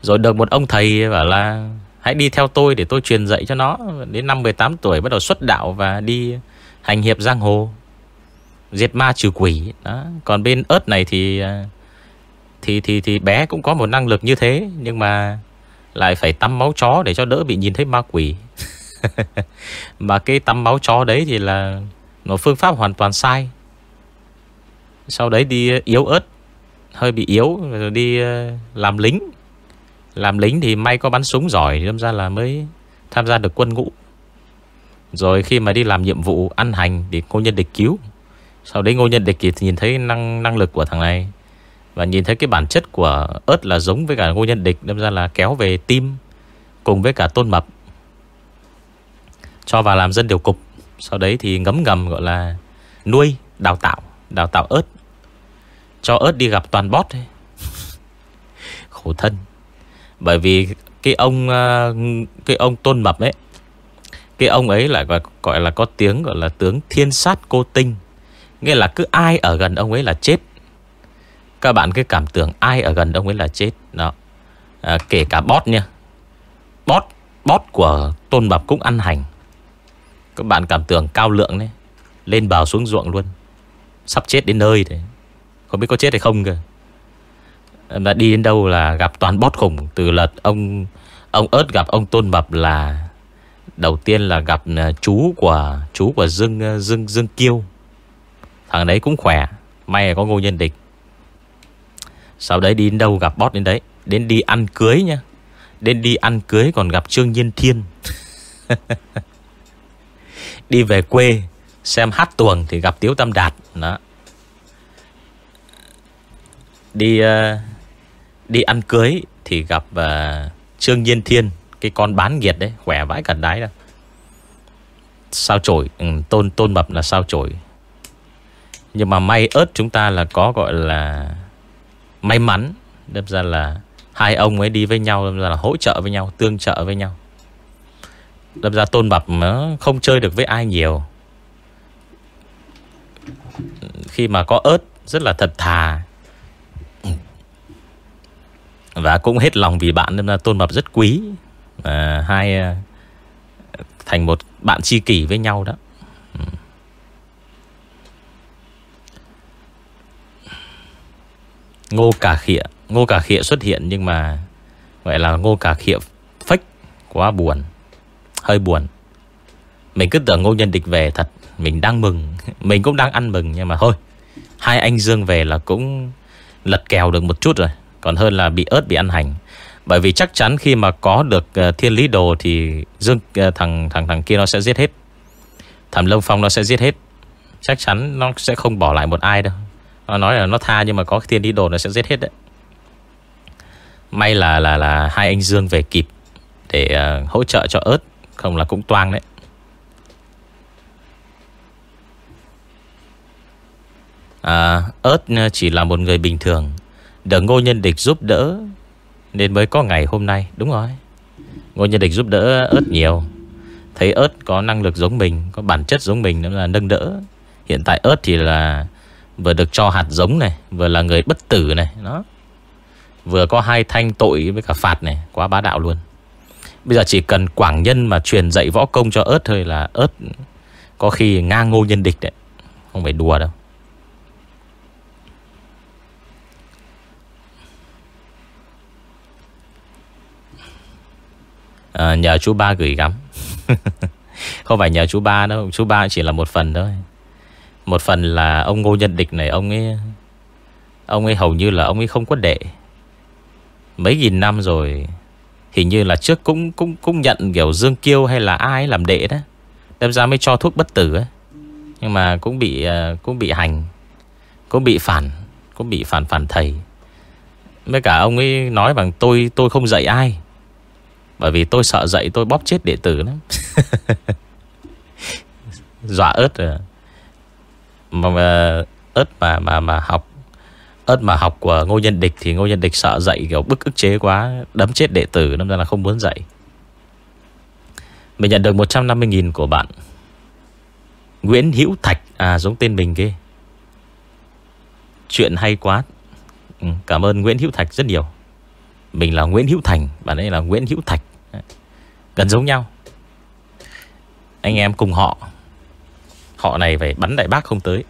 Speaker 1: Rồi được một ông thầy bảo là hãy đi theo tôi để tôi truyền dạy cho nó. Đến năm 18 tuổi bắt đầu xuất đạo và đi hành hiệp giang hồ. Diệt ma trừ quỷ đó. Còn bên ớt này thì à, thì thì thì bé cũng có một năng lực như thế nhưng mà lại phải tắm máu chó để cho đỡ bị nhìn thấy ma quỷ. mà cái tắm máu chó đấy thì là một phương pháp hoàn toàn sai. Sau đấy đi yếu ớt, hơi bị yếu rồi đi à, làm lính. Làm lính thì may có bắn súng giỏi đâm ra là mới tham gia được quân ngũ. Rồi khi mà đi làm nhiệm vụ ăn hành để cô nhân địch cứu sau đấy Ngô Nhân Địch thì nhìn thấy năng năng lực của thằng này. Và nhìn thấy cái bản chất của ớt là giống với cả Ngô Nhân Địch Đâm ra là kéo về tim Cùng với cả Tôn Mập Cho vào làm dân điều cục. Sau đấy thì ngấm ngầm gọi là Nuôi, đào tạo Đào tạo ớt Cho ớt đi gặp toàn bót ấy. Khổ thân. Bởi vì cái ông ờ, Cái ông Tôn Mập ấy Cái ông ấy lại gọi, gọi là có tiếng Gọi là tướng thiên sát cô tinh. Nghĩa là cứ ai ở gần ông ấy là chết. Các bạn cứ cảm tưởng ai ở gần ông ấy là chết. Đó. À, Kể cả bót nha. Bót bót của Tôn Bập cũng ăn hành. Các bạn cảm tưởng cao lượng đấy. Lên bào xuống ruộng luôn. Sắp chết đến nơi thế. Không biết có chết hay không cơ. Mà đi đến đâu là gặp toàn bót khủng. Từ lật ông Ông ớt gặp ông Tôn Bập là Đầu tiên là gặp à, chú của Chú của Dương à, Dương Dương Kiêu. Thằng đấy cũng khỏe May là có ngô nhân địch. Sau đấy đi đến đâu gặp boss đến đấy. Đến đi ăn cưới nha Đến đi ăn cưới còn gặp Trương Nhiên Thiên. Đi về quê Xem hát tuồng thì gặp Tiếu Tâm Đạt. Đó. Đi uh, Đi ăn cưới Thì gặp uh, Trương Nhiên Thiên Cái con bán nghiệt đấy Khỏe vãi cả đái đâu Sao trổi ừ, Tôn tôn mập là sao trổi nhưng mà may ớt chúng ta là có gọi là May mắn. Đâm ra là Hai ông ấy đi với nhau Đâm ra là hỗ trợ với nhau Tương trợ với nhau. Đâm ra tôn bập không chơi được với ai nhiều. Khi mà có ớt Rất là thật thà. Và cũng hết lòng vì bạn đâm ra tôn bập rất quý. À, Hai ờ, Thành một bạn tri kỷ với nhau đó. Ngô Cà Khịa. Ngô Cà Khịa xuất hiện nhưng mà Gọi là Ngô Cà Khịa fake Quá buồn. Hơi buồn. Mình cứ tưởng ngô nhân địch về thật. Mình đang mừng. Mình cũng đang ăn mừng Nhưng mà thôi. Hai anh Dương về là cũng lật kèo được một chút rồi. Còn hơn là bị ớt, bị ăn hành. Bởi vì chắc chắn khi mà có được ờ, thiên lý đồ Thì Dương ờ, thằng thằng thằng kia nó sẽ giết hết. Thẩm Lâm Phong nó sẽ giết hết. Chắc chắn nó sẽ không bỏ lại một ai đâu. Nó nói là nó tha nhưng mà có tiên đi đồ nó sẽ giết hết đấy. May là là là hai anh Dương về kịp Để uh, hỗ trợ cho ớt Không là cũng toang đấy. À, ớt ờ, chỉ là một người bình thường. Được ngô nhân địch giúp đỡ Nên mới có ngày hôm nay Đúng rồi. Ngô nhân địch giúp đỡ ớt nhiều. Thấy ớt có năng lực giống mình Có bản chất giống mình Nên là nâng đỡ. Hiện tại ớt thì là Vừa được cho hạt giống này Vừa là người bất tử này Đó. Vừa có hai thanh tội với cả phạt này Quá bá đạo luôn. Bây giờ chỉ cần quảng nhân mà truyền dạy võ công cho ớt thôi là ớt Có khi ngang ngô nhân địch đấy Không phải đùa đâu. À, Nhờ chú ba gửi gắm. Không phải nhờ chú ba đâu Chú ba chỉ là một phần thôi. Một phần là ông Ngô Nhân Địch này Ông ấy Ông ấy hầu như là ông ấy không có đệ. Mấy nghìn năm rồi Hình như là trước cũng cũng cũng nhận kiểu Dương Kiêu hay là ai làm đệ đó Đem ra mới cho thuốc bất tử ấy. Nhưng mà cũng bị uh, cũng bị hành Cũng bị phản Cũng bị phản phản thầy. Với cả ông ấy nói bằng tôi tôi không dạy ai. Bởi vì tôi sợ dậy tôi bóp chết đệ tử lắm. Dọa ớt rồi mà, mà ớt mà mà mà học ớt mà học của Ngô Nhân Địch thì Ngô Nhân Địch sợ dạy kiểu bức ức chế quá đấm chết đệ tử nên là không muốn dạy Mình nhận được 150.000 của bạn. Nguyễn Hữu Thạch À giống tên mình kia Chuyện hay quá. Ừ, Cảm ơn Nguyễn Hữu Thạch rất nhiều. Mình là Nguyễn Hữu Thành Bạn ấy là Nguyễn Hữu Thạch. Gần giống nhau. Anh em cùng họ. Họ này phải bắn đại bác không tới.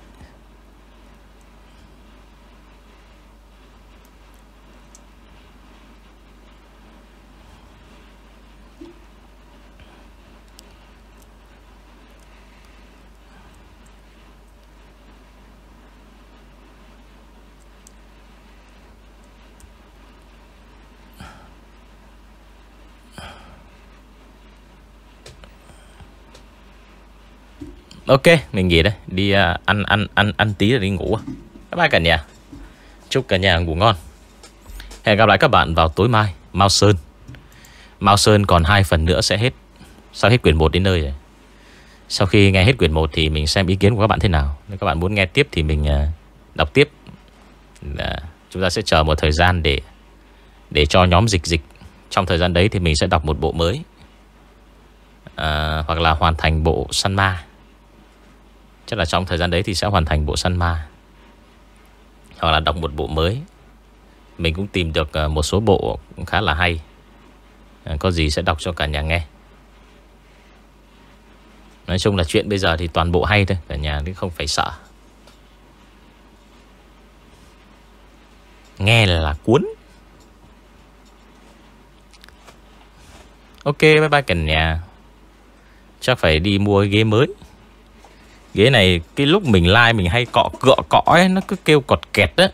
Speaker 1: Ok, mình nghỉ đây. Đi uh, ăn ăn ăn ăn tí rồi đi ngủ. Các bạn cả nhà Chúc cả nhà ngủ ngon. Hẹn gặp lại các bạn vào tối mai. Mao Sơn. Mao Sơn còn hai phần nữa sẽ hết. Sau hết quyển 1 đến nơi rồi. Sau khi nghe hết quyển 1 thì mình xem ý kiến của các bạn thế nào. Nếu các bạn muốn nghe tiếp thì mình uh, đọc tiếp. Uh, Chúng ta sẽ chờ một thời gian để Để cho nhóm dịch dịch. Trong thời gian đấy thì mình sẽ đọc một bộ mới. À, Hoặc là hoàn thành bộ săn ma Chắc là trong thời gian đấy thì sẽ hoàn thành bộ săn ma. Hoặc là đọc một bộ mới. Mình cũng tìm được ờ, một số bộ cũng khá là hay. Ờ, có gì sẽ đọc cho cả nhà nghe. Nói chung là chuyện bây giờ thì toàn bộ hay thôi Cả nhà cũng không phải sợ. Nghe là, là cuốn. Ok bye bye cả nhà. Chắc phải đi mua ghế mới. Ghế này cái lúc mình like mình hay cọ cựa cọ ấy Nó cứ kêu cọt kẹt á.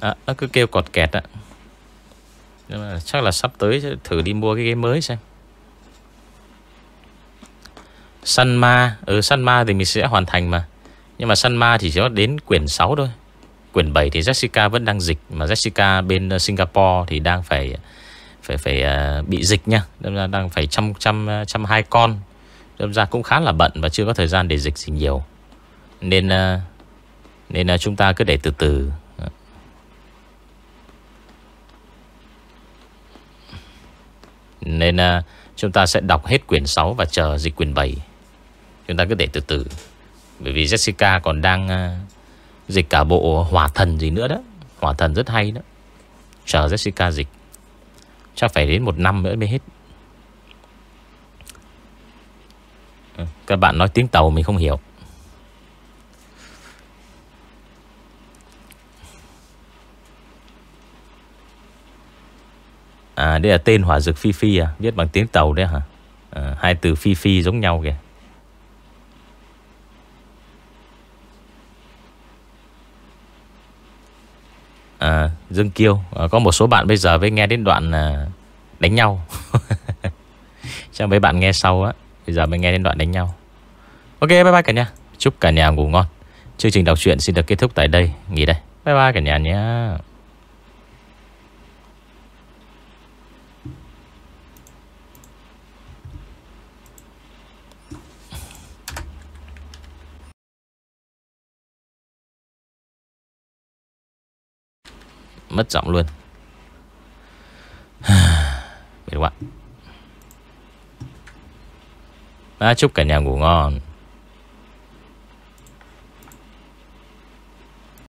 Speaker 1: À, Nó cứ kêu cọt kẹt á. Nhưng mà chắc là sắp tới thử đi mua cái ghế mới xem. Săn ma Ừ săn ma thì mình sẽ hoàn thành mà. Nhưng mà săn ma thì chỉ có đến quyển 6 thôi. Quyển 7 thì Jessica vẫn đang dịch Mà Jessica bên ờ, Singapore thì đang phải phải phải uh, bị dịch nha. Đang, đang phải chăm chăm ờ, chăm hai con. Đâm ra cũng khá là bận và chưa có thời gian để dịch gì nhiều. Nên ờ, Nên ờ, chúng ta cứ để từ từ. Nên ờ, chúng ta sẽ đọc hết quyển 6 và chờ dịch quyển 7 Chúng ta cứ để từ từ. Bởi vì Jessica còn đang dịch cả bộ hỏa thần gì nữa đó. Hỏa thần rất hay đó. Chờ Jessica dịch. Chắc phải đến một năm nữa mới hết. Các bạn nói tiếng tàu mình không hiểu. À đây là tên hỏa dược phi phi à? Viết bằng tiếng tàu đấy hả? À. Hai từ phi phi giống nhau kìa. À, Dương Kiêu à, Có một số bạn bây giờ mới nghe đến đoạn à, đánh nhau. Chắc mấy bạn nghe sau á. Bây giờ mới nghe đến đoạn đánh nhau. Ok, bye bye cả nhà. Chúc cả nhà ngủ ngon. Chương trình đọc truyện xin được kết thúc tại đây. Nghỉ đây. Bye bye cả nhà nhé. Mất giọng luôn. Mệt quá à, Chúc cả nhà ngủ ngon.